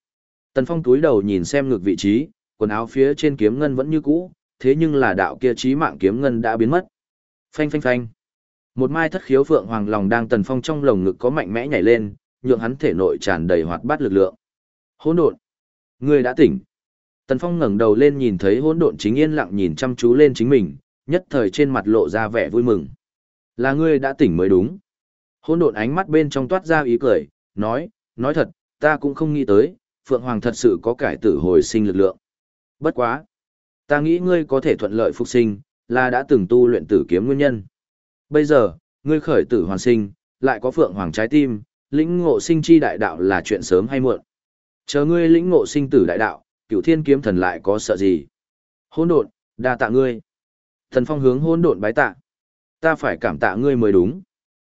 Tần Phong túi đầu nhìn xem ngược vị trí, quần áo phía trên kiếm ngân vẫn như cũ, thế nhưng là đạo kia trí mạng kiếm ngân đã biến mất. Phanh phanh phanh. Một mai thất khiếu phượng hoàng lòng đang Tần Phong trong lồng ngực có mạnh mẽ nhảy lên, nhượng hắn thể nội tràn đầy hoạt bát lực lượng. Hỗn độn, ngươi đã tỉnh. Tần Phong ngẩng đầu lên nhìn thấy hỗn độn chính yên lặng nhìn chăm chú lên chính mình, nhất thời trên mặt lộ ra vẻ vui mừng. Là ngươi đã tỉnh mới đúng. Hỗn độn ánh mắt bên trong toát ra ý cười, nói, nói thật, ta cũng không nghĩ tới, Phượng Hoàng thật sự có cải tử hồi sinh lực lượng. Bất quá. Ta nghĩ ngươi có thể thuận lợi phục sinh, là đã từng tu luyện tử kiếm nguyên nhân. Bây giờ, ngươi khởi tử hoàn sinh, lại có Phượng Hoàng trái tim, lĩnh ngộ sinh chi đại đạo là chuyện sớm hay muộn. Chờ ngươi lĩnh ngộ sinh tử đại đạo, cửu thiên kiếm thần lại có sợ gì? Hôn độn, đa tạ ngươi. Thần phong hướng hôn độn bái tạ. Ta phải cảm tạ ngươi mới đúng.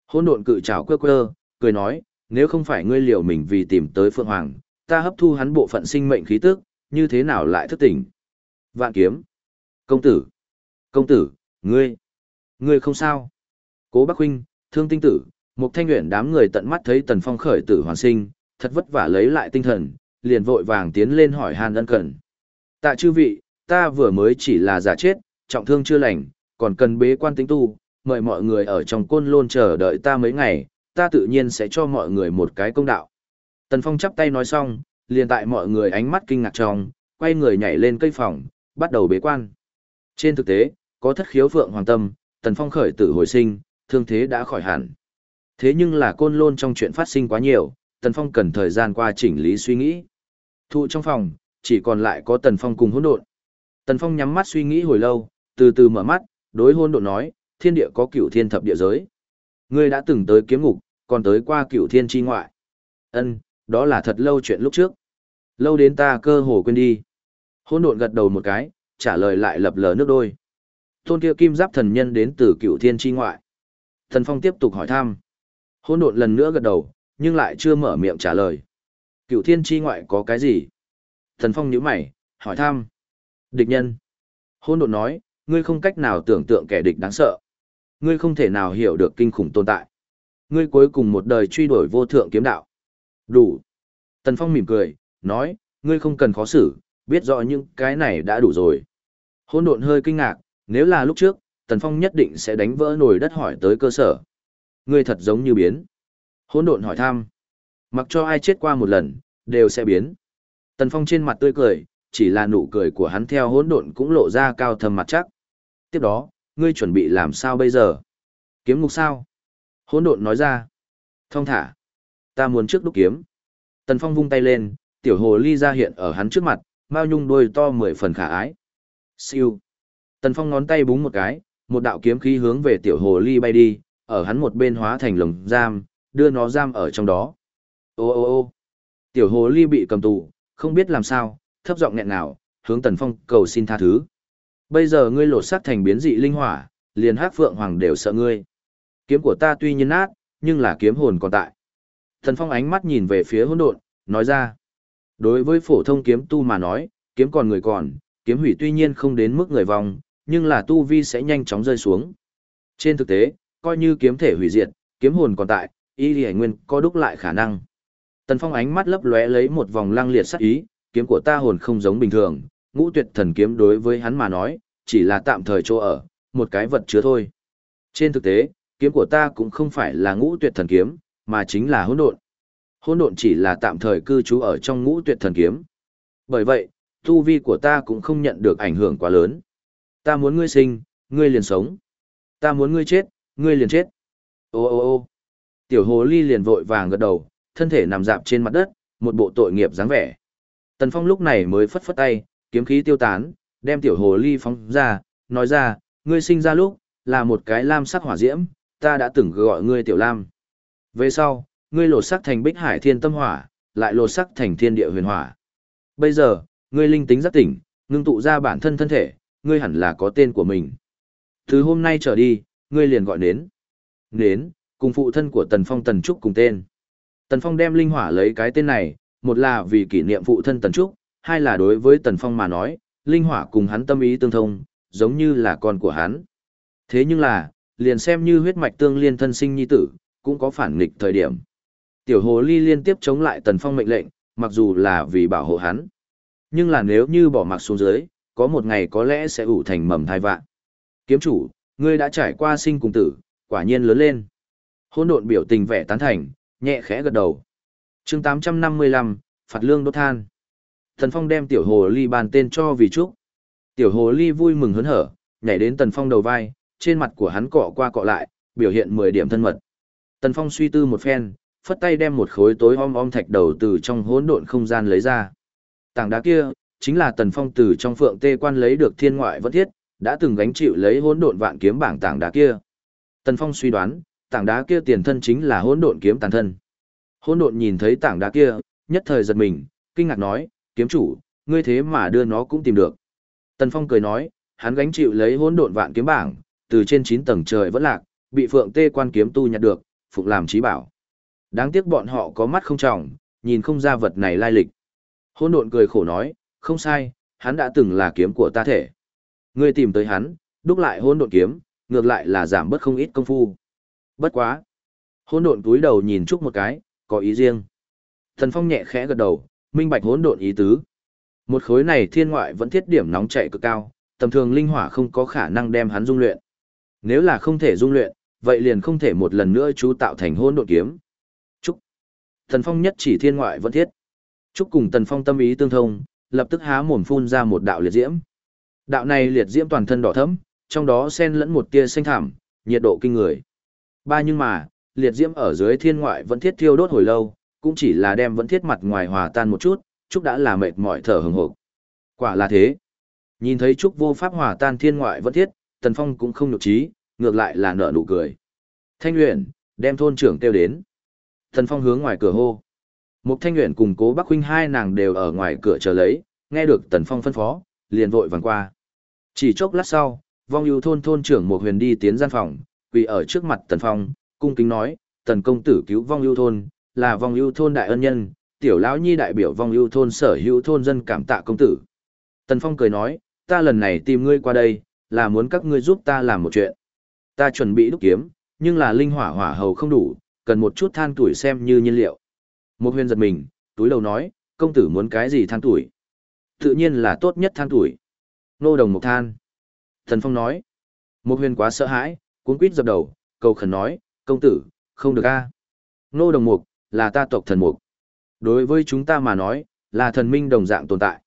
Hôn độn cự trào quơ quơ, cười nói, nếu không phải ngươi liều mình vì tìm tới Phượng Hoàng, ta hấp thu hắn bộ phận sinh mệnh khí tức, như thế nào lại thức tỉnh? Vạn kiếm. Công tử. Công tử, ngươi. Ngươi không sao. Cố Bắc Huynh, Thương Tinh Tử, một thanh Uyển đám người tận mắt thấy Tần Phong khởi tử hoàn sinh, thật vất vả lấy lại tinh thần, liền vội vàng tiến lên hỏi Hàn ân Cẩn. Tạ chư vị, ta vừa mới chỉ là giả chết, trọng thương chưa lành, còn cần bế quan tính tu, mời mọi người ở trong côn lôn chờ đợi ta mấy ngày, ta tự nhiên sẽ cho mọi người một cái công đạo. Tần Phong chắp tay nói xong, liền tại mọi người ánh mắt kinh ngạc trong, quay người nhảy lên cây phòng, bắt đầu bế quan. Trên thực tế, có thất khiếu phượng hoàng tâm, Tần Phong khởi tử hồi sinh, thương thế đã khỏi hẳn. Thế nhưng là côn lôn trong chuyện phát sinh quá nhiều, Tần Phong cần thời gian qua chỉnh lý suy nghĩ. Thụ trong phòng, chỉ còn lại có Tần Phong cùng hỗn độn. Tần Phong nhắm mắt suy nghĩ hồi lâu, từ từ mở mắt, đối hỗn độn nói, thiên địa có cửu thiên thập địa giới. Ngươi đã từng tới kiếm ngục, còn tới qua cửu thiên chi ngoại. Ân, đó là thật lâu chuyện lúc trước. Lâu đến ta cơ hồ quên đi. Hỗn độn gật đầu một cái, trả lời lại lập lờ nước đôi. Tôn kia kim giáp thần nhân đến từ cửu thiên chi ngoại. Thần Phong tiếp tục hỏi thăm. Hôn độn lần nữa gật đầu, nhưng lại chưa mở miệng trả lời. Cựu thiên chi ngoại có cái gì? Thần Phong nhíu mày, hỏi thăm. Địch nhân. Hôn độn nói, ngươi không cách nào tưởng tượng kẻ địch đáng sợ. Ngươi không thể nào hiểu được kinh khủng tồn tại. Ngươi cuối cùng một đời truy đuổi vô thượng kiếm đạo. Đủ. Tần Phong mỉm cười, nói, ngươi không cần khó xử, biết rõ những cái này đã đủ rồi. Hôn độn hơi kinh ngạc, nếu là lúc trước, Tần Phong nhất định sẽ đánh vỡ nồi đất hỏi tới cơ sở. Ngươi thật giống như biến. hỗn độn hỏi thăm. Mặc cho ai chết qua một lần, đều sẽ biến. Tần Phong trên mặt tươi cười, chỉ là nụ cười của hắn theo hỗn độn cũng lộ ra cao thầm mặt chắc. tiếp đó, ngươi chuẩn bị làm sao bây giờ? Kiếm ngục sao? Hỗn độn nói ra. Thông thả. Ta muốn trước đúc kiếm. Tần Phong vung tay lên, tiểu hồ ly ra hiện ở hắn trước mặt, mao nhung đôi to mười phần khả ái. Siêu. Tần Phong ngón tay búng một cái, một đạo kiếm khí hướng về tiểu hồ ly bay đi, ở hắn một bên hóa thành lồng giam, đưa nó giam ở trong đó. Ô ô ô. Tiểu hồ ly bị cầm tù, không biết làm sao, thấp giọng nghẹn nào, hướng Tần Phong cầu xin tha thứ. Bây giờ ngươi lột xác thành biến dị linh hỏa, liền hắc phượng hoàng đều sợ ngươi. Kiếm của ta tuy nhiên nát, nhưng là kiếm hồn còn tại. Tần Phong ánh mắt nhìn về phía hỗn độn, nói ra. Đối với phổ thông kiếm tu mà nói, kiếm còn người còn, kiếm hủy tuy nhiên không đến mức người vong, nhưng là tu vi sẽ nhanh chóng rơi xuống. Trên thực tế, coi như kiếm thể hủy diệt, kiếm hồn còn tại, y lì nguyên có đúc lại khả năng. Tần Phong ánh mắt lấp lóe lấy một vòng lăng liệt sắc ý, kiếm của ta hồn không giống bình thường, ngũ tuyệt thần kiếm đối với hắn mà nói, chỉ là tạm thời chỗ ở, một cái vật chứa thôi. Trên thực tế, kiếm của ta cũng không phải là ngũ tuyệt thần kiếm, mà chính là hỗn độn. Hỗn độn chỉ là tạm thời cư trú ở trong ngũ tuyệt thần kiếm. Bởi vậy, tu vi của ta cũng không nhận được ảnh hưởng quá lớn. Ta muốn ngươi sinh, ngươi liền sống. Ta muốn ngươi chết, ngươi liền chết. Ô ô ô tiểu hồ ly liền vội vàng gật đầu, thân thể nằm dạp trên mặt đất, một bộ tội nghiệp dáng vẻ. Tần Phong lúc này mới phất phất tay, kiếm khí tiêu tán, đem tiểu hồ ly phóng ra, nói ra, ngươi sinh ra lúc, là một cái lam sắc hỏa diễm, ta đã từng gọi ngươi tiểu lam. Về sau, ngươi lột sắc thành bích hải thiên tâm hỏa, lại lột sắc thành thiên địa huyền hỏa. Bây giờ, ngươi linh tính giác tỉnh, ngưng tụ ra bản thân thân thể, ngươi hẳn là có tên của mình. Từ hôm nay trở đi, ngươi liền gọi nến. Nến, cùng phụ thân của Tần Phong Tần Trúc cùng tên. Tần Phong đem linh hỏa lấy cái tên này, một là vì kỷ niệm phụ thân Tần Trúc, hai là đối với Tần Phong mà nói, linh hỏa cùng hắn tâm ý tương thông, giống như là con của hắn. Thế nhưng là, liền xem như huyết mạch tương liên thân sinh nhi tử, cũng có phản nghịch thời điểm. Tiểu hồ ly liên tiếp chống lại Tần Phong mệnh lệnh, mặc dù là vì bảo hộ hắn. Nhưng là nếu như bỏ mặc xuống dưới, có một ngày có lẽ sẽ ủ thành mầm thai vạn. Kiếm chủ, ngươi đã trải qua sinh cùng tử, quả nhiên lớn lên. Hôn độn biểu tình vẻ tán thành, nhẹ khẽ gật đầu. chương 855, phạt lương đốt than. Thần Phong đem tiểu hồ ly bàn tên cho vì trúc. Tiểu hồ ly vui mừng hớn hở, nhảy đến Tần Phong đầu vai, trên mặt của hắn cọ qua cọ lại, biểu hiện 10 điểm thân mật. Tần Phong suy tư một phen, phất tay đem một khối tối om om thạch đầu từ trong hỗn độn không gian lấy ra. Tảng đá kia, chính là Tần Phong từ trong phượng tê quan lấy được thiên ngoại vẫn thiết, đã từng gánh chịu lấy hỗn độn vạn kiếm bảng tảng đá kia. Tần Phong suy đoán, tảng đá kia tiền thân chính là hỗn độn kiếm tàn thân. Hỗn độn nhìn thấy tảng đá kia, nhất thời giật mình, kinh ngạc nói, kiếm chủ, ngươi thế mà đưa nó cũng tìm được. Tần Phong cười nói, hắn gánh chịu lấy hỗn độn vạn kiếm bảng, từ trên 9 tầng trời vẫn lạc, bị Phượng Tê quan kiếm tu nhặt được, phụng làm trí bảo. Đáng tiếc bọn họ có mắt không trọng, nhìn không ra vật này lai lịch. Hỗn độn cười khổ nói, không sai, hắn đã từng là kiếm của ta thể. Ngươi tìm tới hắn, đúc lại hôn độn kiếm, ngược lại là giảm bớt không ít công phu. Bất quá. Hôn độn túi đầu nhìn Trúc một cái, có ý riêng. Thần Phong nhẹ khẽ gật đầu, minh bạch hỗn độn ý tứ. Một khối này thiên ngoại vẫn thiết điểm nóng chạy cực cao, tầm thường linh hỏa không có khả năng đem hắn dung luyện. Nếu là không thể dung luyện, vậy liền không thể một lần nữa chú tạo thành hỗn độn kiếm. Trúc. Thần Phong nhất chỉ thiên ngoại vẫn thiết. Trúc cùng Tần Phong tâm ý tương thông, lập tức há mồm phun ra một đạo liệt diễm. Đạo này liệt diễm toàn thân đỏ thẫm, trong đó xen lẫn một tia xanh thảm, nhiệt độ kinh người. Ba nhưng mà, liệt diễm ở dưới thiên ngoại vẫn thiết thiêu đốt hồi lâu, cũng chỉ là đem vẫn thiết mặt ngoài hòa tan một chút, Trúc đã là mệt mỏi thở hừng hực. Quả là thế. Nhìn thấy Trúc vô pháp hòa tan thiên ngoại vẫn thiết, Tần Phong cũng không nhục trí, ngược lại là nở nụ cười. Thanh Uyển, đem thôn trưởng kêu đến. Tần Phong hướng ngoài cửa hô. Một Thanh Uyển cùng Cố Bắc huynh hai nàng đều ở ngoài cửa chờ lấy, nghe được Tần Phong phân phó, liền vội vàng qua. Chỉ chốc lát sau, vong ưu thôn thôn trưởng Mục huyền đi tiến gian phòng, quỳ ở trước mặt Tần Phong, cung kính nói, Tần công tử cứu vong ưu thôn, là vong ưu thôn đại ân nhân, tiểu lão nhi đại biểu vong ưu thôn sở hữu thôn dân cảm tạ công tử. Tần Phong cười nói, ta lần này tìm ngươi qua đây, là muốn các ngươi giúp ta làm một chuyện. Ta chuẩn bị đúc kiếm, nhưng là linh hỏa hỏa hầu không đủ, cần một chút than tuổi xem như nhiên liệu. Một huyền giật mình, túi đầu nói, công tử muốn cái gì than tuổi? Tự nhiên là tốt nhất than tuổi. Nô đồng một than. Thần Phong nói. Một huyền quá sợ hãi, cuốn quýt dập đầu, cầu khẩn nói, công tử, không được a. Nô đồng mục, là ta tộc thần mục. Đối với chúng ta mà nói, là thần minh đồng dạng tồn tại.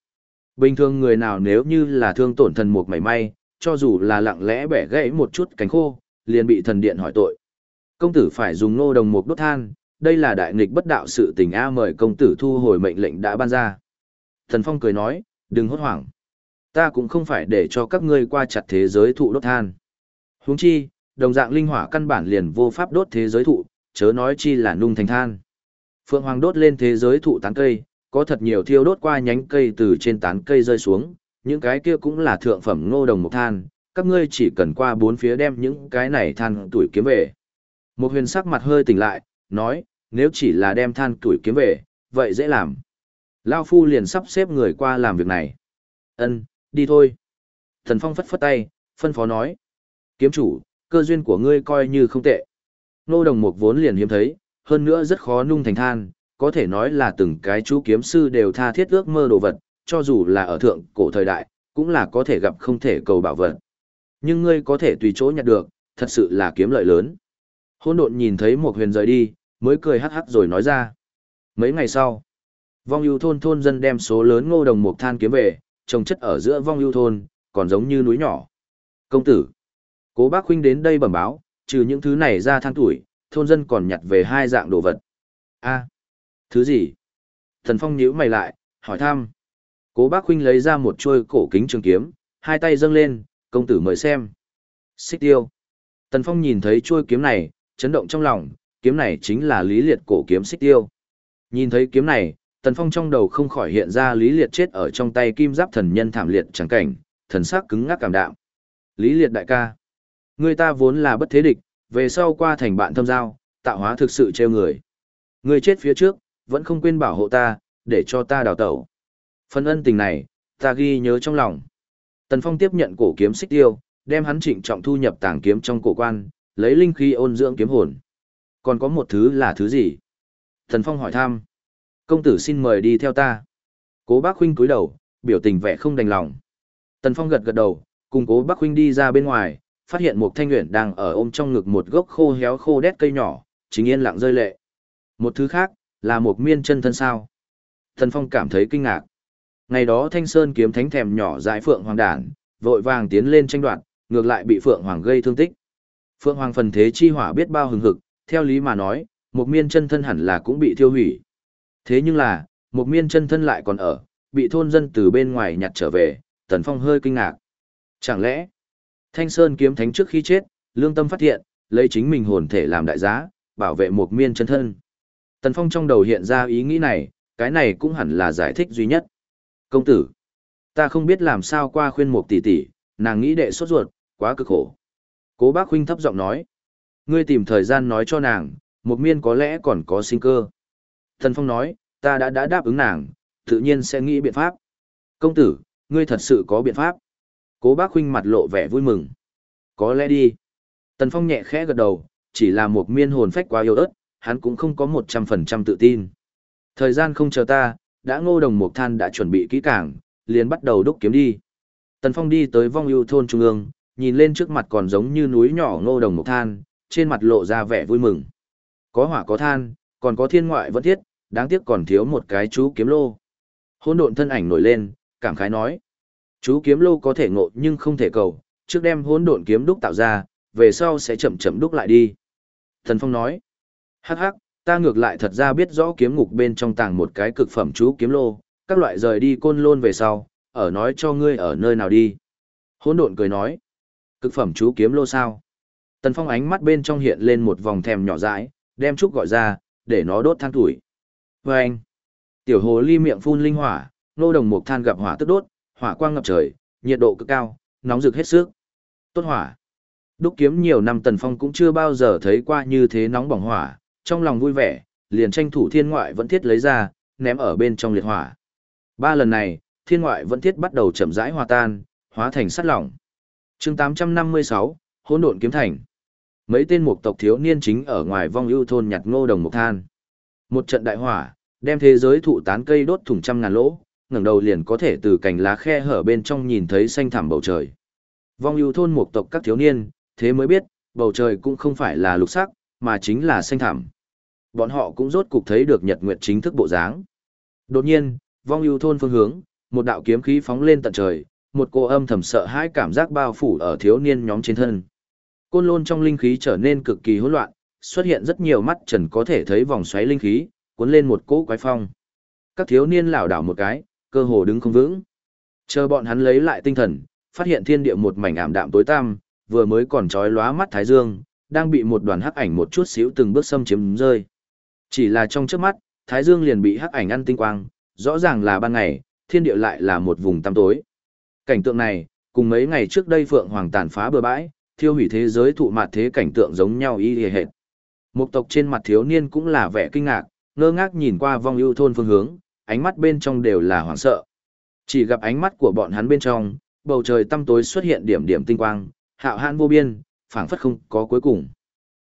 Bình thường người nào nếu như là thương tổn thần mục mảy may, cho dù là lặng lẽ bẻ gãy một chút cánh khô, liền bị thần điện hỏi tội. Công tử phải dùng nô đồng mục đốt than, đây là đại nghịch bất đạo sự tình A mời công tử thu hồi mệnh lệnh đã ban ra. Thần Phong cười nói, đừng hốt hoảng. Ta cũng không phải để cho các ngươi qua chặt thế giới thụ đốt than. Huống chi, đồng dạng linh hỏa căn bản liền vô pháp đốt thế giới thụ, chớ nói chi là nung thành than. Phượng Hoàng đốt lên thế giới thụ tán cây, có thật nhiều thiêu đốt qua nhánh cây từ trên tán cây rơi xuống, những cái kia cũng là thượng phẩm ngô đồng mộc than, các ngươi chỉ cần qua bốn phía đem những cái này than tuổi kiếm về. Một huyền sắc mặt hơi tỉnh lại, nói, nếu chỉ là đem than tuổi kiếm về, vậy dễ làm. Lao Phu liền sắp xếp người qua làm việc này. Ân, đi thôi. Thần Phong phất phất tay, phân phó nói. Kiếm chủ, cơ duyên của ngươi coi như không tệ. Nô đồng mục vốn liền hiếm thấy, hơn nữa rất khó nung thành than, có thể nói là từng cái chú kiếm sư đều tha thiết ước mơ đồ vật, cho dù là ở thượng cổ thời đại, cũng là có thể gặp không thể cầu bảo vật. Nhưng ngươi có thể tùy chỗ nhặt được, thật sự là kiếm lợi lớn. Hôn độn nhìn thấy một huyền rời đi, mới cười hắc hắc rồi nói ra. Mấy ngày sau, vong yêu thôn thôn dân đem số lớn ngô đồng mục than kiếm về, trồng chất ở giữa vong yêu thôn, còn giống như núi nhỏ. Công tử, cố bác huynh đến đây bẩm báo, trừ những thứ này ra than tuổi, thôn dân còn nhặt về hai dạng đồ vật. a thứ gì? Thần Phong nhíu mày lại, hỏi thăm. Cố bác huynh lấy ra một chuôi cổ kính trường kiếm, hai tay dâng lên, công tử mời xem. Xích tiêu. Tần Phong nhìn thấy chuôi kiếm này, chấn động trong lòng, kiếm này chính là lý liệt cổ kiếm xích tiêu. Nhìn thấy kiếm này, Tần Phong trong đầu không khỏi hiện ra lý liệt chết ở trong tay kim giáp thần nhân thảm liệt trắng cảnh, thần sắc cứng ngắc cảm đạm. Lý liệt đại ca. Người ta vốn là bất thế địch, về sau qua thành bạn thâm giao, tạo hóa thực sự treo người. Người chết phía trước, vẫn không quên bảo hộ ta, để cho ta đào tẩu. Phần ân tình này, ta ghi nhớ trong lòng. Tần Phong tiếp nhận cổ kiếm xích tiêu, đem hắn trịnh trọng thu nhập tàng kiếm trong cổ quan, lấy linh khí ôn dưỡng kiếm hồn. Còn có một thứ là thứ gì? Tần Phong hỏi thăm. Công tử xin mời đi theo ta. Cố bác huynh cúi đầu, biểu tình vẻ không đành lòng. Tần Phong gật gật đầu, cùng cố bác huynh đi ra bên ngoài, phát hiện một thanh nguyện đang ở ôm trong ngực một gốc khô héo khô đét cây nhỏ, chính yên lặng rơi lệ. Một thứ khác, là một miên chân thân sao. Tần Phong cảm thấy kinh ngạc. Ngày đó Thanh Sơn kiếm thánh thèm nhỏ dại Phượng Hoàng đản, vội vàng tiến lên tranh đoạt, ngược lại bị Phượng Hoàng gây thương tích. Phượng Hoàng phần thế chi hỏa biết bao hừng hực, theo lý mà nói, một miên chân thân hẳn là cũng bị thiêu hủy. Thế nhưng là, một miên chân thân lại còn ở, bị thôn dân từ bên ngoài nhặt trở về, Tần Phong hơi kinh ngạc. Chẳng lẽ, Thanh Sơn kiếm thánh trước khi chết, lương tâm phát hiện, lấy chính mình hồn thể làm đại giá, bảo vệ một miên chân thân. Tần Phong trong đầu hiện ra ý nghĩ này, cái này cũng hẳn là giải thích duy nhất. Công tử, ta không biết làm sao qua khuyên một tỷ tỷ, nàng nghĩ đệ sốt ruột, quá cực khổ. Cố bác huynh thấp giọng nói. Ngươi tìm thời gian nói cho nàng, một miên có lẽ còn có sinh cơ. Thần Phong nói, ta đã đã đáp ứng nàng, tự nhiên sẽ nghĩ biện pháp. Công tử, ngươi thật sự có biện pháp. Cố bác huynh mặt lộ vẻ vui mừng. Có lẽ đi. Tần Phong nhẹ khẽ gật đầu, chỉ là một miên hồn phách quá yếu ớt, hắn cũng không có một trăm phần trăm tự tin. Thời gian không chờ ta, đã ngô đồng mục than đã chuẩn bị kỹ càng, liền bắt đầu đúc kiếm đi. Tần Phong đi tới vong yêu thôn trung ương, nhìn lên trước mặt còn giống như núi nhỏ ngô đồng mục than, trên mặt lộ ra vẻ vui mừng. Có hỏa có than, còn có thiên ngoại vẫn thiết, đáng tiếc còn thiếu một cái chú kiếm lô. Hôn độn thân ảnh nổi lên, cảm khái nói. Chú kiếm lô có thể ngộ nhưng không thể cầu, trước đem hôn độn kiếm đúc tạo ra, về sau sẽ chậm chậm đúc lại đi. Thần Phong nói. Hắc hắc, ta ngược lại thật ra biết rõ kiếm ngục bên trong tàng một cái cực phẩm chú kiếm lô, các loại rời đi côn lôn về sau, ở nói cho ngươi ở nơi nào đi. Hôn độn cười nói. Cực phẩm chú kiếm lô sao? Tần Phong ánh mắt bên trong hiện lên một vòng thèm nhỏ dãi, đem trúc gọi ra, để nó đốt than tuổi. Và anh, tiểu hồ ly miệng phun linh hỏa, nô đồng mục than gặp hỏa tức đốt, hỏa quang ngập trời, nhiệt độ cực cao, nóng rực hết sức. Tốt hỏa. Đúc kiếm nhiều năm Tần Phong cũng chưa bao giờ thấy qua như thế nóng bỏng hỏa, trong lòng vui vẻ, liền tranh thủ thiên ngoại vẫn thiết lấy ra, ném ở bên trong liệt hỏa. Ba lần này, thiên ngoại vẫn thiết bắt đầu chậm rãi hòa tan, hóa thành sắt lỏng. chương 856, hỗn độn kiếm thành. Mấy tên mục tộc thiếu niên chính ở ngoài vong ưu thôn nhặt ngô đồng mục than. Một trận đại hỏa, đem thế giới thụ tán cây đốt thủng trăm ngàn lỗ, ngẩng đầu liền có thể từ cành lá khe hở bên trong nhìn thấy xanh thẳm bầu trời. Vong ưu thôn mục tộc các thiếu niên, thế mới biết, bầu trời cũng không phải là lục sắc, mà chính là xanh thẳm. Bọn họ cũng rốt cục thấy được nhật nguyệt chính thức bộ dáng. Đột nhiên, vong ưu thôn phương hướng, một đạo kiếm khí phóng lên tận trời, một cô âm thầm sợ hãi cảm giác bao phủ ở thiếu niên nhóm trên thân. Côn lôn trong linh khí trở nên cực kỳ hỗn loạn, xuất hiện rất nhiều mắt trần có thể thấy vòng xoáy linh khí, cuốn lên một cỗ quái phong. Các thiếu niên lảo đảo một cái, cơ hồ đứng không vững. Chờ bọn hắn lấy lại tinh thần, phát hiện thiên địa một mảnh ảm đạm tối tăm, vừa mới còn trói lóa mắt thái dương, đang bị một đoàn hắc ảnh một chút xíu từng bước xâm chiếm rơi. Chỉ là trong trước mắt, thái dương liền bị hắc ảnh ăn tinh quang, rõ ràng là ban ngày, thiên địa lại là một vùng tăm tối. Cảnh tượng này, cùng mấy ngày trước đây Phượng Hoàng tàn phá bừa bãi, thiêu hủy thế giới thụ mạt thế cảnh tượng giống nhau y hệt. Một tộc trên mặt thiếu niên cũng là vẻ kinh ngạc, ngơ ngác nhìn qua vong ưu thôn phương hướng, ánh mắt bên trong đều là hoảng sợ. Chỉ gặp ánh mắt của bọn hắn bên trong, bầu trời tăm tối xuất hiện điểm điểm tinh quang, hạo hãn vô biên, phảng phất không có cuối cùng.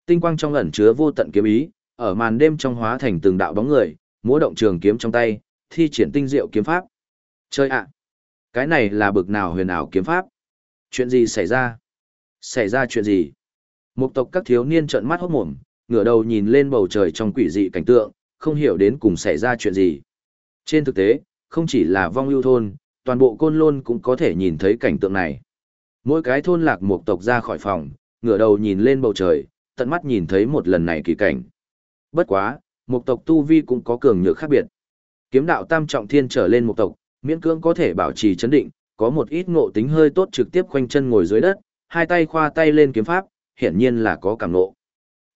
Tinh quang trong ẩn chứa vô tận kiếm ý, ở màn đêm trong hóa thành từng đạo bóng người, múa động trường kiếm trong tay, thi triển tinh diệu kiếm pháp. Chơi ạ! cái này là bực nào huyền ảo kiếm pháp? Chuyện gì xảy ra? Xảy ra chuyện gì? Một tộc các thiếu niên trợn mắt hốt mồm, ngửa đầu nhìn lên bầu trời trong quỷ dị cảnh tượng, không hiểu đến cùng xảy ra chuyện gì. Trên thực tế, không chỉ là vong lưu thôn, toàn bộ côn lôn cũng có thể nhìn thấy cảnh tượng này. Mỗi cái thôn lạc một tộc ra khỏi phòng, ngửa đầu nhìn lên bầu trời, tận mắt nhìn thấy một lần này kỳ cảnh. Bất quá, một tộc tu vi cũng có cường nhược khác biệt. Kiếm đạo tam trọng thiên trở lên một tộc, miễn cưỡng có thể bảo trì chấn định, có một ít ngộ tính hơi tốt trực tiếp khoanh chân ngồi dưới đất, hai tay khoa tay lên kiếm pháp, hiển nhiên là có cảm ngộ.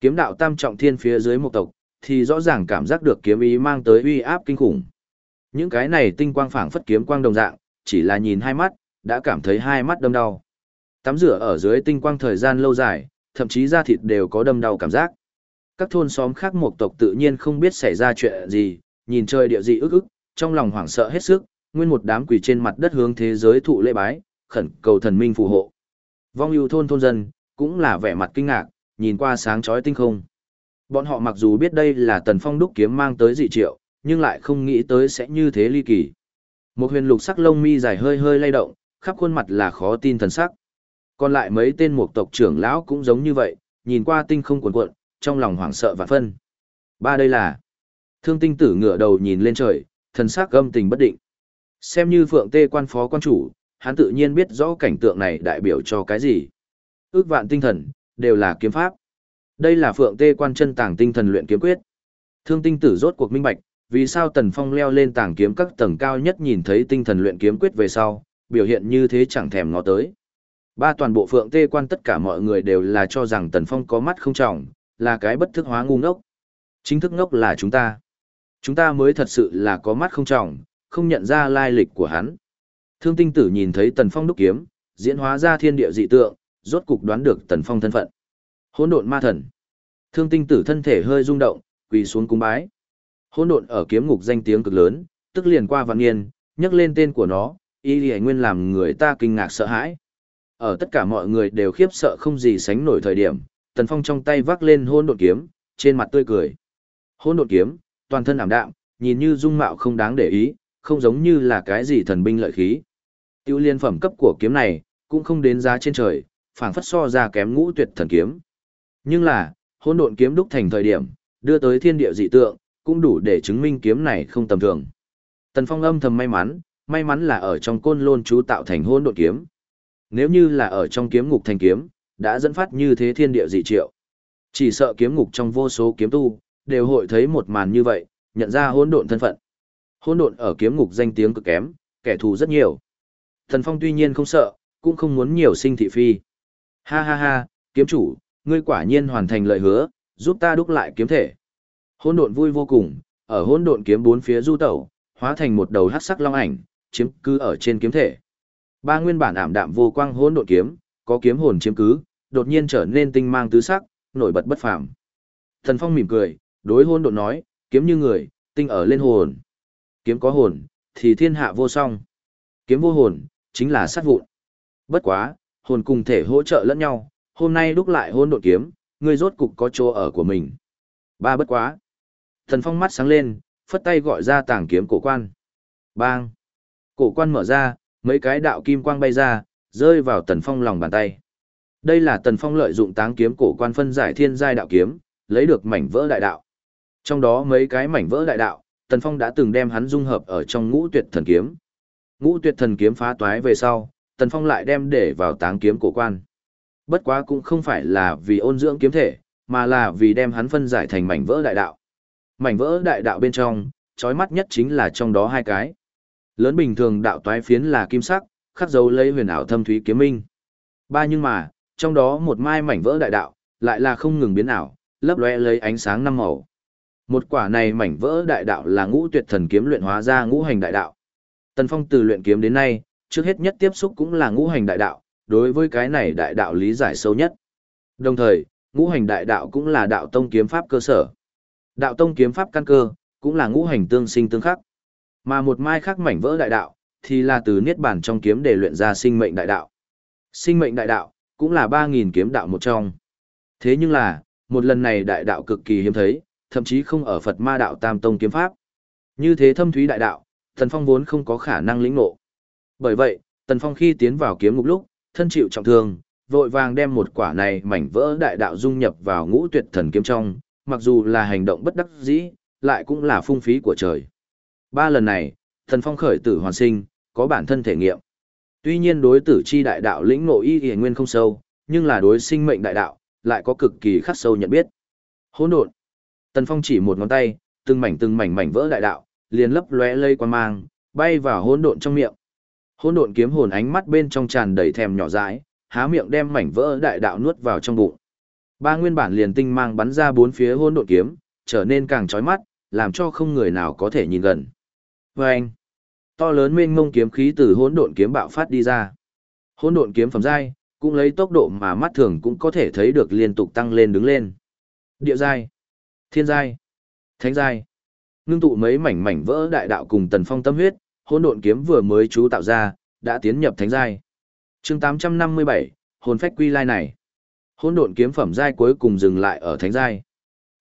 Kiếm đạo tam trọng thiên phía dưới một tộc, thì rõ ràng cảm giác được kiếm ý mang tới uy áp kinh khủng. Những cái này tinh quang phảng phất kiếm quang đồng dạng, chỉ là nhìn hai mắt, đã cảm thấy hai mắt đâm đau. Tắm rửa ở dưới tinh quang thời gian lâu dài, thậm chí da thịt đều có đâm đau cảm giác. Các thôn xóm khác một tộc tự nhiên không biết xảy ra chuyện gì, nhìn trời địa dị ức ức, trong lòng hoảng sợ hết sức, nguyên một đám quỷ trên mặt đất hướng thế giới thụ lễ bái, khẩn cầu thần minh phù hộ. Vong ưu thôn thôn dân, cũng là vẻ mặt kinh ngạc, nhìn qua sáng chói tinh không. Bọn họ mặc dù biết đây là tần phong đúc kiếm mang tới dị triệu, nhưng lại không nghĩ tới sẽ như thế ly kỳ. Một huyền lục sắc lông mi dài hơi hơi lay động, khắp khuôn mặt là khó tin thần sắc. Còn lại mấy tên mục tộc trưởng lão cũng giống như vậy, nhìn qua tinh không cuồn cuộn, trong lòng hoảng sợ và phân. Ba đây là Thương tinh tử ngửa đầu nhìn lên trời, thần sắc gâm tình bất định. Xem như phượng tê quan phó quan chủ, hắn tự nhiên biết rõ cảnh tượng này đại biểu cho cái gì. Ước vạn tinh thần, đều là kiếm pháp. Đây là phượng tê quan chân tàng tinh thần luyện kiếm quyết. Thương tinh tử rốt cuộc minh bạch, vì sao Tần Phong leo lên tàng kiếm các tầng cao nhất nhìn thấy tinh thần luyện kiếm quyết về sau, biểu hiện như thế chẳng thèm ngó tới. Ba toàn bộ phượng tê quan tất cả mọi người đều là cho rằng Tần Phong có mắt không trọng, là cái bất thức hóa ngu ngốc. Chính thức ngốc là chúng ta. Chúng ta mới thật sự là có mắt không trọng, không nhận ra lai lịch của hắn. Thương tinh tử nhìn thấy Tần Phong đúc kiếm, diễn hóa ra thiên địa dị tượng, rốt cục đoán được Tần Phong thân phận. Hỗn độn ma thần. Thương tinh tử thân thể hơi rung động, quỳ xuống cung bái. Hỗn độn ở kiếm ngục danh tiếng cực lớn, tức liền qua vạn niên, nhắc lên tên của nó, y lì nguyên làm người ta kinh ngạc sợ hãi. Ở tất cả mọi người đều khiếp sợ không gì sánh nổi thời điểm, Tần Phong trong tay vác lên hỗn độn kiếm, trên mặt tươi cười. Hỗn độn kiếm, toàn thân ảm đạm, nhìn như dung mạo không đáng để ý, không giống như là cái gì thần binh lợi khí. Tiêu liên phẩm cấp của kiếm này, cũng không đến giá trên trời, phảng phất so ra kém ngũ tuyệt thần kiếm. Nhưng là, hỗn độn kiếm đúc thành thời điểm, đưa tới thiên địa dị tượng, cũng đủ để chứng minh kiếm này không tầm thường. Tần Phong âm thầm may mắn, may mắn là ở trong côn lôn chú tạo thành hỗn độn kiếm. Nếu như là ở trong kiếm ngục thành kiếm, đã dẫn phát như thế thiên địa dị triệu. Chỉ sợ kiếm ngục trong vô số kiếm tu, đều hội thấy một màn như vậy, nhận ra hỗn độn thân phận. Hỗn độn ở kiếm ngục danh tiếng cực kém, kẻ thù rất nhiều. Thần Phong tuy nhiên không sợ, cũng không muốn nhiều sinh thị phi. Ha ha ha, kiếm chủ, ngươi quả nhiên hoàn thành lời hứa, giúp ta đúc lại kiếm thể. Hỗn độn vui vô cùng, ở hỗn độn kiếm bốn phía du tẩu, hóa thành một đầu hắc sắc long ảnh, chiếm cứ ở trên kiếm thể. Ba nguyên bản ảm đạm vô quang hỗn độn kiếm, có kiếm hồn chiếm cứ, đột nhiên trở nên tinh mang tứ sắc, nổi bật bất phàm. Thần Phong mỉm cười, đối hỗn độn nói, kiếm như người, tinh ở lên hồn. Kiếm có hồn, thì thiên hạ vô song. Kiếm vô hồn, chính là sát vụn. Bất quá, hồn cùng thể hỗ trợ lẫn nhau, hôm nay đúc lại hôn độn kiếm, ngươi rốt cục có chỗ ở của mình. Ba bất quá. Thần Phong mắt sáng lên, phất tay gọi ra tàng kiếm cổ quan. Bang! Cổ quan mở ra, mấy cái đạo kim quang bay ra, rơi vào Tần Phong lòng bàn tay. Đây là Tần Phong lợi dụng táng kiếm cổ quan phân giải thiên giai đạo kiếm, lấy được mảnh vỡ đại đạo. Trong đó mấy cái mảnh vỡ đại đạo, Tần Phong đã từng đem hắn dung hợp ở trong ngũ tuyệt thần kiếm. Ngũ tuyệt thần kiếm phá toái về sau, Tần Phong lại đem để vào táng kiếm cổ quan. Bất quá cũng không phải là vì ôn dưỡng kiếm thể, mà là vì đem hắn phân giải thành mảnh vỡ đại đạo. Mảnh vỡ đại đạo bên trong, chói mắt nhất chính là trong đó hai cái. Lớn bình thường đạo toái phiến là kim sắc, khắc dấu lấy huyền ảo thâm thúy kiếm minh. Ba nhưng mà, trong đó một mai mảnh vỡ đại đạo, lại là không ngừng biến ảo, lấp lóe lấy ánh sáng năm màu. Một quả này mảnh vỡ đại đạo là ngũ tuyệt thần kiếm luyện hóa ra ngũ hành đại đạo. Tần Phong từ luyện kiếm đến nay, trước hết nhất tiếp xúc cũng là ngũ hành đại đạo, đối với cái này đại đạo lý giải sâu nhất. Đồng thời, ngũ hành đại đạo cũng là đạo tông kiếm pháp cơ sở. Đạo tông kiếm pháp căn cơ, cũng là ngũ hành tương sinh tương khắc. Mà một mai khác mảnh vỡ đại đạo, thì là từ niết bàn trong kiếm để luyện ra sinh mệnh đại đạo. Sinh mệnh đại đạo, cũng là 3.000 kiếm đạo một trong. Thế nhưng là, một lần này đại đạo cực kỳ hiếm thấy, thậm chí không ở Phật ma đạo tam tông kiếm pháp. Như thế thâm thúy đại đạo, Tần Phong vốn không có khả năng lĩnh ngộ. Bởi vậy, Tần Phong khi tiến vào kiếm ngục lúc, thân chịu trọng thương, vội vàng đem một quả này mảnh vỡ đại đạo dung nhập vào ngũ tuyệt thần kiếm trong, mặc dù là hành động bất đắc dĩ, lại cũng là phung phí của trời. Ba lần này, Tần Phong khởi tử hoàn sinh, có bản thân thể nghiệm. Tuy nhiên đối tử chi đại đạo lĩnh ngộ y y nguyên không sâu, nhưng là đối sinh mệnh đại đạo, lại có cực kỳ khắc sâu nhận biết. Hỗn độn. Tần Phong chỉ một ngón tay, từng mảnh từng mảnh mảnh vỡ đại đạo, liền lấp lóe lây qua mang, bay vào hỗn độn trong miệng. Hỗn độn kiếm hồn ánh mắt bên trong tràn đầy thèm nhỏ dãi, há miệng đem mảnh vỡ đại đạo nuốt vào trong bụng. Ba nguyên bản liền tinh mang bắn ra bốn phía hỗn độn kiếm, trở nên càng chói mắt, làm cho không người nào có thể nhìn gần. Và anh, to lớn mênh mông kiếm khí từ hỗn độn kiếm bạo phát đi ra. Hỗn độn kiếm phẩm giai, cũng lấy tốc độ mà mắt thường cũng có thể thấy được liên tục tăng lên đứng lên. Địa giai, thiên giai, thánh giai. Nương tụ mấy mảnh mảnh vỡ đại đạo cùng tần phong tâm huyết, hỗn độn kiếm vừa mới chú tạo ra, đã tiến nhập thánh giai. Chương 857, hồn phách quy lai này. Hỗn độn kiếm phẩm giai cuối cùng dừng lại ở thánh giai.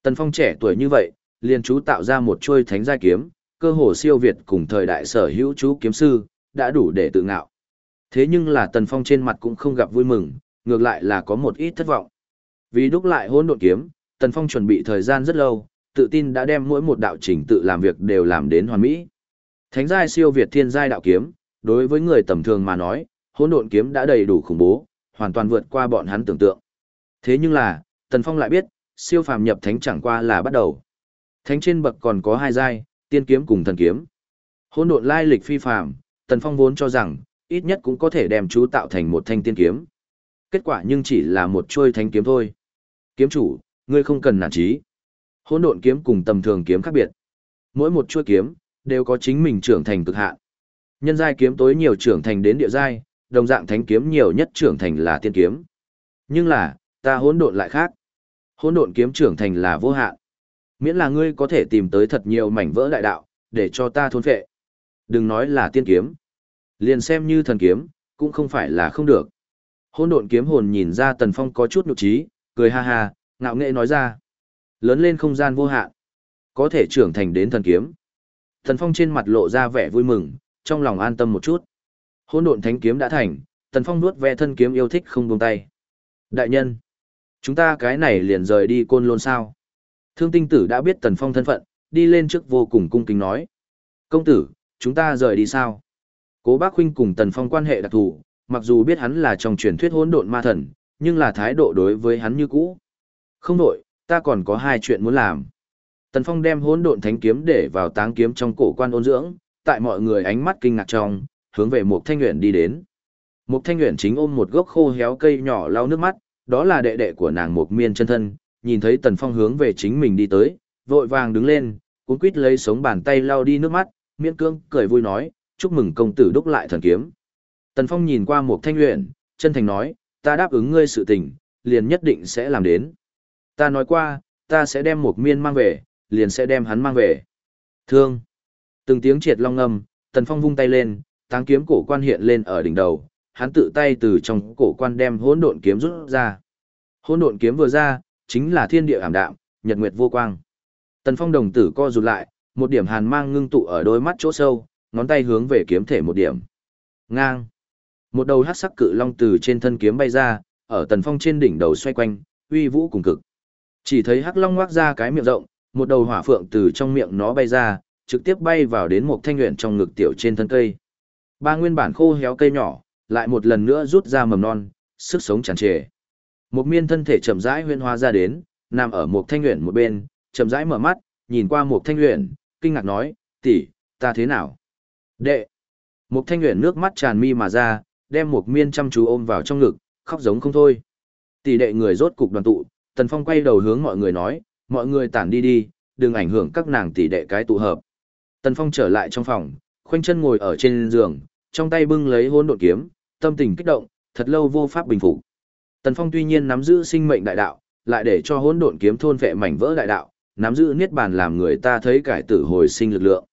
Tần Phong trẻ tuổi như vậy, liền chú tạo ra một chuôi thánh giai kiếm, cơ hồ siêu việt cùng thời đại sở hữu chú kiếm sư, đã đủ để tự ngạo. Thế nhưng là Tần Phong trên mặt cũng không gặp vui mừng, ngược lại là có một ít thất vọng. Vì đúc lại hỗn độn kiếm, Tần Phong chuẩn bị thời gian rất lâu, tự tin đã đem mỗi một đạo trình tự làm việc đều làm đến hoàn mỹ. Thánh giai siêu việt thiên giai đạo kiếm, đối với người tầm thường mà nói, hỗn độn kiếm đã đầy đủ khủng bố, hoàn toàn vượt qua bọn hắn tưởng tượng. Thế nhưng là, Tần Phong lại biết, siêu phàm nhập thánh chẳng qua là bắt đầu. Thánh trên bậc còn có hai giai, tiên kiếm cùng thần kiếm. Hỗn độn lai lịch phi phàm, Tần Phong vốn cho rằng, ít nhất cũng có thể đem chú tạo thành một thanh tiên kiếm. Kết quả nhưng chỉ là một chuôi thánh kiếm thôi. Kiếm chủ, ngươi không cần nản chí. Hỗn độn kiếm cùng tầm thường kiếm khác biệt. Mỗi một chuôi kiếm đều có chính mình trưởng thành cực hạn. Nhân giai kiếm tối nhiều trưởng thành đến địa giai, đồng dạng thánh kiếm nhiều nhất trưởng thành là tiên kiếm. Nhưng là, ta hỗn độn lại khác. Hỗn độn kiếm trưởng thành là vô hạn. Miễn là ngươi có thể tìm tới thật nhiều mảnh vỡ đại đạo, để cho ta thôn phệ. Đừng nói là tiên kiếm. Liền xem như thần kiếm, cũng không phải là không được. Hỗn độn kiếm hồn nhìn ra Tần Phong có chút nhục trí, cười ha ha, ngạo nghệ nói ra. Lớn lên không gian vô hạn, có thể trưởng thành đến thần kiếm. Thần Phong trên mặt lộ ra vẻ vui mừng, trong lòng an tâm một chút. Hỗn độn thánh kiếm đã thành, thần Phong nuốt ve thân kiếm yêu thích không buông tay. Đại nhân, chúng ta cái này liền rời đi côn lôn sao? Thương tinh tử đã biết Tần Phong thân phận, đi lên trước vô cùng cung kính nói. Công tử, chúng ta rời đi sao? Cố bác huynh cùng Tần Phong quan hệ đặc thù, mặc dù biết hắn là trong truyền thuyết hỗn độn ma thần, nhưng là thái độ đối với hắn như cũ. Không đổi, ta còn có hai chuyện muốn làm. Tần Phong đem hỗn độn thánh kiếm để vào táng kiếm trong cổ quan ôn dưỡng, tại mọi người ánh mắt kinh ngạc trong, hướng về một thanh nguyện đi đến. Một thanh nguyện chính ôm một gốc khô héo cây nhỏ lau nước mắt, đó là đệ đệ của nàng một miên chân thân, nhìn thấy Tần Phong hướng về chính mình đi tới, vội vàng đứng lên, cuốn quýt lấy sống bàn tay lau đi nước mắt, miễn cương cười vui nói, chúc mừng công tử đúc lại thần kiếm. Tần Phong nhìn qua một thanh luyện, chân thành nói, ta đáp ứng ngươi sự tình, liền nhất định sẽ làm đến. Ta nói qua, ta sẽ đem một miên mang về, liền sẽ đem hắn mang về. Thương. Từng tiếng triệt long ngâm, Tần Phong vung tay lên, táng kiếm cổ quan hiện lên ở đỉnh đầu, hắn tự tay từ trong cổ quan đem hỗn độn kiếm rút ra. Hỗn độn kiếm vừa ra, chính là thiên địa ảm đạm, nhật nguyệt vô quang. Tần Phong đồng tử co rụt lại, một điểm hàn mang ngưng tụ ở đôi mắt chỗ sâu, ngón tay hướng về kiếm thể một điểm. Ngang. Một đầu hắc sắc cự long từ trên thân kiếm bay ra, ở Tần Phong trên đỉnh đầu xoay quanh, uy vũ cùng cực. Chỉ thấy hắc long ngoác ra cái miệng rộng, một đầu hỏa phượng từ trong miệng nó bay ra, trực tiếp bay vào đến một thanh luyện trong ngực tiểu trên thân cây. Ba nguyên bản khô héo cây nhỏ, lại một lần nữa rút ra mầm non, sức sống tràn trề. Một miên thân thể chậm rãi huyên hóa ra đến, nằm ở một thanh nguyện một bên, chậm rãi mở mắt, nhìn qua một thanh nguyện, kinh ngạc nói, tỷ, ta thế nào? Đệ! Một thanh nguyện nước mắt tràn mi mà ra, đem một miên chăm chú ôm vào trong ngực, khóc giống không thôi. Tỷ đệ người rốt cục đoàn tụ, Tần Phong quay đầu hướng mọi người nói, mọi người tản đi đi, đừng ảnh hưởng các nàng tỷ đệ cái tụ hợp. Tần Phong trở lại trong phòng, khoanh chân ngồi ở trên giường, trong tay bưng lấy hỗn độn kiếm, tâm tình kích động, thật lâu vô pháp bình phục. Tần Phong tuy nhiên nắm giữ sinh mệnh đại đạo, lại để cho hỗn độn kiếm thôn vệ mảnh vỡ đại đạo, nắm giữ niết bàn làm người ta thấy cải tử hồi sinh lực lượng.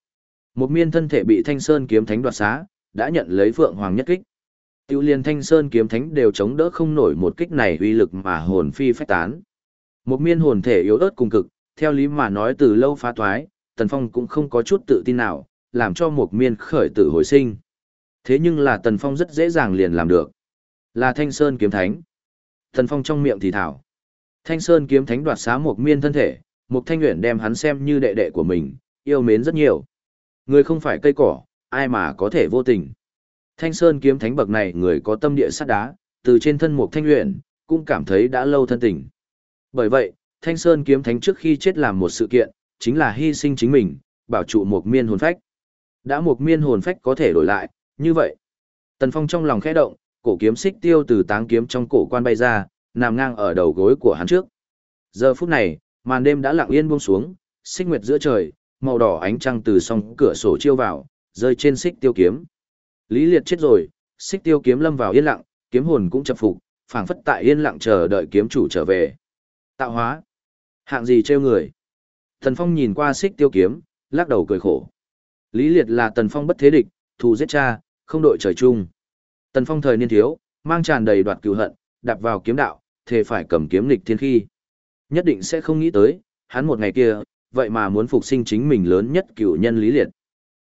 Một miên thân thể bị Thanh Sơn kiếm thánh đoạt xá, đã nhận lấy Phượng Hoàng nhất kích. Tiêu liên Thanh Sơn kiếm thánh đều chống đỡ không nổi một kích này uy lực mà hồn phi phách tán. Một miên hồn thể yếu ớt cùng cực, theo lý mà nói từ lâu phá thoái, Tần Phong cũng không có chút tự tin nào, làm cho một miên khởi tử hồi sinh. Thế nhưng là Tần Phong rất dễ dàng liền làm được. Là Thanh Sơn kiếm thánh. Tần Phong trong miệng thì thảo. Thanh Sơn kiếm thánh đoạt xá một miên thân thể, một thanh nguyện đem hắn xem như đệ đệ của mình, yêu mến rất nhiều. Người không phải cây cỏ, ai mà có thể vô tình. Thanh Sơn kiếm thánh bậc này người có tâm địa sắt đá, từ trên thân một thanh nguyện, cũng cảm thấy đã lâu thân tình. Bởi vậy, Thanh Sơn kiếm thánh trước khi chết làm một sự kiện, chính là hy sinh chính mình, bảo trụ một miên hồn phách. Đã một miên hồn phách có thể đổi lại, như vậy. Tần Phong trong lòng khẽ động, cổ kiếm xích tiêu từ táng kiếm trong cổ quan bay ra, nằm ngang ở đầu gối của hắn trước. Giờ phút này, màn đêm đã lặng yên buông xuống, xích nguyệt giữa trời, màu đỏ ánh trăng từ song cửa sổ chiếu vào, rơi trên xích tiêu kiếm. Lý Liệt chết rồi, xích tiêu kiếm lâm vào yên lặng, kiếm hồn cũng chập phục, phảng phất tại yên lặng chờ đợi kiếm chủ trở về. Tạo hóa. Hạng gì trêu người? Tần Phong nhìn qua xích tiêu kiếm, lắc đầu cười khổ. Lý Liệt là Tần Phong bất thế địch, thù giết cha, không đội trời chung. Tần Phong thời niên thiếu, mang tràn đầy đoạt cửu hận, đạp vào kiếm đạo, thề phải cầm kiếm lịch thiên khi. Nhất định sẽ không nghĩ tới, hắn một ngày kia, vậy mà muốn phục sinh chính mình lớn nhất cửu nhân Lý Liệt.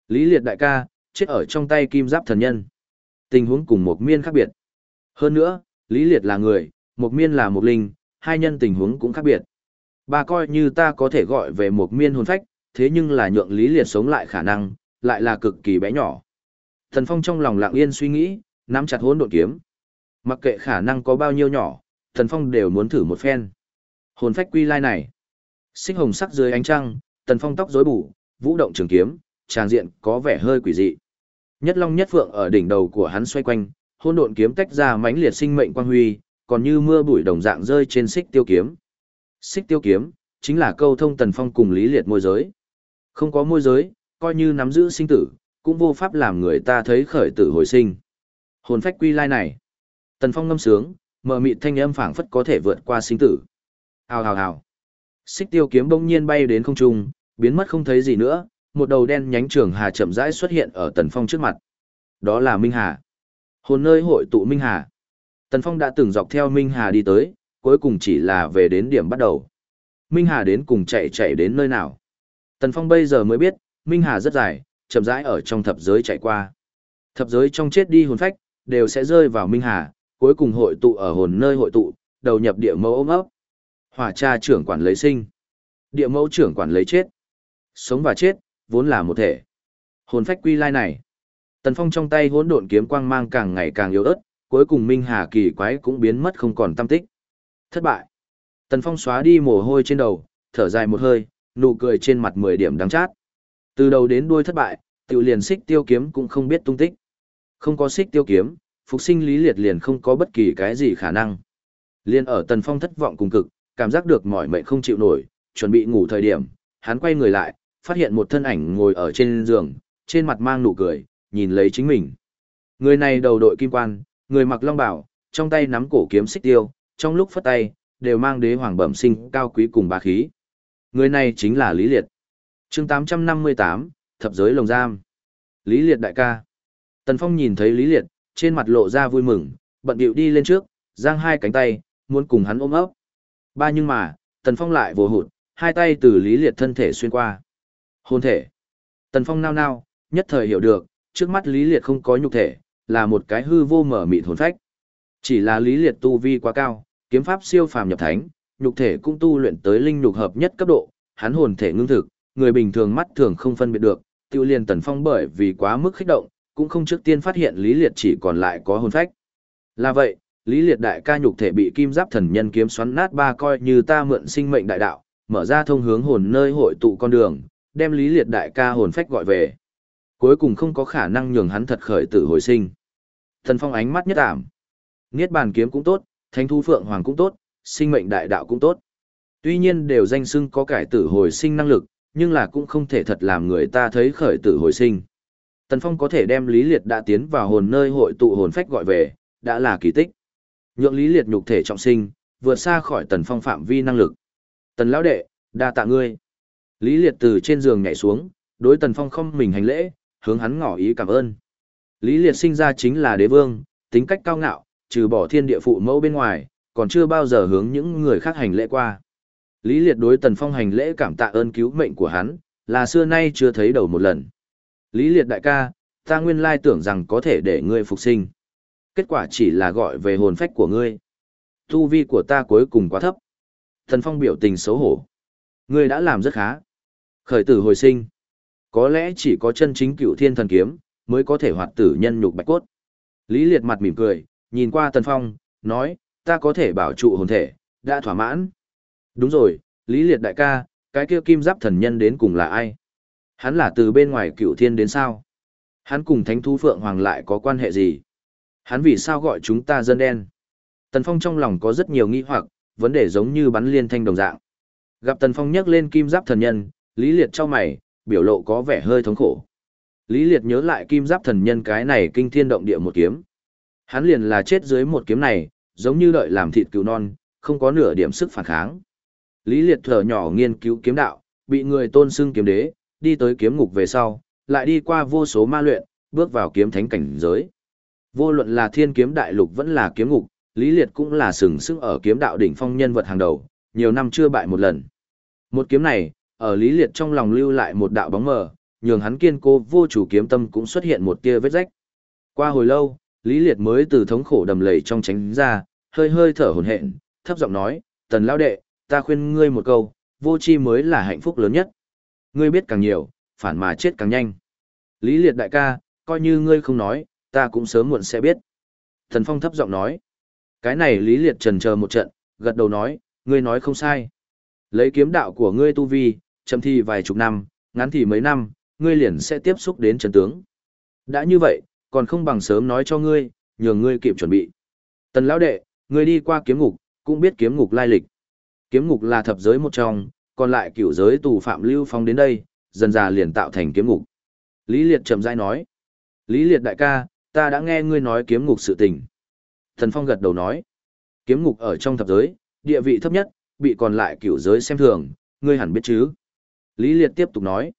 Lý Liệt đại ca, chết ở trong tay kim giáp thần nhân. Tình huống cùng một miên khác biệt. Hơn nữa, Lý Liệt là người, một miên là một linh, hai nhân tình huống cũng khác biệt. Ba coi như ta có thể gọi về một miên hồn phách, thế nhưng là nhượng Lý Liệt sống lại khả năng, lại là cực kỳ bé nhỏ. Thần Phong trong lòng lặng yên suy nghĩ, nắm chặt hỗn độn kiếm. Mặc kệ khả năng có bao nhiêu nhỏ, Thần Phong đều muốn thử một phen. Hồn phách quy lai này. Xích hồng sắc dưới ánh trăng, thần Phong tóc rối bù, vũ động trường kiếm, tràng diện có vẻ hơi quỷ dị. Nhất Long Nhất Phượng ở đỉnh đầu của hắn xoay quanh, hỗn độn kiếm tách ra mãnh liệt sinh mệnh quang huy, còn như mưa bụi đồng dạng rơi trên xích tiêu kiếm. Xích tiêu kiếm chính là câu thông Tần Phong cùng Lý Liệt môi giới. Không có môi giới, coi như nắm giữ sinh tử, cũng vô pháp làm người ta thấy khởi tử hồi sinh. Hồn phách quy lai này. Tần Phong ngâm sướng, mờ mịt thanh âm phảng phất có thể vượt qua sinh tử. Hào hào hào. Xích tiêu kiếm bỗng nhiên bay đến không trung, biến mất không thấy gì nữa, một đầu đen nhánh trường hà chậm rãi xuất hiện ở Tần Phong trước mặt. Đó là Minh Hà. Hồn nơi hội tụ Minh Hà. Tần Phong đã từng dọc theo Minh Hà đi tới, cuối cùng chỉ là về đến điểm bắt đầu. Minh Hà đến cùng chạy chạy đến nơi nào. Tần Phong bây giờ mới biết, Minh Hà rất dài, chậm rãi ở trong thập giới chạy qua. Thập giới trong chết đi hồn phách, đều sẽ rơi vào Minh Hà, cuối cùng hội tụ ở hồn nơi hội tụ, đầu nhập địa mẫu ôm ấp. Hỏa cha trưởng quản lấy sinh. Địa mẫu trưởng quản lấy chết. Sống và chết, vốn là một thể. Hồn phách quy lai này. Tần Phong trong tay hỗn độn kiếm quang mang càng ngày càng yếu ớt, cuối cùng Minh Hà kỳ quái cũng biến mất không còn tâm tích. Thất bại. Tần Phong xóa đi mồ hôi trên đầu, thở dài một hơi, nụ cười trên mặt 10 điểm đắng chát. Từ đầu đến đuôi thất bại, tự liền xích tiêu kiếm cũng không biết tung tích. Không có xích tiêu kiếm, phục sinh lý liệt liền không có bất kỳ cái gì khả năng. Liên ở Tần Phong thất vọng cùng cực, cảm giác được mỏi mệt không chịu nổi, chuẩn bị ngủ thời điểm, hắn quay người lại, phát hiện một thân ảnh ngồi ở trên giường, trên mặt mang nụ cười, nhìn lấy chính mình. Người này đầu đội kim quan, người mặc long bảo, trong tay nắm cổ kiếm xích tiêu, trong lúc phất tay, đều mang đế hoàng bẩm sinh cao quý cùng bá khí. Người này chính là Lý Liệt. chương 858, Thập giới lồng giam. Lý Liệt đại ca. Tần Phong nhìn thấy Lý Liệt, trên mặt lộ ra vui mừng, bận điệu đi lên trước, giang hai cánh tay, muốn cùng hắn ôm ấp. Ba nhưng mà, Tần Phong lại vồ hụt, hai tay từ Lý Liệt thân thể xuyên qua. Hôn thể. Tần Phong nao nao, nhất thời hiểu được, trước mắt Lý Liệt không có nhục thể, là một cái hư vô mở mịt hồn phách. Chỉ là Lý Liệt tu vi quá cao, kiếm pháp siêu phàm nhập thánh, nhục thể cũng tu luyện tới linh nhục hợp nhất cấp độ, hắn hồn thể ngưng thực, người bình thường mắt thường không phân biệt được, tiêu liền Tần Phong bởi vì quá mức kích động, cũng không trước tiên phát hiện Lý Liệt chỉ còn lại có hồn phách. Là vậy, Lý Liệt đại ca nhục thể bị kim giáp thần nhân kiếm xoắn nát ba coi như ta mượn sinh mệnh đại đạo, mở ra thông hướng hồn nơi hội tụ con đường, đem Lý Liệt đại ca hồn phách gọi về. Cuối cùng không có khả năng nhường hắn thật khởi tử hồi sinh. Thần Phong ánh mắt nhất ảm. Niết bàn kiếm cũng tốt, Thánh thú phượng hoàng cũng tốt, sinh mệnh đại đạo cũng tốt. Tuy nhiên đều danh xưng có cải tử hồi sinh năng lực, nhưng là cũng không thể thật làm người ta thấy khởi tử hồi sinh. Tần Phong có thể đem Lý Liệt đã tiến vào hồn nơi hội tụ hồn phách gọi về, đã là kỳ tích. Nhượng Lý Liệt nhục thể trọng sinh, vượt xa khỏi Tần Phong phạm vi năng lực. Tần lão đệ, đa tạ ngươi. Lý Liệt từ trên giường nhảy xuống, đối Tần Phong không mình hành lễ, hướng hắn ngỏ ý cảm ơn. Lý Liệt sinh ra chính là đế vương, tính cách cao ngạo, trừ bỏ thiên địa phụ mẫu bên ngoài, còn chưa bao giờ hướng những người khác hành lễ qua. Lý Liệt đối Tần Phong hành lễ cảm tạ ơn cứu mệnh của hắn, là xưa nay chưa thấy đầu một lần. Lý Liệt đại ca, ta nguyên lai tưởng rằng có thể để ngươi phục sinh. Kết quả chỉ là gọi về hồn phách của ngươi. Tu vi của ta cuối cùng quá thấp. Tần Phong biểu tình xấu hổ. Ngươi đã làm rất khá. Khởi tử hồi sinh. Có lẽ chỉ có chân chính cựu thiên thần kiếm, mới có thể hoạt tử nhân nhục bạch cốt. Lý Liệt mặt mỉm cười, nhìn qua Tần Phong, nói, ta có thể bảo trụ hồn thể, đã thỏa mãn. Đúng rồi, Lý Liệt đại ca, cái kia kim giáp thần nhân đến cùng là ai? Hắn là từ bên ngoài cựu thiên đến sao? Hắn cùng thánh thú phượng hoàng lại có quan hệ gì? Hắn vì sao gọi chúng ta dân đen? Tần Phong trong lòng có rất nhiều nghi hoặc, vấn đề giống như bắn liên thanh đồng dạng. Gặp Tần Phong nhắc lên kim giáp thần nhân, Lý Liệt cho mày, biểu lộ có vẻ hơi thống khổ. Lý Liệt nhớ lại kim giáp thần nhân cái này kinh thiên động địa một kiếm. Hắn liền là chết dưới một kiếm này, giống như đợi làm thịt cứu non, không có nửa điểm sức phản kháng. Lý Liệt thở nhỏ nghiên cứu kiếm đạo, bị người tôn xưng kiếm đế, đi tới kiếm ngục về sau, lại đi qua vô số ma luyện, bước vào kiếm thánh cảnh giới. Vô luận là thiên kiếm đại lục vẫn là kiếm ngục, Lý Liệt cũng là sừng sững ở kiếm đạo đỉnh phong nhân vật hàng đầu, nhiều năm chưa bại một lần. Một kiếm này, ở Lý Liệt trong lòng lưu lại một đạo bóng mờ, nhường hắn kiên cố vô chủ kiếm tâm cũng xuất hiện một tia vết rách. Qua hồi lâu, Lý Liệt mới từ thống khổ đầm lầy trong tránh ra, hơi hơi thở hổn hển, thấp giọng nói, "Tần lão đệ, ta khuyên ngươi một câu, vô tri mới là hạnh phúc lớn nhất. Ngươi biết càng nhiều, phản mà chết càng nhanh." Lý Liệt đại ca, coi như ngươi không nói, ta cũng sớm muộn sẽ biết. Thần Phong thấp giọng nói. Cái này Lý Liệt trần chờ một trận, gật đầu nói, ngươi nói không sai. Lấy kiếm đạo của ngươi tu vi, chậm thì vài chục năm, ngắn thì mấy năm, ngươi liền sẽ tiếp xúc đến chân tướng. Đã như vậy, còn không bằng sớm nói cho ngươi, nhường ngươi kịp chuẩn bị. Tần lão đệ, ngươi đi qua kiếm ngục, cũng biết kiếm ngục lai lịch. Kiếm ngục là thập giới một trong, còn lại cửu giới tù phạm lưu phong đến đây, dần dà liền tạo thành kiếm ngục. Lý Liệt chậm rãi nói. Lý Liệt đại ca, ta đã nghe ngươi nói kiếm ngục sự tình. Thần Phong gật đầu nói. Kiếm ngục ở trong thập giới, địa vị thấp nhất, bị còn lại cửu giới xem thường, ngươi hẳn biết chứ. Lý Liệt tiếp tục nói.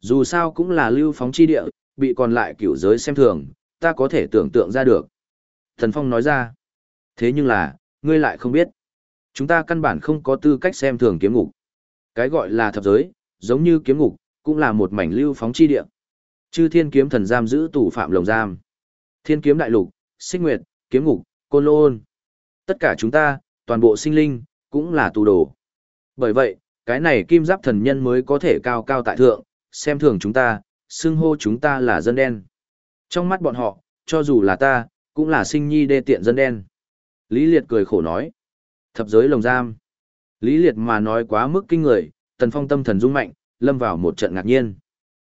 Dù sao cũng là lưu phóng chi địa, bị còn lại cửu giới xem thường, ta có thể tưởng tượng ra được. Thần Phong nói ra. Thế nhưng là, ngươi lại không biết. Chúng ta căn bản không có tư cách xem thường kiếm ngục. Cái gọi là thập giới, giống như kiếm ngục, cũng là một mảnh lưu phóng chi địa. Chư thiên kiếm thần giam giữ tù phạm lồng giam. Thiên kiếm đại lục, sinh nguyệt, kiếm ngục, côn lôn. Tất cả chúng ta, toàn bộ sinh linh, cũng là tù đồ. Bởi vậy, cái này kim giáp thần nhân mới có thể cao cao tại thượng, xem thường chúng ta, xưng hô chúng ta là dân đen. Trong mắt bọn họ, cho dù là ta, cũng là sinh nhi đê tiện dân đen. Lý Liệt cười khổ nói. Thập giới lồng giam. Lý Liệt mà nói quá mức kinh người, tần phong tâm thần rung mạnh, lâm vào một trận ngạc nhiên.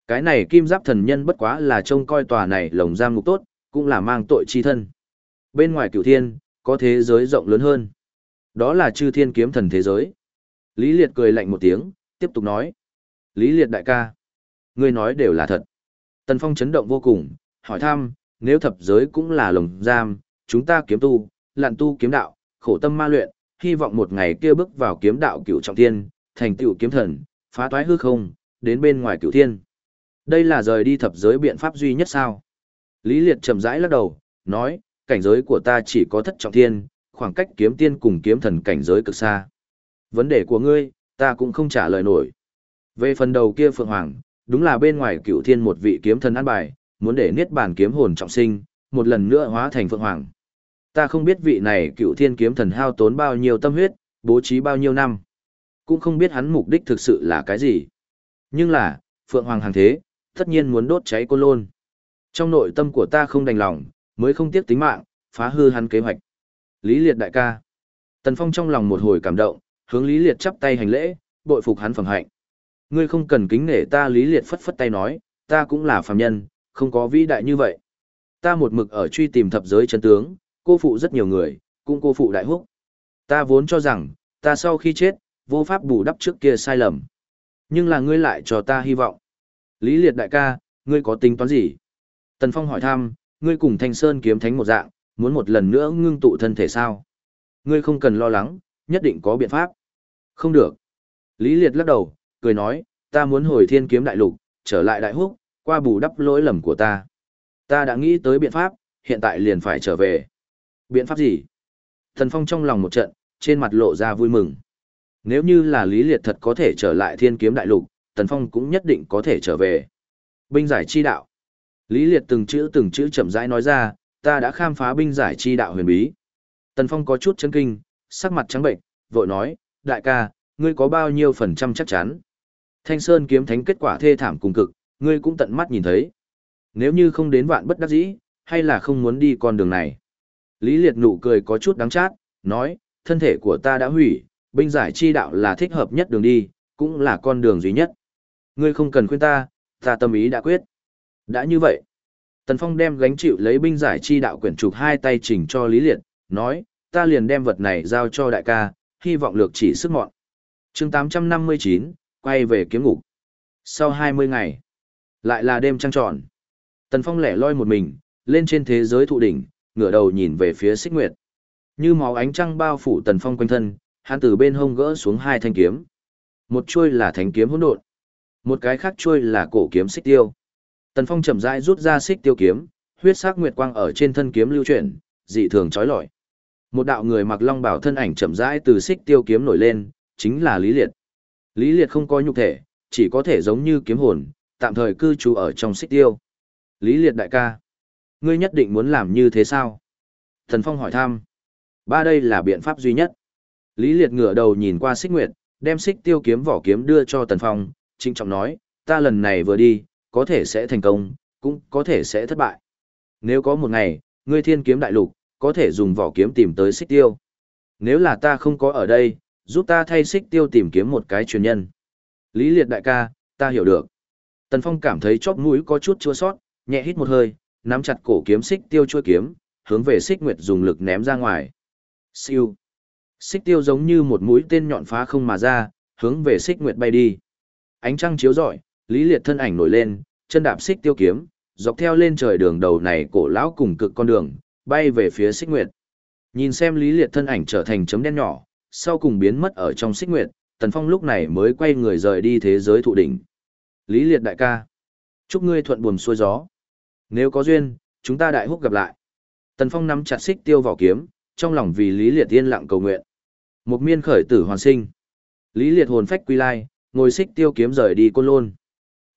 Cái này kim giáp thần nhân bất quá là trông coi tòa này lồng giam ngục tốt, cũng là mang tội chi thân. Bên ngoài cửu thiên, có thế giới rộng lớn hơn. Đó là chư thiên kiếm thần thế giới. Lý Liệt cười lạnh một tiếng, tiếp tục nói. Lý Liệt đại ca. Ngươi nói đều là thật. Tần Phong chấn động vô cùng, hỏi thăm, nếu thập giới cũng là lồng giam, chúng ta kiếm tu, lặn tu kiếm đạo, khổ tâm ma luyện, hy vọng một ngày kia bước vào kiếm đạo cửu trọng thiên, thành tựu kiếm thần, phá toái hư không, đến bên ngoài cửu thiên. Đây là rời đi thập giới biện pháp duy nhất sao? Lý Liệt chậm rãi lắc đầu, nói, cảnh giới của ta chỉ có thất trọng thiên, khoảng cách kiếm tiên cùng kiếm thần cảnh giới cực xa. Vấn đề của ngươi, ta cũng không trả lời nổi. Về phần đầu kia Phượng Hoàng, đúng là bên ngoài cựu thiên một vị kiếm thần an bài, muốn để niết bàn kiếm hồn trọng sinh, một lần nữa hóa thành Phượng Hoàng. Ta không biết vị này cựu thiên kiếm thần hao tốn bao nhiêu tâm huyết, bố trí bao nhiêu năm. Cũng không biết hắn mục đích thực sự là cái gì. Nhưng là, Phượng Hoàng hàng thế, tất nhiên muốn đốt cháy cô lôn. Trong nội tâm của ta không đành lòng, mới không tiếc tính mạng, phá hư hắn kế hoạch. Lý Liệt đại ca. Tần Phong trong lòng một hồi cảm động, hướng Lý Liệt chắp tay hành lễ, bội phục hắn phẩm hạnh. Ngươi không cần kính nể ta Lý Liệt phất phất tay nói, ta cũng là phàm nhân, không có vĩ đại như vậy. Ta một mực ở truy tìm thập giới chân tướng, cô phụ rất nhiều người, cũng cô phụ đại húc. Ta vốn cho rằng, ta sau khi chết, vô pháp bù đắp trước kia sai lầm. Nhưng là ngươi lại cho ta hy vọng. Lý Liệt đại ca, ngươi có tính toán gì? Tần Phong hỏi thăm, ngươi cùng Thanh Sơn kiếm thánh một dạng, muốn một lần nữa ngưng tụ thân thể sao? Ngươi không cần lo lắng, nhất định có biện pháp. Không được. Lý Liệt lắc đầu, cười nói, ta muốn hồi thiên kiếm đại lục, trở lại đại húc, qua bù đắp lỗi lầm của ta. Ta đã nghĩ tới biện pháp, hiện tại liền phải trở về. Biện pháp gì? Thần Phong trong lòng một trận, trên mặt lộ ra vui mừng. Nếu như là Lý Liệt thật có thể trở lại thiên kiếm đại lục, Tần Phong cũng nhất định có thể trở về. Binh giải chi đạo. Lý Liệt từng chữ từng chữ chậm rãi nói ra, ta đã khám phá binh giải chi đạo huyền bí. Tần Phong có chút chấn kinh, sắc mặt trắng bệnh, vội nói, đại ca, ngươi có bao nhiêu phần trăm chắc chắn? Thanh Sơn kiếm thánh kết quả thê thảm cùng cực, ngươi cũng tận mắt nhìn thấy. Nếu như không đến vạn bất đắc dĩ, hay là không muốn đi con đường này? Lý Liệt nụ cười có chút đắng chát, nói, thân thể của ta đã hủy, binh giải chi đạo là thích hợp nhất đường đi, cũng là con đường duy nhất. Ngươi không cần khuyên ta, ta tâm ý đã quyết. Đã như vậy, Tần Phong đem gánh chịu lấy binh giải chi đạo quyển trục hai tay chỉnh cho Lý Liệt, nói, ta liền đem vật này giao cho đại ca, hy vọng lược chỉ sức mọn. chương 859, quay về kiếm ngục. Sau 20 ngày, lại là đêm trăng tròn. Tần Phong lẻ loi một mình, lên trên thế giới thụ đỉnh, ngửa đầu nhìn về phía xích nguyệt. Như máu ánh trăng bao phủ Tần Phong quanh thân, hắn từ bên hông gỡ xuống hai thanh kiếm. Một chuôi là thanh kiếm hỗn độn, một cái khác chuôi là cổ kiếm xích tiêu. Tần Phong chậm rãi rút ra xích tiêu kiếm, huyết sắc nguyệt quang ở trên thân kiếm lưu chuyển, dị thường chói lọi. Một đạo người mặc long bào thân ảnh chậm rãi từ xích tiêu kiếm nổi lên, chính là Lý Liệt. Lý Liệt không có nhục thể, chỉ có thể giống như kiếm hồn, tạm thời cư trú ở trong xích tiêu. Lý Liệt đại ca, ngươi nhất định muốn làm như thế sao? Thần Phong hỏi thăm. Ba đây là biện pháp duy nhất. Lý Liệt ngửa đầu nhìn qua xích nguyệt, đem xích tiêu kiếm vỏ kiếm đưa cho Tần Phong, trinh trọng nói, ta lần này vừa đi, có thể sẽ thành công, cũng có thể sẽ thất bại. Nếu có một ngày, ngươi thiên kiếm đại lục, có thể dùng vỏ kiếm tìm tới xích tiêu. Nếu là ta không có ở đây, giúp ta thay xích tiêu tìm kiếm một cái truyền nhân. Lý liệt đại ca, ta hiểu được. Tần Phong cảm thấy chóp mũi có chút chua sót, nhẹ hít một hơi, nắm chặt cổ kiếm xích tiêu chua kiếm, hướng về xích nguyệt dùng lực ném ra ngoài. Siêu. Xích tiêu giống như một mũi tên nhọn phá không mà ra, hướng về xích nguyệt bay đi. Ánh trăng chiếu rọi, Lý Liệt thân ảnh nổi lên, chân đạp xích tiêu kiếm, dọc theo lên trời đường đầu này cổ lão cùng cực con đường, bay về phía xích nguyệt. Nhìn xem Lý Liệt thân ảnh trở thành chấm đen nhỏ, sau cùng biến mất ở trong xích nguyệt, Tần Phong lúc này mới quay người rời đi thế giới thụ đỉnh. Lý Liệt đại ca, chúc ngươi thuận buồm xuôi gió. Nếu có duyên, chúng ta đại húc gặp lại. Tần Phong nắm chặt xích tiêu vỏ kiếm, trong lòng vì Lý Liệt yên lặng cầu nguyện. Một miên khởi tử hoàn sinh. Lý Liệt hồn phách quy lai, ngồi xích tiêu kiếm rời đi côn lôn.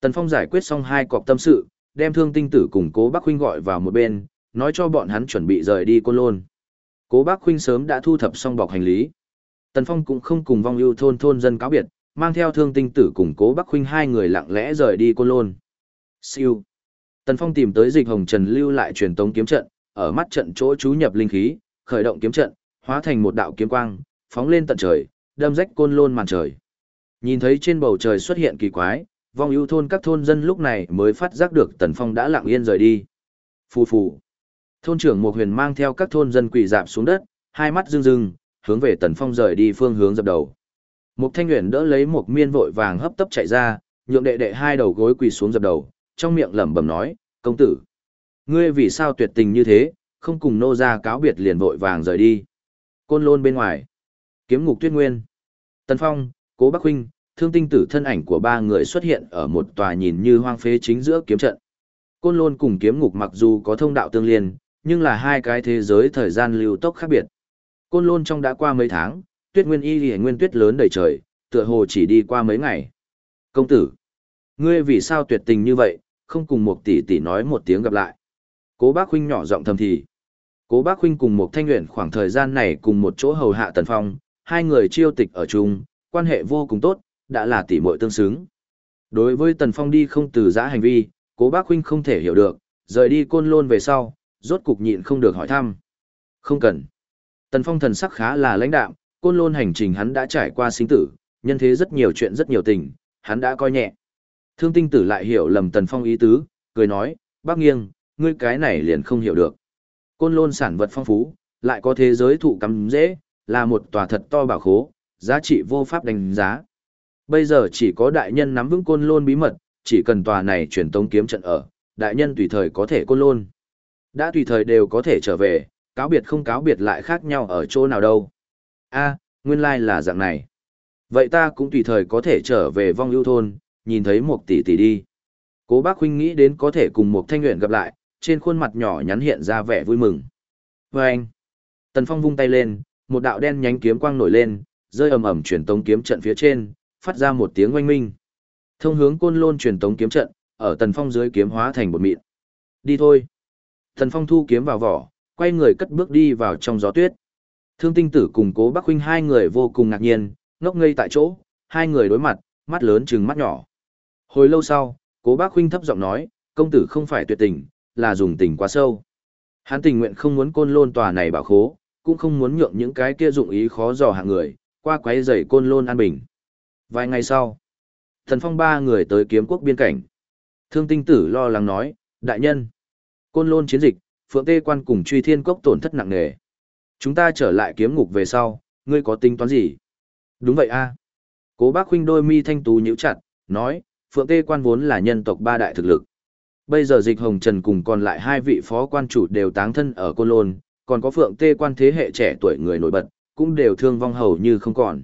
Tần Phong giải quyết xong hai cọc tâm sự, đem thương tinh tử cùng cố bắc huynh gọi vào một bên, nói cho bọn hắn chuẩn bị rời đi côn lôn. Cố bác Khuynh sớm đã thu thập xong bọc hành lý. Tần Phong cũng không cùng vong ưu thôn thôn dân cáo biệt, mang theo thương tinh tử cùng cố bác Khuynh hai người lặng lẽ rời đi côn lôn. Siêu. Tần Phong tìm tới dịch hồng trần lưu lại truyền tống kiếm trận, ở mắt trận chỗ chú nhập linh khí, khởi động kiếm trận, hóa thành một đạo kiếm quang, phóng lên tận trời, đâm rách côn lôn màn trời. Nhìn thấy trên bầu trời xuất hiện kỳ quái, vong ưu thôn các thôn dân lúc này mới phát giác được Tần Phong đã lặng yên rời đi. Phù phù. Thôn trưởng Mục Huyền mang theo các thôn dân quỳ dạp xuống đất, hai mắt rưng rưng, hướng về Tần Phong rời đi phương hướng dập đầu. Mục Thanh Uyển đỡ lấy Mục miên vội vàng hấp tấp chạy ra, nhượng đệ đệ hai đầu gối quỳ xuống dập đầu, trong miệng lẩm bẩm nói, công tử. Ngươi vì sao tuyệt tình như thế, không cùng nô gia cáo biệt liền vội vàng rời đi. Côn lôn bên ngoài. Kiếm ngục tuyết nguyên. Tần Phong, Cố Bắc Huynh, thương tinh tử thân ảnh của ba người xuất hiện ở một tòa nhìn như hoang phế chính giữa kiếm trận. Côn lôn cùng kiếm ngục mặc dù có thông đạo tương liên, nhưng là hai cái thế giới thời gian lưu tốc khác biệt. Côn lôn trong đã qua mấy tháng, tuyết nguyên y lìa nguyên tuyết lớn đầy trời, tựa hồ chỉ đi qua mấy ngày. Công tử, ngươi vì sao tuyệt tình như vậy, không cùng một tỷ tỷ nói một tiếng gặp lại. Cố bác huynh nhỏ giọng thầm thì. Cố bác huynh cùng một thanh nguyện khoảng thời gian này cùng một chỗ hầu hạ tần phong, hai người chiêu tịch ở chung, quan hệ vô cùng tốt, đã là tỷ muội tương xứng. Đối với tần phong đi không từ giã hành vi, cố bác huynh không thể hiểu được, rời đi côn lôn về sau, rốt cục nhịn không được hỏi thăm. Không cần. Tần Phong thần sắc khá là lãnh đạm, côn lôn hành trình hắn đã trải qua sinh tử, nhân thế rất nhiều chuyện rất nhiều tình, hắn đã coi nhẹ. Thương tinh tử lại hiểu lầm Tần Phong ý tứ, cười nói, bác nghiêng, ngươi cái này liền không hiểu được. Côn lôn sản vật phong phú, lại có thế giới thụ cắm dễ, là một tòa thật to bảo khố, giá trị vô pháp đánh giá. Bây giờ chỉ có đại nhân nắm vững côn lôn bí mật, chỉ cần tòa này truyền tống kiếm trận ở, đại nhân tùy thời có thể côn lôn. Đã tùy thời đều có thể trở về, cáo biệt không cáo biệt lại khác nhau ở chỗ nào đâu. a nguyên lai là dạng này. Vậy ta cũng tùy thời có thể trở về vong ưu thôn, nhìn thấy một tỷ tỷ đi. Cố bác huynh nghĩ đến có thể cùng một thanh nguyện gặp lại, trên khuôn mặt nhỏ nhắn hiện ra vẻ vui mừng. Và anh, Tần Phong vung tay lên, một đạo đen nhánh kiếm quang nổi lên, rơi ầm ầm truyền tống kiếm trận phía trên, phát ra một tiếng oanh minh. Thông hướng côn lôn truyền tống kiếm trận, ở Tần Phong dưới kiếm hóa thành một mịn. Đi thôi. Thần Phong thu kiếm vào vỏ, quay người cất bước đi vào trong gió tuyết. Thương tinh tử cùng cố bác huynh hai người vô cùng ngạc nhiên, ngốc ngây tại chỗ, hai người đối mặt, mắt lớn trừng mắt nhỏ. Hồi lâu sau, cố bác huynh thấp giọng nói, công tử không phải tuyệt tình, là dùng tình quá sâu. Hắn tình nguyện không muốn côn lôn tòa này bảo khố, cũng không muốn nhượng những cái kia dụng ý khó dò hạng người, qua quấy rầy côn lôn an bình. Vài ngày sau, thần phong ba người tới kiếm quốc biên cảnh. Thương tinh tử lo lắng nói, đại nhân, côn lôn chiến dịch, phượng tê quan cùng truy thiên cốc tổn thất nặng nề. Chúng ta trở lại kiếm ngục về sau, ngươi có tính toán gì? Đúng vậy a. Cố bác huynh đôi mi thanh tú nhíu chặt, nói, phượng tê quan vốn là nhân tộc ba đại thực lực. Bây giờ dịch hồng trần cùng còn lại hai vị phó quan chủ đều táng thân ở côn lôn, còn có phượng tê quan thế hệ trẻ tuổi người nổi bật, cũng đều thương vong hầu như không còn.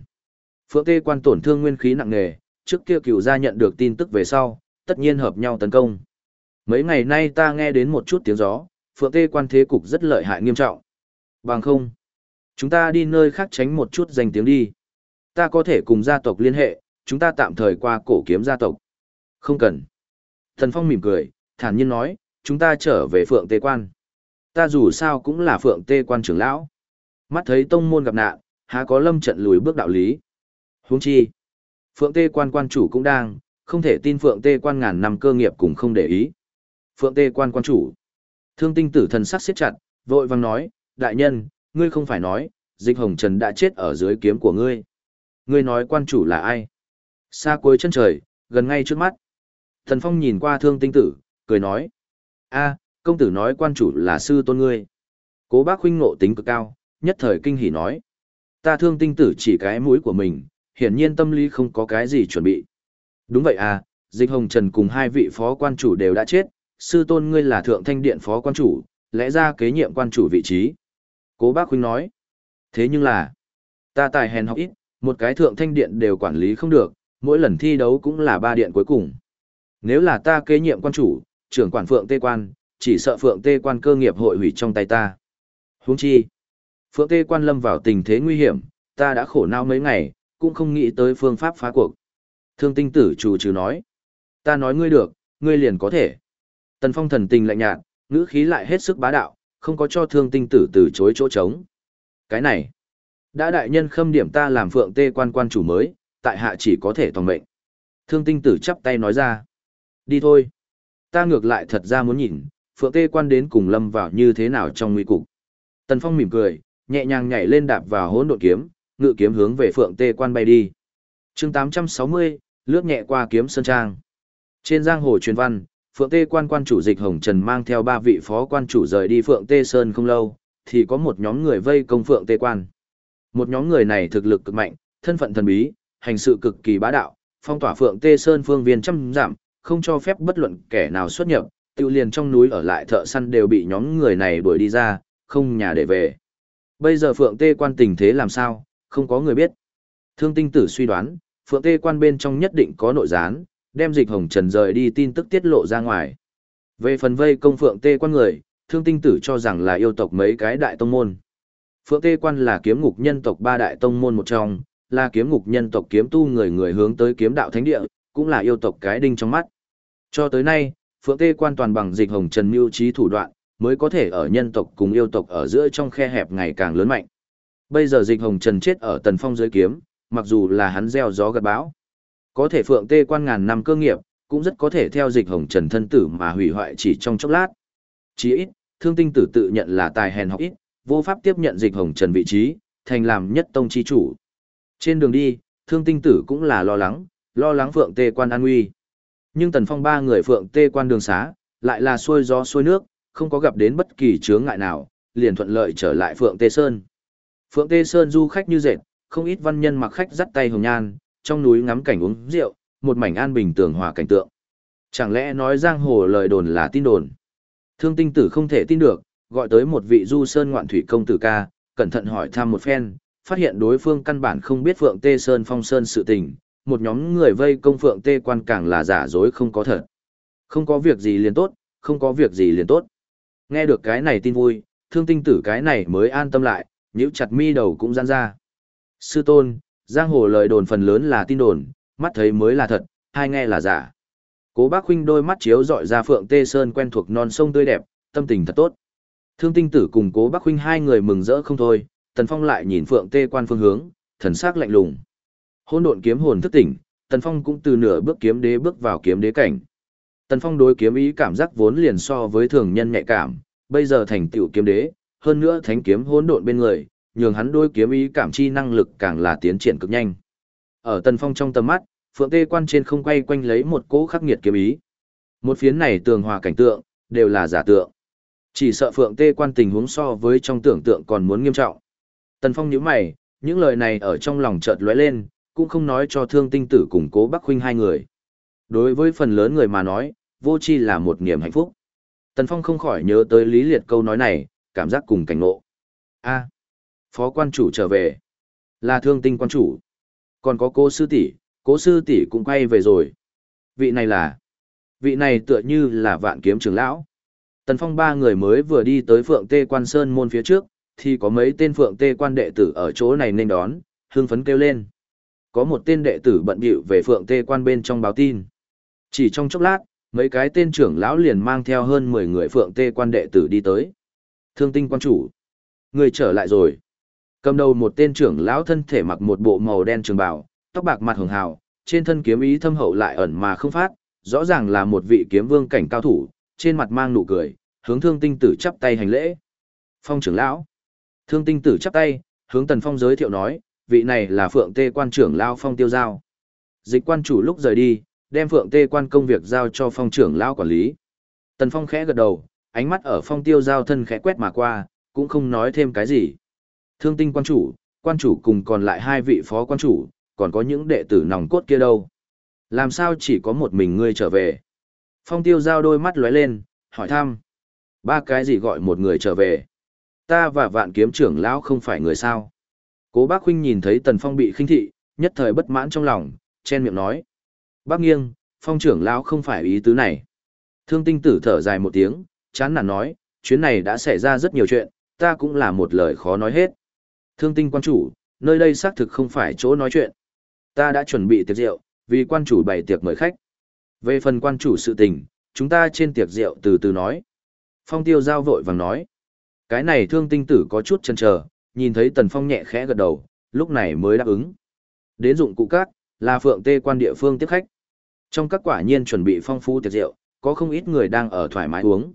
Phượng tê quan tổn thương nguyên khí nặng nề, trước kia cựu gia nhận được tin tức về sau, tất nhiên hợp nhau tấn công. Mấy ngày nay ta nghe đến một chút tiếng gió, phượng tê quan thế cục rất lợi hại nghiêm trọng. Bằng không, chúng ta đi nơi khác tránh một chút danh tiếng đi. Ta có thể cùng gia tộc liên hệ, chúng ta tạm thời qua cổ kiếm gia tộc. Không cần. Thần Phong mỉm cười, thản nhiên nói, chúng ta trở về phượng tê quan. Ta dù sao cũng là phượng tê quan trưởng lão. Mắt thấy tông môn gặp nạn, há có lâm trận lùi bước đạo lý. Huống chi. Phượng tê quan quan chủ cũng đang, không thể tin phượng tê quan ngàn năm cơ nghiệp cũng không để ý. Phượng tê quan quan chủ. Thương tinh tử thần sắc siết chặt, vội vang nói, đại nhân, ngươi không phải nói, dịch hồng trần đã chết ở dưới kiếm của ngươi. Ngươi nói quan chủ là ai? Xa cuối chân trời, gần ngay trước mắt. Thần phong nhìn qua thương tinh tử, cười nói. a công tử nói quan chủ là sư tôn ngươi. Cố bác huynh ngộ tính cực cao, nhất thời kinh hỉ nói. Ta thương tinh tử chỉ cái mũi của mình, hiển nhiên tâm lý không có cái gì chuẩn bị. Đúng vậy à, dịch hồng trần cùng hai vị phó quan chủ đều đã chết, sư tôn ngươi là thượng thanh điện phó quan chủ, lẽ ra kế nhiệm quan chủ vị trí. Cố bác huynh nói. Thế nhưng là, ta tài hèn học ít, một cái thượng thanh điện đều quản lý không được, mỗi lần thi đấu cũng là ba điện cuối cùng. Nếu là ta kế nhiệm quan chủ, trưởng quản phượng tê quan, chỉ sợ phượng tê quan cơ nghiệp hội hủy trong tay ta. Huống chi, phượng tê quan lâm vào tình thế nguy hiểm, ta đã khổ não mấy ngày, cũng không nghĩ tới phương pháp phá cuộc. Thương tinh tử chủ trừ nói, ta nói ngươi được, ngươi liền có thể. Tần phong thần tình lạnh nhạt, ngữ khí lại hết sức bá đạo, không có cho thương tinh tử từ chối chỗ trống. Cái này, đã đại nhân khâm điểm ta làm phượng tê quan quan chủ mới, tại hạ chỉ có thể toàn mệnh. Thương tinh tử chắp tay nói ra. Đi thôi. Ta ngược lại thật ra muốn nhìn, phượng tê quan đến cùng lâm vào như thế nào trong nguy cục. Tần Phong mỉm cười, nhẹ nhàng nhảy lên đạp vào hỗn độn kiếm, ngự kiếm hướng về phượng tê quan bay đi. chương 860, lướt nhẹ qua kiếm sơn trang. Trên giang hồ truyền văn, phượng tê quan quan chủ dịch Hồng Trần mang theo ba vị phó quan chủ rời đi phượng tê sơn không lâu, thì có một nhóm người vây công phượng tê quan. Một nhóm người này thực lực cực mạnh, thân phận thần bí, hành sự cực kỳ bá đạo, phong tỏa phượng tê sơn phương viên trăm giảm, không cho phép bất luận kẻ nào xuất nhập, tiêu liền trong núi ở lại thợ săn đều bị nhóm người này đuổi đi ra, không nhà để về. Bây giờ Phượng Tê quan tình thế làm sao, không có người biết. Thương tinh tử suy đoán, Phượng Tê quan bên trong nhất định có nội gián, đem dịch hồng trần rời đi tin tức tiết lộ ra ngoài. Về phần vây công Phượng Tê quan người, thương tinh tử cho rằng là yêu tộc mấy cái đại tông môn. Phượng Tê quan là kiếm ngục nhân tộc ba đại tông môn một trong, là kiếm ngục nhân tộc kiếm tu người người hướng tới kiếm đạo thánh địa, cũng là yêu tộc cái đinh trong mắt. Cho tới nay, Phượng Tê quan toàn bằng dịch hồng trần mưu trí thủ đoạn, mới có thể ở nhân tộc cùng yêu tộc ở giữa trong khe hẹp ngày càng lớn mạnh. Bây giờ dịch hồng trần chết ở tần phong dưới kiếm, mặc dù là hắn gieo gió gặt bão. Có thể Phượng Tê quan ngàn năm cơ nghiệp, cũng rất có thể theo dịch hồng trần thân tử mà hủy hoại chỉ trong chốc lát. Chỉ ít, thương tinh tử tự nhận là tài hèn học ít, vô pháp tiếp nhận dịch hồng trần vị trí, thành làm nhất tông chi chủ. Trên đường đi, thương tinh tử cũng là lo lắng, lo lắng phượng tê quan an nguy. Nhưng tần phong ba người phượng tê quan đường xá, lại là xuôi gió xuôi nước, không có gặp đến bất kỳ chướng ngại nào, liền thuận lợi trở lại phượng tê sơn. Phượng tê sơn du khách như dệt, không ít văn nhân mặc khách dắt tay hồng nhan, trong núi ngắm cảnh uống rượu, một mảnh an bình tường hòa cảnh tượng. Chẳng lẽ nói giang hồ lời đồn là tin đồn? Thương tinh tử không thể tin được, gọi tới một vị du sơn ngoạn thủy công tử ca, cẩn thận hỏi thăm một phen, phát hiện đối phương căn bản không biết Phượng Tê Sơn phong sơn sự tình, một nhóm người vây công Phượng Tê quan càng là giả dối không có thật. Không có việc gì liền tốt, không có việc gì liền tốt. Nghe được cái này tin vui, thương tinh tử cái này mới an tâm lại, nhíu chặt mi đầu cũng giãn ra. Sư tôn, giang hồ lời đồn phần lớn là tin đồn, mắt thấy mới là thật, hai nghe là giả. Cố bác huynh đôi mắt chiếu dọi ra Phượng Tê Sơn quen thuộc non sông tươi đẹp, tâm tình thật tốt. Thương tinh tử cùng cố bác huynh hai người mừng rỡ không thôi, Tần Phong lại nhìn Phượng Tê quan phương hướng, thần sắc lạnh lùng. Hôn độn kiếm hồn thức tỉnh, Tần Phong cũng từ nửa bước kiếm đế bước vào kiếm đế cảnh. Tần Phong đối kiếm ý cảm giác vốn liền so với thường nhân nhạy cảm, bây giờ thành tựu kiếm đế, hơn nữa thánh kiếm hỗn độn bên người, nhường hắn đôi kiếm ý cảm chi năng lực càng là tiến triển cực nhanh. Ở Tần Phong trong tầm mắt, Phượng Tê quan trên không quay quanh lấy một cỗ khắc nghiệt kiếm ý. Một phiến này tường hòa cảnh tượng, đều là giả tượng. Chỉ sợ Phượng Tê quan tình huống so với trong tưởng tượng còn muốn nghiêm trọng. Tần Phong nhíu mày, những lời này ở trong lòng chợt lóe lên, cũng không nói cho Thương Tinh Tử cùng Cố Bắc huynh hai người. Đối với phần lớn người mà nói, vô chi là một niềm hạnh phúc. Tần Phong không khỏi nhớ tới lý liệt câu nói này, cảm giác cùng cảnh ngộ. A, phó quan chủ trở về, là Thương Tinh quan chủ, còn có cô sư tỷ, cố sư tỷ cũng quay về rồi. Vị này là, vị này tựa như là vạn kiếm trưởng lão. Tần Phong ba người mới vừa đi tới Phượng Tê Quan Sơn môn phía trước, thì có mấy tên Phượng Tê Quan đệ tử ở chỗ này nên đón, hưng phấn kêu lên. Có một tên đệ tử bận bịu về Phượng Tê Quan bên trong báo tin. Chỉ trong chốc lát, mấy cái tên trưởng lão liền mang theo hơn 10 người Phượng Tê Quan đệ tử đi tới. Thương tinh quan chủ. Người trở lại rồi. Cầm đầu một tên trưởng lão thân thể mặc một bộ màu đen trường bào, tóc bạc mặt hường hào, trên thân kiếm ý thâm hậu lại ẩn mà không phát, rõ ràng là một vị kiếm vương cảnh cao thủ, trên mặt mang nụ cười, hướng thương tinh tử chắp tay hành lễ. Phong trưởng lão. Thương tinh tử chắp tay, hướng tần phong giới thiệu nói, vị này là phượng tê quan trưởng lão phong tiêu giao. Dịch quan chủ lúc rời đi, đem phượng tê quan công việc giao cho phong trưởng lão quản lý. Tần phong khẽ gật đầu, ánh mắt ở phong tiêu giao thân khẽ quét mà qua, cũng không nói thêm cái gì. Thương tinh quan chủ, quan chủ cùng còn lại hai vị phó quan chủ, còn có những đệ tử nòng cốt kia đâu. Làm sao chỉ có một mình ngươi trở về? Phong tiêu giao đôi mắt lóe lên, hỏi thăm. Ba cái gì gọi một người trở về? Ta và vạn kiếm trưởng lão không phải người sao? Cố bác huynh nhìn thấy tần phong bị khinh thị, nhất thời bất mãn trong lòng, chen miệng nói. Bác nghiêng, phong trưởng lão không phải ý tứ này. Thương tinh tử thở dài một tiếng, chán nản nói, chuyến này đã xảy ra rất nhiều chuyện, ta cũng là một lời khó nói hết. Thương tinh quan chủ, nơi đây xác thực không phải chỗ nói chuyện. Ta đã chuẩn bị tiệc rượu, vì quan chủ bày tiệc mời khách. Về phần quan chủ sự tình, chúng ta trên tiệc rượu từ từ nói. Phong tiêu giao vội vàng nói. Cái này thương tinh tử có chút chần chờ, nhìn thấy tần phong nhẹ khẽ gật đầu, lúc này mới đáp ứng. Đến dụng cụ cát, là phượng tê quan địa phương tiếp khách. Trong các quả nhiên chuẩn bị phong phú tiệc rượu, có không ít người đang ở thoải mái uống.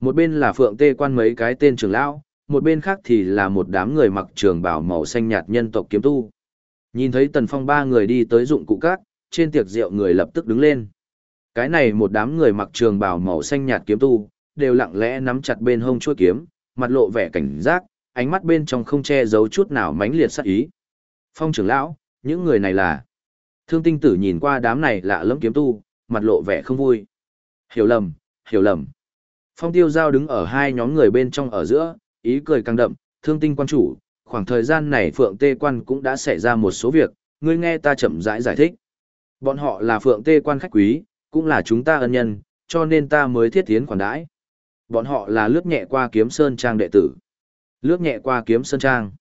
Một bên là phượng tê quan mấy cái tên trưởng lão, một bên khác thì là một đám người mặc trường bào màu xanh nhạt nhân tộc kiếm tu. Nhìn thấy tần phong ba người đi tới dụng cụ cát, trên tiệc rượu người lập tức đứng lên. Cái này một đám người mặc trường bào màu xanh nhạt kiếm tu, đều lặng lẽ nắm chặt bên hông chuôi kiếm, mặt lộ vẻ cảnh giác, ánh mắt bên trong không che giấu chút nào mãnh liệt sát ý. Phong trưởng lão, những người này là... Thương tinh tử nhìn qua đám này lạ lẫm kiếm tu, mặt lộ vẻ không vui. Hiểu lầm, hiểu lầm. Phong tiêu giao đứng ở hai nhóm người bên trong ở giữa, ý cười càng đậm, thương tinh quan chủ, khoảng thời gian này phượng tê quan cũng đã xảy ra một số việc, ngươi nghe ta chậm rãi giải, giải thích. Bọn họ là phượng tê quan khách quý, cũng là chúng ta ân nhân, cho nên ta mới thiết tiến khoản đãi. Bọn họ là lướt nhẹ qua kiếm sơn trang đệ tử. Lướt nhẹ qua kiếm sơn trang.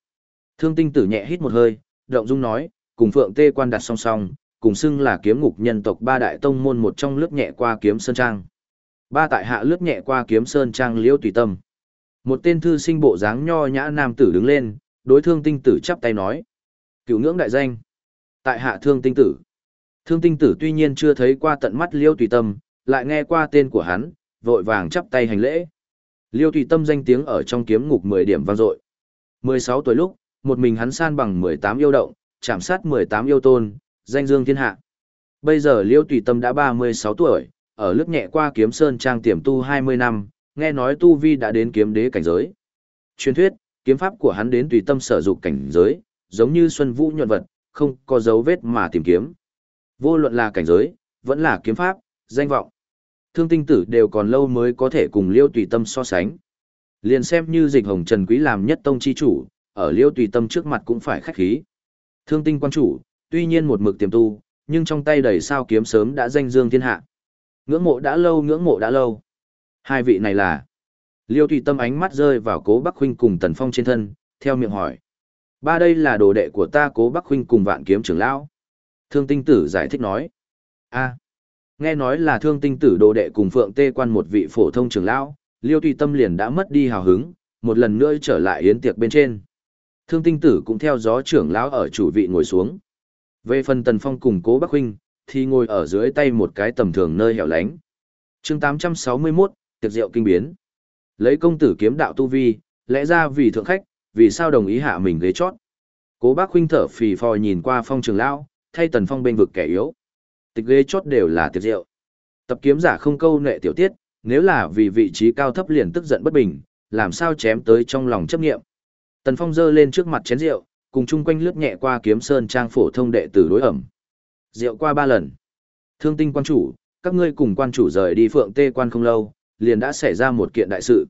Thương tinh tử nhẹ hít một hơi, động dung nói, cùng phượng tê quan đặt song song, cùng xưng là kiếm ngục nhân tộc ba đại tông môn một trong lướt nhẹ qua kiếm sơn trang. Ba tại hạ lướt nhẹ qua kiếm sơn trang liễu tùy tâm. Một tên thư sinh bộ dáng nho nhã nam tử đứng lên, đối thương tinh tử chắp tay nói. Cựu ngưỡng đại danh. Tại hạ thương tinh tử. Thương tinh tử tuy nhiên chưa thấy qua tận mắt liêu tùy tâm, lại nghe qua tên của hắn, vội vàng chắp tay hành lễ. Liêu Tùy Tâm danh tiếng ở trong kiếm ngục 10 điểm vang dội. 16 tuổi lúc, một mình hắn san bằng 18 yêu động, chạm sát 18 yêu tôn, danh dương thiên hạ. Bây giờ Liêu Tùy Tâm đã 36 tuổi, ở lớp nhẹ qua kiếm sơn trang tiềm tu 20 năm, nghe nói tu vi đã đến kiếm đế cảnh giới. Truyền thuyết, kiếm pháp của hắn đến tùy tâm sở dụng cảnh giới, giống như xuân vũ nhuận vật, không có dấu vết mà tìm kiếm. Vô luận là cảnh giới, vẫn là kiếm pháp, danh vọng. Thương tinh tử đều còn lâu mới có thể cùng liêu tùy tâm so sánh. Liền xem như dịch hồng trần quý làm nhất tông chi chủ, ở liêu tùy tâm trước mặt cũng phải khách khí. Thương tinh quan chủ, tuy nhiên một mực tiềm tu, nhưng trong tay đầy sao kiếm sớm đã danh dương thiên hạ. Ngưỡng mộ đã lâu ngưỡng mộ đã lâu. Hai vị này là Liêu Thủy tâm ánh mắt rơi vào cố Bắc Huynh cùng Tần Phong trên thân, theo miệng hỏi. Ba đây là đồ đệ của ta cố Bắc Huynh cùng vạn kiếm trưởng lão. Thương tinh tử giải thích nói. a nghe nói là thương tinh tử đồ đệ cùng phượng tê quan một vị phổ thông trưởng lão, liêu Thủy tâm liền đã mất đi hào hứng, một lần nữa trở lại yến tiệc bên trên. Thương tinh tử cũng theo gió trưởng lão ở chủ vị ngồi xuống. Về phần Tần Phong cùng cố Bắc Huynh, thì ngồi ở dưới tay một cái tầm thường nơi hẻo lánh. chương 861, tiệc rượu kinh biến. Lấy công tử kiếm đạo tu vi, lẽ ra vì thượng khách, vì sao đồng ý hạ mình ghế chót. Cố bác huynh thở phì phò nhìn qua phong trường lão, thay tần phong bên vực kẻ yếu. Tịch ghế chót đều là tiệc rượu. Tập kiếm giả không câu nệ tiểu tiết, nếu là vì vị trí cao thấp liền tức giận bất bình, làm sao chém tới trong lòng chấp nghiệm. Tần phong giơ lên trước mặt chén rượu, cùng chung quanh lướt nhẹ qua kiếm sơn trang phổ thông đệ tử đối ẩm. Rượu qua ba lần. Thương tinh quan chủ, các ngươi cùng quan chủ rời đi phượng tê quan không lâu, liền đã xảy ra một kiện đại sự.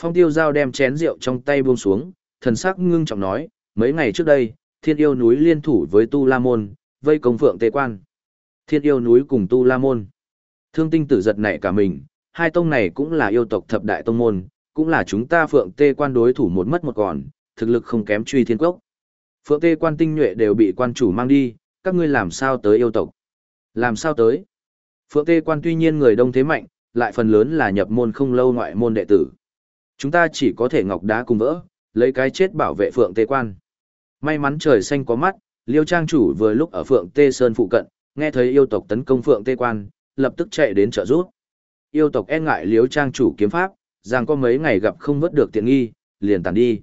Phong tiêu giao đem chén rượu trong tay buông xuống, thần sắc ngưng trọng nói, mấy ngày trước đây, thiên yêu núi liên thủ với Tu La Môn, vây công phượng tê quan. Thiên yêu núi cùng Tu La Môn. Thương tinh tử giật nảy cả mình, hai tông này cũng là yêu tộc thập đại tông môn, cũng là chúng ta phượng tê quan đối thủ một mất một còn, thực lực không kém truy thiên quốc. Phượng tê quan tinh nhuệ đều bị quan chủ mang đi, các ngươi làm sao tới yêu tộc? Làm sao tới? Phượng tê quan tuy nhiên người đông thế mạnh, lại phần lớn là nhập môn không lâu ngoại môn đệ tử. Chúng ta chỉ có thể ngọc đá cùng vỡ, lấy cái chết bảo vệ Phượng Tê Quan. May mắn trời xanh có mắt, Liêu Trang chủ vừa lúc ở Phượng Tê Sơn phụ cận, nghe thấy yêu tộc tấn công Phượng Tê Quan, lập tức chạy đến trợ giúp. Yêu tộc e ngại Liêu Trang chủ kiếm pháp, rằng có mấy ngày gặp không vớt được tiện nghi, liền tàn đi.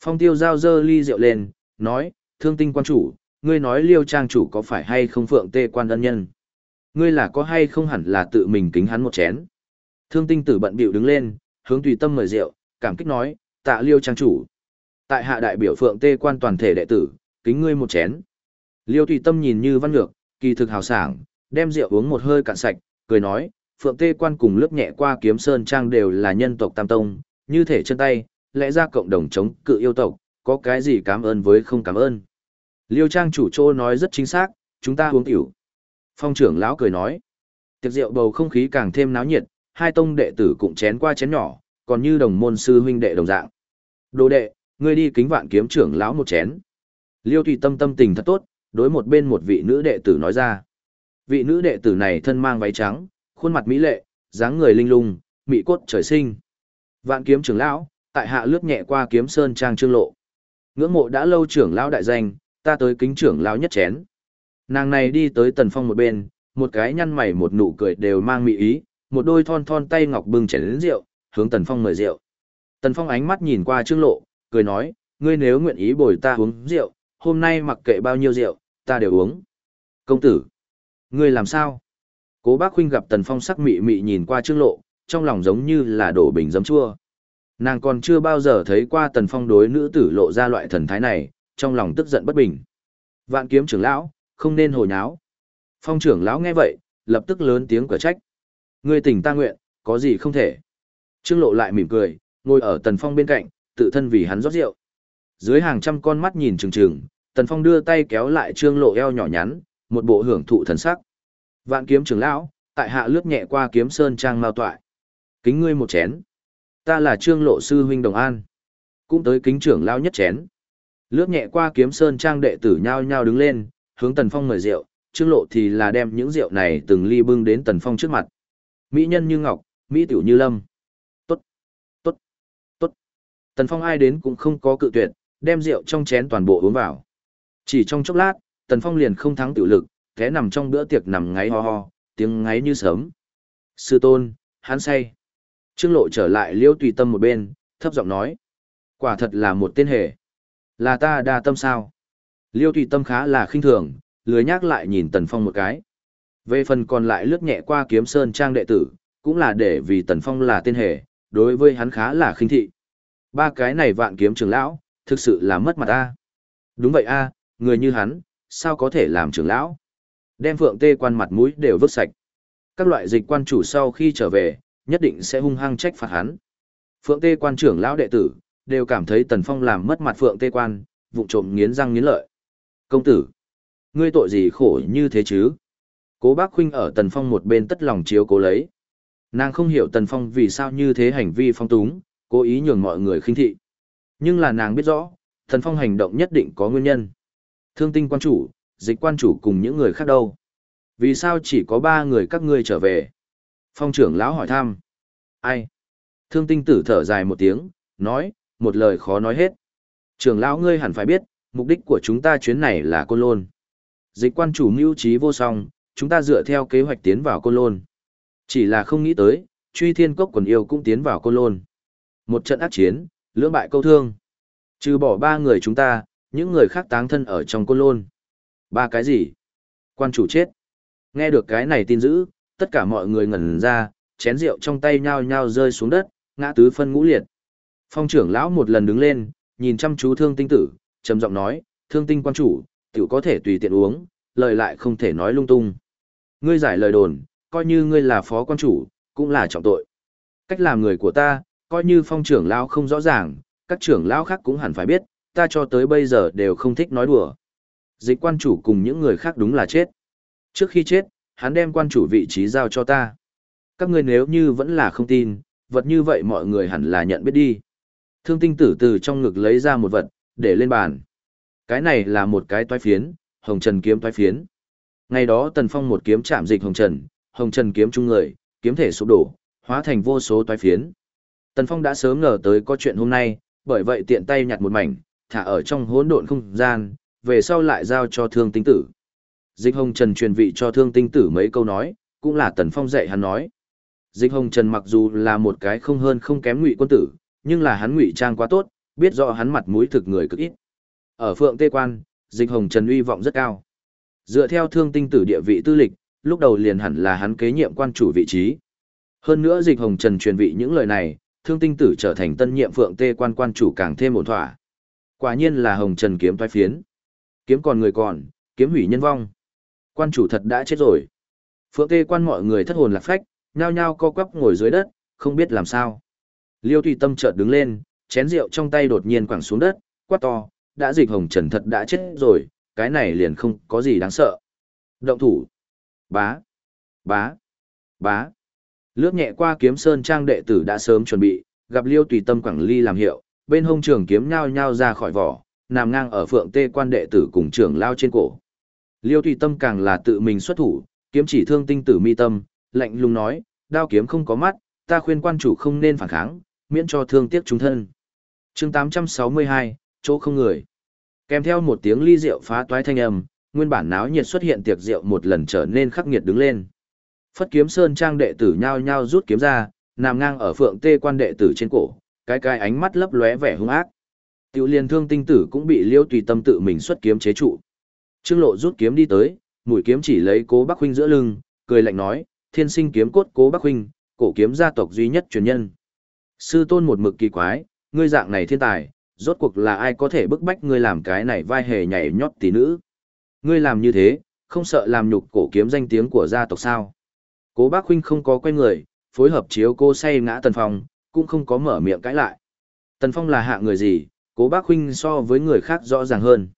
Phong tiêu giao dơ ly rượu lên, nói, thương tinh quan chủ, ngươi nói Liêu Trang chủ có phải hay không Phượng Tê Quan ân nhân? Ngươi là có hay không hẳn là tự mình kính hắn một chén. Thương tinh tử bận bịu đứng lên, hướng tùy tâm mời rượu, cảm kích nói, tạ liêu trang chủ. Tại hạ đại biểu phượng tê quan toàn thể đệ tử, kính ngươi một chén. Liêu tùy tâm nhìn như văn lược, kỳ thực hào sảng, đem rượu uống một hơi cạn sạch, cười nói, phượng tê quan cùng lớp nhẹ qua kiếm sơn trang đều là nhân tộc tam tông, như thể chân tay, lẽ ra cộng đồng chống cự yêu tộc, có cái gì cảm ơn với không cảm ơn. Liêu trang chủ trô nói rất chính xác, chúng ta uống tiểu. Phong trưởng lão cười nói, tiệc rượu bầu không khí càng thêm náo nhiệt, hai tông đệ tử cũng chén qua chén nhỏ, còn như đồng môn sư huynh đệ đồng dạng. Đồ đệ, ngươi đi kính vạn kiếm trưởng lão một chén. Liêu Thủy Tâm tâm tình thật tốt, đối một bên một vị nữ đệ tử nói ra. Vị nữ đệ tử này thân mang váy trắng, khuôn mặt mỹ lệ, dáng người linh lung, mỹ cốt trời sinh. Vạn kiếm trưởng lão, tại hạ lướt nhẹ qua kiếm sơn trang trương lộ. Ngưỡng mộ đã lâu trưởng lão đại danh, ta tới kính trưởng lão nhất chén. Nàng này đi tới tần phong một bên, một cái nhăn mày một nụ cười đều mang mị ý, một đôi thon thon tay ngọc bưng chén đến rượu, hướng tần phong mời rượu. Tần phong ánh mắt nhìn qua trương lộ, cười nói, ngươi nếu nguyện ý bồi ta uống rượu, hôm nay mặc kệ bao nhiêu rượu, ta đều uống. Công tử, ngươi làm sao? Cố bác huynh gặp tần phong sắc mị mị nhìn qua trương lộ, trong lòng giống như là đổ bình giấm chua. Nàng còn chưa bao giờ thấy qua tần phong đối nữ tử lộ ra loại thần thái này, trong lòng tức giận bất bình. Vạn kiếm trưởng lão, không nên hồi nháo. Phong trưởng lão nghe vậy, lập tức lớn tiếng cửa trách. Ngươi tỉnh ta nguyện, có gì không thể. Trương lộ lại mỉm cười, ngồi ở tần phong bên cạnh, tự thân vì hắn rót rượu. Dưới hàng trăm con mắt nhìn trừng trừng, tần phong đưa tay kéo lại trương lộ eo nhỏ nhắn, một bộ hưởng thụ thần sắc. Vạn kiếm trưởng lão, tại hạ lướt nhẹ qua kiếm sơn trang mao toại. Kính ngươi một chén. Ta là trương lộ sư huynh đồng an. Cũng tới kính trưởng lão nhất chén. Lướt nhẹ qua kiếm sơn trang đệ tử nhao nhao đứng lên, hướng Tần Phong mời rượu, Trương Lộ thì là đem những rượu này từng ly bưng đến Tần Phong trước mặt. Mỹ nhân như ngọc, mỹ tiểu như lâm. Tốt, tốt, tốt. Tần Phong ai đến cũng không có cự tuyệt, đem rượu trong chén toàn bộ uống vào. Chỉ trong chốc lát, Tần Phong liền không thắng tiểu lực, thế nằm trong bữa tiệc nằm ngáy ho ho, tiếng ngáy như sớm. Sư tôn, hắn say. Trương Lộ trở lại Liêu Tùy Tâm một bên, thấp giọng nói. Quả thật là một tên hề. Là ta đa tâm sao? Liêu Tùy Tâm khá là khinh thường, lười nhắc lại nhìn Tần Phong một cái. Về phần còn lại lướt nhẹ qua kiếm sơn trang đệ tử, cũng là để vì Tần Phong là tên hề, đối với hắn khá là khinh thị. Ba cái này vạn kiếm trưởng lão, thực sự là mất mặt a. Đúng vậy a, người như hắn, sao có thể làm trưởng lão? Đem phượng tê quan mặt mũi đều vứt sạch. Các loại dịch quan chủ sau khi trở về, nhất định sẽ hung hăng trách phạt hắn. Phượng tê quan trưởng lão đệ tử, đều cảm thấy Tần Phong làm mất mặt phượng tê quan, vụng trộm nghiến răng nghiến lợi. Công tử, ngươi tội gì khổ như thế chứ? Cố bác huynh ở Tần Phong một bên tất lòng chiếu cố lấy. Nàng không hiểu Tần Phong vì sao như thế hành vi phong túng, cố ý nhường mọi người khinh thị. Nhưng là nàng biết rõ, Tần Phong hành động nhất định có nguyên nhân. Thương tinh quan chủ, dịch quan chủ cùng những người khác đâu. Vì sao chỉ có ba người các ngươi trở về? Phong trưởng lão hỏi thăm. Ai? Thương tinh tử thở dài một tiếng, nói, một lời khó nói hết. Trưởng lão ngươi hẳn phải biết, mục đích của chúng ta chuyến này là Côn Lôn. Dịch quan chủ mưu trí vô song, chúng ta dựa theo kế hoạch tiến vào Côn Lôn. Chỉ là không nghĩ tới, truy thiên cốc quần yêu cũng tiến vào Côn Lôn. Một trận ác chiến, lưỡng bại câu thương. Trừ bỏ ba người chúng ta, những người khác táng thân ở trong Côn Lôn. Ba cái gì? Quan chủ chết. Nghe được cái này tin dữ, tất cả mọi người ngẩn ra, chén rượu trong tay nhao nhao rơi xuống đất, ngã tứ phân ngũ liệt. Phong trưởng lão một lần đứng lên, nhìn chăm chú thương tinh tử, trầm giọng nói, thương tinh quan chủ, tiểu có thể tùy tiện uống, lời lại không thể nói lung tung. Ngươi giải lời đồn, coi như ngươi là phó quan chủ, cũng là trọng tội. Cách làm người của ta, coi như phong trưởng lão không rõ ràng, các trưởng lão khác cũng hẳn phải biết, ta cho tới bây giờ đều không thích nói đùa. Dịch quan chủ cùng những người khác đúng là chết. Trước khi chết, hắn đem quan chủ vị trí giao cho ta. Các ngươi nếu như vẫn là không tin, vật như vậy mọi người hẳn là nhận biết đi. Thương tinh tử từ trong ngực lấy ra một vật, để lên bàn. Cái này là một cái toái phiến, hồng trần kiếm toái phiến. Ngày đó tần phong một kiếm chạm dịch hồng trần, hồng trần kiếm chung người, kiếm thể sụp đổ, hóa thành vô số toái phiến. Tần phong đã sớm ngờ tới có chuyện hôm nay, bởi vậy tiện tay nhặt một mảnh, thả ở trong hỗn độn không gian, về sau lại giao cho thương tinh tử. Dịch hồng trần truyền vị cho thương tinh tử mấy câu nói, cũng là tần phong dạy hắn nói. Dịch hồng trần mặc dù là một cái không hơn không kém ngụy quân tử, nhưng là hắn ngụy trang quá tốt, biết rõ hắn mặt mũi thực người cực ít. Ở phượng tê quan, dịch hồng trần uy vọng rất cao. Dựa theo thương tinh tử địa vị tư lịch, lúc đầu liền hẳn là hắn kế nhiệm quan chủ vị trí. Hơn nữa dịch hồng trần truyền vị những lời này, thương tinh tử trở thành tân nhiệm phượng tê quan quan chủ càng thêm ổn thỏa. Quả nhiên là hồng trần kiếm toái phiến. Kiếm còn người còn, kiếm hủy nhân vong. Quan chủ thật đã chết rồi. Phượng tê quan mọi người thất hồn lạc phách, nhao nhao co quắp ngồi dưới đất, không biết làm sao. Liêu Thủy tâm chợt đứng lên, chén rượu trong tay đột nhiên quẳng xuống đất, quát to, đã dịch hồng trần thật đã chết rồi, cái này liền không có gì đáng sợ. Động thủ. Bá. Bá. Bá. Lướt nhẹ qua kiếm sơn trang đệ tử đã sớm chuẩn bị, gặp liêu tùy tâm quảng ly làm hiệu, bên hông trường kiếm nhao nhao ra khỏi vỏ, nằm ngang ở phượng tê quan đệ tử cùng trưởng lao trên cổ. Liêu tùy tâm càng là tự mình xuất thủ, kiếm chỉ thương tinh tử mi tâm, lạnh lùng nói, đao kiếm không có mắt, ta khuyên quan chủ không nên phản kháng, miễn cho thương tiếc chúng thân chương 862, chỗ không người. Kèm theo một tiếng ly rượu phá toái thanh âm, nguyên bản náo nhiệt xuất hiện tiệc rượu một lần trở nên khắc nghiệt đứng lên. Phất kiếm sơn trang đệ tử nhao nhao rút kiếm ra, nằm ngang ở phượng tê quan đệ tử trên cổ, cái cái ánh mắt lấp lóe vẻ hung ác. Tiểu liên thương tinh tử cũng bị liêu tùy tâm tự mình xuất kiếm chế trụ. Trương lộ rút kiếm đi tới, mũi kiếm chỉ lấy cố Bắc huynh giữa lưng, cười lạnh nói, thiên sinh kiếm cốt cố Bắc huynh, cổ kiếm gia tộc duy nhất truyền nhân. Sư tôn một mực kỳ quái, ngươi dạng này thiên tài, rốt cuộc là ai có thể bức bách ngươi làm cái này vai hề nhảy nhót tỷ nữ. Ngươi làm như thế, không sợ làm nhục cổ kiếm danh tiếng của gia tộc sao. Cố bác huynh không có quay người, phối hợp chiếu cô say ngã tần phong, cũng không có mở miệng cãi lại. Tần phong là hạ người gì, cố bác huynh so với người khác rõ ràng hơn.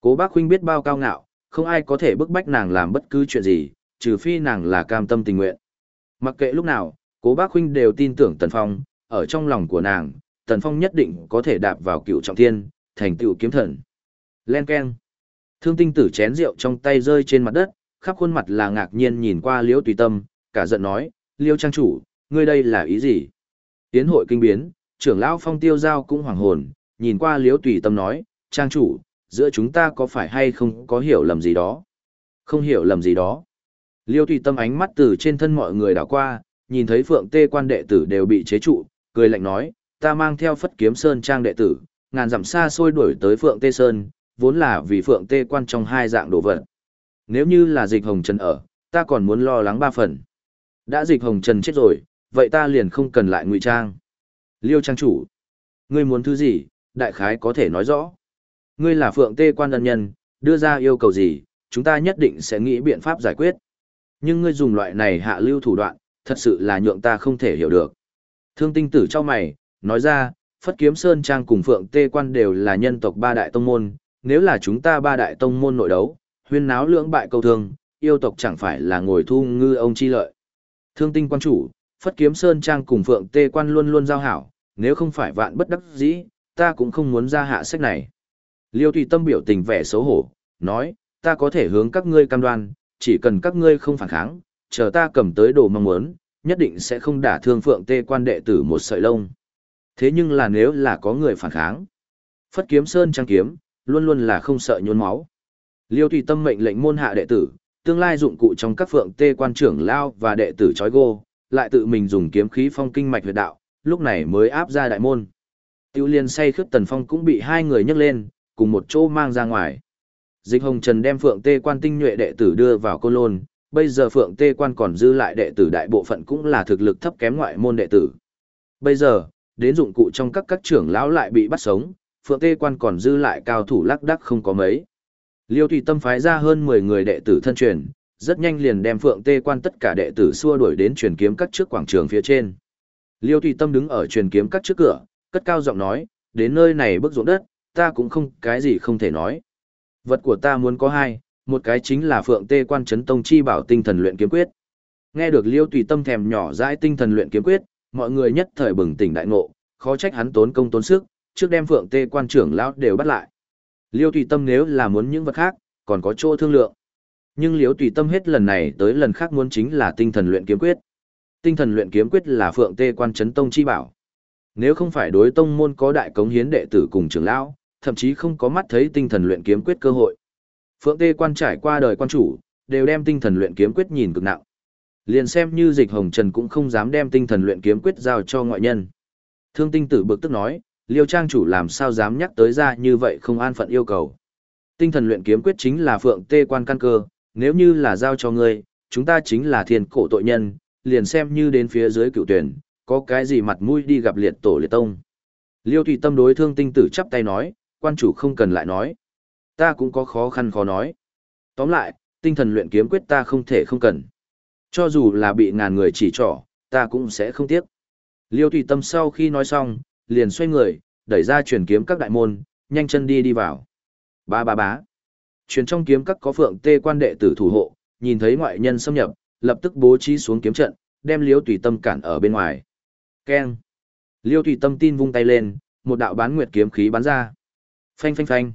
Cố bác huynh biết bao cao ngạo, không ai có thể bức bách nàng làm bất cứ chuyện gì, trừ phi nàng là cam tâm tình nguyện. Mặc kệ lúc nào, cố bác huynh đều tin tưởng Tần Phong, ở trong lòng của nàng, Tần Phong nhất định có thể đạp vào cựu trọng thiên, thành tựu kiếm thần. Len keng, Thương tinh tử chén rượu trong tay rơi trên mặt đất, khắp khuôn mặt là ngạc nhiên nhìn qua liễu tùy tâm, cả giận nói, liêu trang chủ, ngươi đây là ý gì? Tiến hội kinh biến, trưởng lão phong tiêu giao cũng hoàng hồn, nhìn qua liễu tùy tâm nói, trang chủ, giữa chúng ta có phải hay không có hiểu lầm gì đó? Không hiểu lầm gì đó. Liêu tùy tâm ánh mắt từ trên thân mọi người đảo qua, nhìn thấy Phượng Tê quan đệ tử đều bị chế trụ, cười lạnh nói, ta mang theo Phất Kiếm Sơn trang đệ tử, ngàn dặm xa xôi đuổi tới Phượng Tê Sơn, vốn là vì Phượng Tê quan trong hai dạng đồ vật. Nếu như là dịch hồng trần ở, ta còn muốn lo lắng ba phần. Đã dịch hồng trần chết rồi, vậy ta liền không cần lại ngụy trang. Liêu trang chủ, ngươi muốn thứ gì, đại khái có thể nói rõ. Ngươi là Phượng Tê quan ân nhân, đưa ra yêu cầu gì, chúng ta nhất định sẽ nghĩ biện pháp giải quyết. Nhưng ngươi dùng loại này hạ lưu thủ đoạn, thật sự là nhượng ta không thể hiểu được. Thương tinh tử cho mày, nói ra, Phất Kiếm Sơn Trang cùng Phượng Tê Quan đều là nhân tộc ba đại tông môn, nếu là chúng ta ba đại tông môn nội đấu, huyên náo lưỡng bại câu thương, yêu tộc chẳng phải là ngồi thu ngư ông chi lợi. Thương tinh quan chủ, Phất Kiếm Sơn Trang cùng Phượng Tê Quan luôn luôn giao hảo, nếu không phải vạn bất đắc dĩ, ta cũng không muốn ra hạ sách này. Liêu Thủy Tâm biểu tình vẻ xấu hổ, nói, ta có thể hướng các ngươi cam đoan, chỉ cần các ngươi không phản kháng, chờ ta cầm tới đồ mong muốn, nhất định sẽ không đả thương Phượng Tê Quan đệ tử một sợi lông. Thế nhưng là nếu là có người phản kháng, Phất Kiếm Sơn Trang kiếm, luôn luôn là không sợ nhốn máu. Liêu Tùy Tâm mệnh lệnh môn hạ đệ tử, tương lai dụng cụ trong các phượng tê quan trưởng lao và đệ tử chói gô, lại tự mình dùng kiếm khí phong kinh mạch huyệt đạo, lúc này mới áp ra đại môn. Tiêu liên say khướt tần phong cũng bị hai người nhấc lên, cùng một chỗ mang ra ngoài. Dịch hồng trần đem phượng tê quan tinh nhuệ đệ tử đưa vào côn lôn, bây giờ phượng tê quan còn dư lại đệ tử đại bộ phận cũng là thực lực thấp kém ngoại môn đệ tử. Bây giờ, đến dụng cụ trong các các trưởng lão lại bị bắt sống, phượng tê quan còn dư lại cao thủ lắc đắc không có mấy. Liêu Thủy Tâm phái ra hơn 10 người đệ tử thân truyền, rất nhanh liền đem Phượng Tê Quan tất cả đệ tử xua đuổi đến truyền kiếm các trước quảng trường phía trên. Liêu Thủy Tâm đứng ở truyền kiếm các trước cửa, cất cao giọng nói, đến nơi này bước ruộng đất, ta cũng không cái gì không thể nói. Vật của ta muốn có hai, một cái chính là Phượng Tê Quan chấn tông chi bảo tinh thần luyện kiếm quyết. Nghe được Liêu Thủy Tâm thèm nhỏ dãi tinh thần luyện kiếm quyết, mọi người nhất thời bừng tỉnh đại ngộ, khó trách hắn tốn công tốn sức, trước đem Phượng Tê Quan trưởng lão đều bắt lại. Liêu tùy tâm nếu là muốn những vật khác, còn có chỗ thương lượng. Nhưng liêu tùy tâm hết lần này tới lần khác muốn chính là tinh thần luyện kiếm quyết. Tinh thần luyện kiếm quyết là phượng tê quan chấn tông chi bảo. Nếu không phải đối tông môn có đại cống hiến đệ tử cùng trưởng lão, thậm chí không có mắt thấy tinh thần luyện kiếm quyết cơ hội. Phượng tê quan trải qua đời quan chủ, đều đem tinh thần luyện kiếm quyết nhìn cực nặng. Liền xem như dịch hồng trần cũng không dám đem tinh thần luyện kiếm quyết giao cho ngoại nhân. Thương tinh tử bực tức nói, liêu trang chủ làm sao dám nhắc tới ra như vậy không an phận yêu cầu. Tinh thần luyện kiếm quyết chính là phượng tê quan căn cơ, nếu như là giao cho ngươi, chúng ta chính là thiên cổ tội nhân, liền xem như đến phía dưới cựu tuyển, có cái gì mặt mũi đi gặp liệt tổ liệt tông. Liêu Thủy Tâm đối thương tinh tử chắp tay nói, quan chủ không cần lại nói. Ta cũng có khó khăn khó nói. Tóm lại, tinh thần luyện kiếm quyết ta không thể không cần. Cho dù là bị ngàn người chỉ trỏ, ta cũng sẽ không tiếc. Liêu Thủy Tâm sau khi nói xong, liền xoay người, đẩy ra truyền kiếm các đại môn, nhanh chân đi đi vào. Ba ba bá. Truyền trong kiếm các có phượng tê quan đệ tử thủ hộ, nhìn thấy ngoại nhân xâm nhập, lập tức bố trí xuống kiếm trận, đem Liêu Thủy Tâm cản ở bên ngoài. Keng. Liêu Thủy Tâm tin vung tay lên, một đạo bán nguyệt kiếm khí bắn ra. Phanh phanh phanh.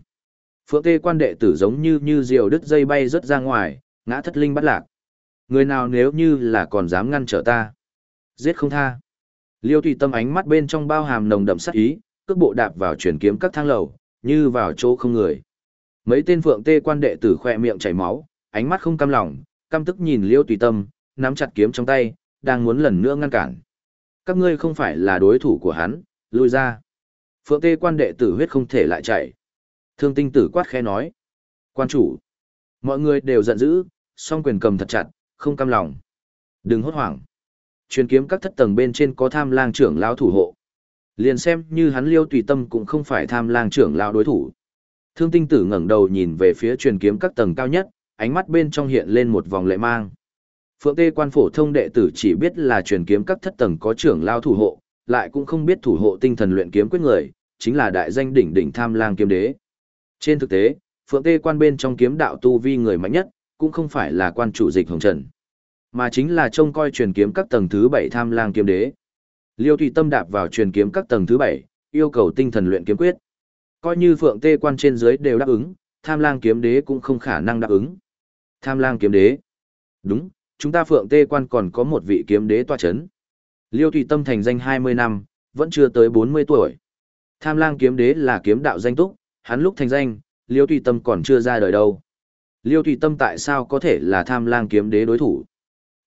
Phượng tê quan đệ tử giống như như diều đứt dây bay rất ra ngoài, ngã thất linh bắt lạc. Người nào nếu như là còn dám ngăn trở ta, giết không tha. Liêu tùy tâm ánh mắt bên trong bao hàm nồng đậm sát ý, cước bộ đạp vào chuyển kiếm các thang lầu, như vào chỗ không người. Mấy tên phượng tê quan đệ tử khoe miệng chảy máu, ánh mắt không cam lòng, căm tức nhìn Liêu tùy tâm, nắm chặt kiếm trong tay, đang muốn lần nữa ngăn cản. Các ngươi không phải là đối thủ của hắn, lui ra. Phượng tê quan đệ tử huyết không thể lại chạy. Thương tinh tử quát khẽ nói. Quan chủ. Mọi người đều giận dữ, song quyền cầm thật chặt, không cam lòng. Đừng hốt hoảng. Truyền kiếm các thất tầng bên trên có tham lang trưởng lão thủ hộ. Liền xem như hắn liêu tùy tâm cũng không phải tham lang trưởng lão đối thủ. Thương tinh tử ngẩng đầu nhìn về phía truyền kiếm các tầng cao nhất, ánh mắt bên trong hiện lên một vòng lệ mang. Phượng Tê quan phổ thông đệ tử chỉ biết là truyền kiếm các thất tầng có trưởng lão thủ hộ, lại cũng không biết thủ hộ tinh thần luyện kiếm quyết người, chính là đại danh đỉnh đỉnh tham lang kiếm đế. Trên thực tế, Phượng Tê quan bên trong kiếm đạo tu vi người mạnh nhất, cũng không phải là quan chủ dịch hồng trần mà chính là trông coi truyền kiếm các tầng thứ bảy tham lang kiếm đế. Liêu Thủy Tâm đạp vào truyền kiếm các tầng thứ bảy, yêu cầu tinh thần luyện kiếm quyết. Coi như Phượng Tê quan trên dưới đều đáp ứng, Tham Lang kiếm đế cũng không khả năng đáp ứng. Tham Lang kiếm đế. Đúng, chúng ta Phượng Tê quan còn có một vị kiếm đế tọa chấn. Liêu Thủy Tâm thành danh 20 năm, vẫn chưa tới 40 tuổi. Tham Lang kiếm đế là kiếm đạo danh túc, hắn lúc thành danh, Liêu Thủy Tâm còn chưa ra đời đâu. Liêu Thủy Tâm tại sao có thể là Tham Lang kiếm đế đối thủ?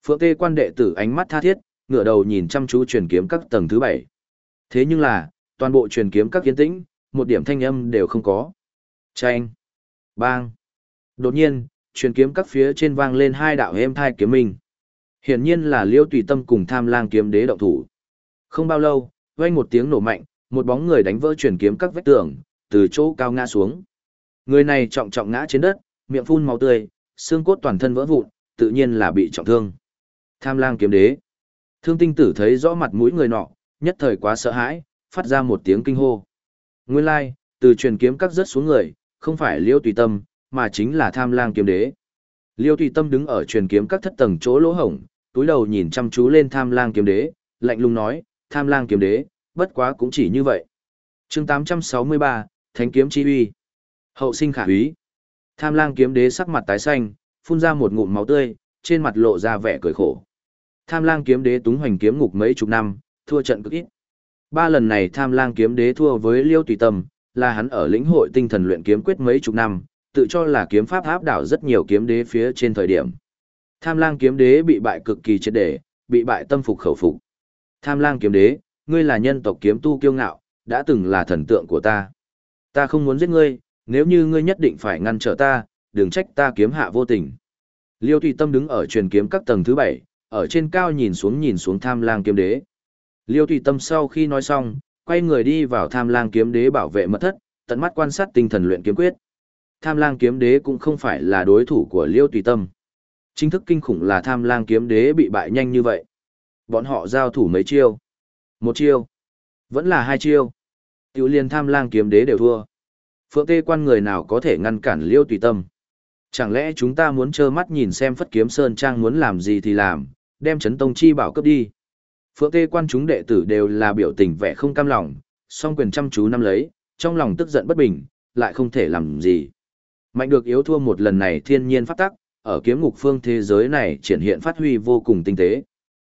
Phượng Tê quan đệ tử ánh mắt tha thiết, ngửa đầu nhìn chăm chú truyền kiếm các tầng thứ bảy. Thế nhưng là, toàn bộ truyền kiếm các kiến tĩnh, một điểm thanh âm đều không có. Chanh! Bang! Đột nhiên, truyền kiếm các phía trên vang lên hai đạo êm thai kiếm minh. Hiển nhiên là Liêu Tùy Tâm cùng Tham Lang kiếm đế động thủ. Không bao lâu, vang một tiếng nổ mạnh, một bóng người đánh vỡ truyền kiếm các vách tường, từ chỗ cao ngã xuống. Người này trọng trọng ngã trên đất, miệng phun máu tươi, xương cốt toàn thân vỡ vụn, tự nhiên là bị trọng thương. Tham Lang kiếm đế. Thương Tinh Tử thấy rõ mặt mũi người nọ, nhất thời quá sợ hãi, phát ra một tiếng kinh hô. Nguyên lai, từ truyền kiếm các rớt xuống người, không phải Liêu Tùy Tâm, mà chính là Tham Lang kiếm đế. Liêu Tùy Tâm đứng ở truyền kiếm các thất tầng chỗ lỗ hổng, túi đầu nhìn chăm chú lên Tham Lang kiếm đế, lạnh lùng nói, Tham Lang kiếm đế, bất quá cũng chỉ như vậy. Chương 863, Thánh kiếm chi uy. Hậu sinh khả úy. Tham Lang kiếm đế sắc mặt tái xanh, phun ra một ngụm máu tươi, trên mặt lộ ra vẻ cười khổ. Tham Lang kiếm đế túng hoành kiếm ngục mấy chục năm, thua trận cực ít. Ba lần này Tham Lang kiếm đế thua với Liêu Tùy Tâm, là hắn ở lĩnh hội tinh thần luyện kiếm quyết mấy chục năm, tự cho là kiếm pháp áp đảo rất nhiều kiếm đế phía trên thời điểm. Tham lang kiếm đế bị bại cực kỳ triệt để, bị bại tâm phục khẩu phục. Tham lang kiếm đế, ngươi là nhân tộc kiếm tu kiêu ngạo, đã từng là thần tượng của ta. Ta không muốn giết ngươi, nếu như ngươi nhất định phải ngăn trở ta, đừng trách ta kiếm hạ vô tình. Liêu Tùy Tâm đứng ở truyền kiếm các tầng thứ bảy, ở trên cao nhìn xuống nhìn xuống tham lang kiếm đế. Liêu Tùy Tâm sau khi nói xong, quay người đi vào tham lang kiếm đế bảo vệ mật thất, tận mắt quan sát tinh thần luyện kiếm quyết tham lang kiếm đế cũng không phải là đối thủ của liêu tùy tâm. Chính thức kinh khủng là tham lang kiếm đế bị bại nhanh như vậy. Bọn họ giao thủ mấy chiêu? Một chiêu? Vẫn là hai chiêu? Tiểu liên tham lang kiếm đế đều thua. Phượng tê quan người nào có thể ngăn cản liêu tùy tâm? Chẳng lẽ chúng ta muốn trơ mắt nhìn xem phất kiếm sơn trang muốn làm gì thì làm, đem chấn tông chi bảo cấp đi. Phượng tê quan chúng đệ tử đều là biểu tình vẻ không cam lòng, song quyền chăm chú năm lấy, trong lòng tức giận bất bình, lại không thể làm gì. Mạnh được yếu thua một lần này thiên nhiên phát tắc, ở kiếm ngục phương thế giới này triển hiện phát huy vô cùng tinh tế.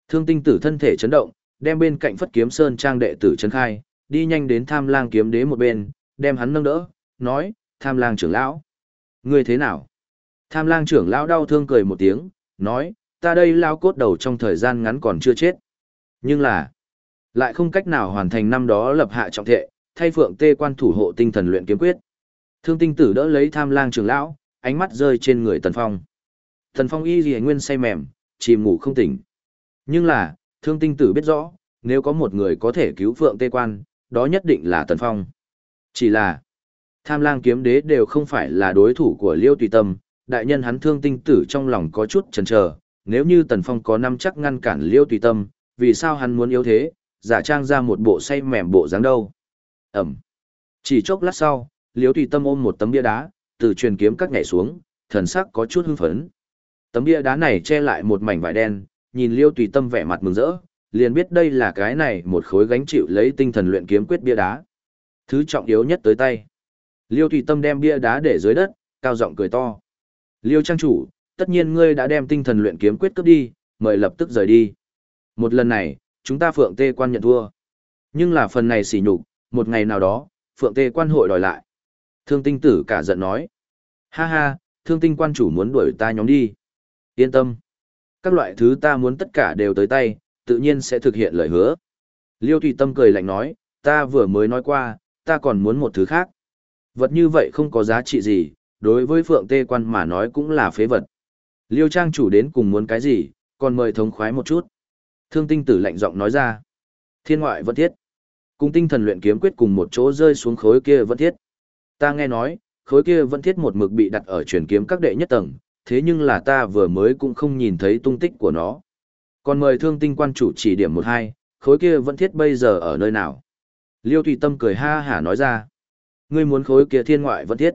Thương tinh tử thân thể chấn động, đem bên cạnh phất kiếm sơn trang đệ tử chấn khai, đi nhanh đến tham lang kiếm đế một bên, đem hắn nâng đỡ, nói, tham lang trưởng lão. Ngươi thế nào? Tham lang trưởng lão đau thương cười một tiếng, nói, ta đây lao cốt đầu trong thời gian ngắn còn chưa chết. Nhưng là, lại không cách nào hoàn thành năm đó lập hạ trọng thệ, thay phượng tê quan thủ hộ tinh thần luyện kiếm quyết. Thương tinh tử đỡ lấy tham lang trưởng lão, ánh mắt rơi trên người Tần Phong. Tần Phong y gì nguyên say mềm, chìm ngủ không tỉnh. Nhưng là, thương tinh tử biết rõ, nếu có một người có thể cứu phượng tê quan, đó nhất định là Tần Phong. Chỉ là, tham lang kiếm đế đều không phải là đối thủ của Liêu Tùy Tâm, đại nhân hắn thương tinh tử trong lòng có chút chần chờ nếu như Tần Phong có năm chắc ngăn cản Liêu Tùy Tâm, vì sao hắn muốn yếu thế, giả trang ra một bộ say mềm bộ dáng đâu. Ẩm. Chỉ chốc lát sau, Liêu tùy tâm ôm một tấm bia đá từ truyền kiếm các nhảy xuống thần sắc có chút hưng phấn tấm bia đá này che lại một mảnh vải đen nhìn liêu tùy tâm vẻ mặt mừng rỡ liền biết đây là cái này một khối gánh chịu lấy tinh thần luyện kiếm quyết bia đá thứ trọng yếu nhất tới tay liêu Thủy tâm đem bia đá để dưới đất cao giọng cười to liêu trang chủ tất nhiên ngươi đã đem tinh thần luyện kiếm quyết cướp đi mời lập tức rời đi một lần này chúng ta phượng tê quan nhận thua nhưng là phần này xỉ nhục một ngày nào đó phượng tê quan hội đòi lại Thương tinh tử cả giận nói. Ha ha, thương tinh quan chủ muốn đuổi ta nhóm đi. Yên tâm. Các loại thứ ta muốn tất cả đều tới tay, tự nhiên sẽ thực hiện lời hứa. Liêu Thủy Tâm cười lạnh nói, ta vừa mới nói qua, ta còn muốn một thứ khác. Vật như vậy không có giá trị gì, đối với Phượng Tê Quan mà nói cũng là phế vật. Liêu Trang chủ đến cùng muốn cái gì, còn mời thống khoái một chút. Thương tinh tử lạnh giọng nói ra. Thiên ngoại vẫn thiết. Cùng tinh thần luyện kiếm quyết cùng một chỗ rơi xuống khối kia vẫn thiết. Ta nghe nói, khối kia vẫn thiết một mực bị đặt ở truyền kiếm các đệ nhất tầng, thế nhưng là ta vừa mới cũng không nhìn thấy tung tích của nó. Còn mời thương tinh quan chủ chỉ điểm một hai, khối kia vẫn thiết bây giờ ở nơi nào? Liêu Thủy Tâm cười ha hả nói ra. Ngươi muốn khối kia thiên ngoại vẫn thiết.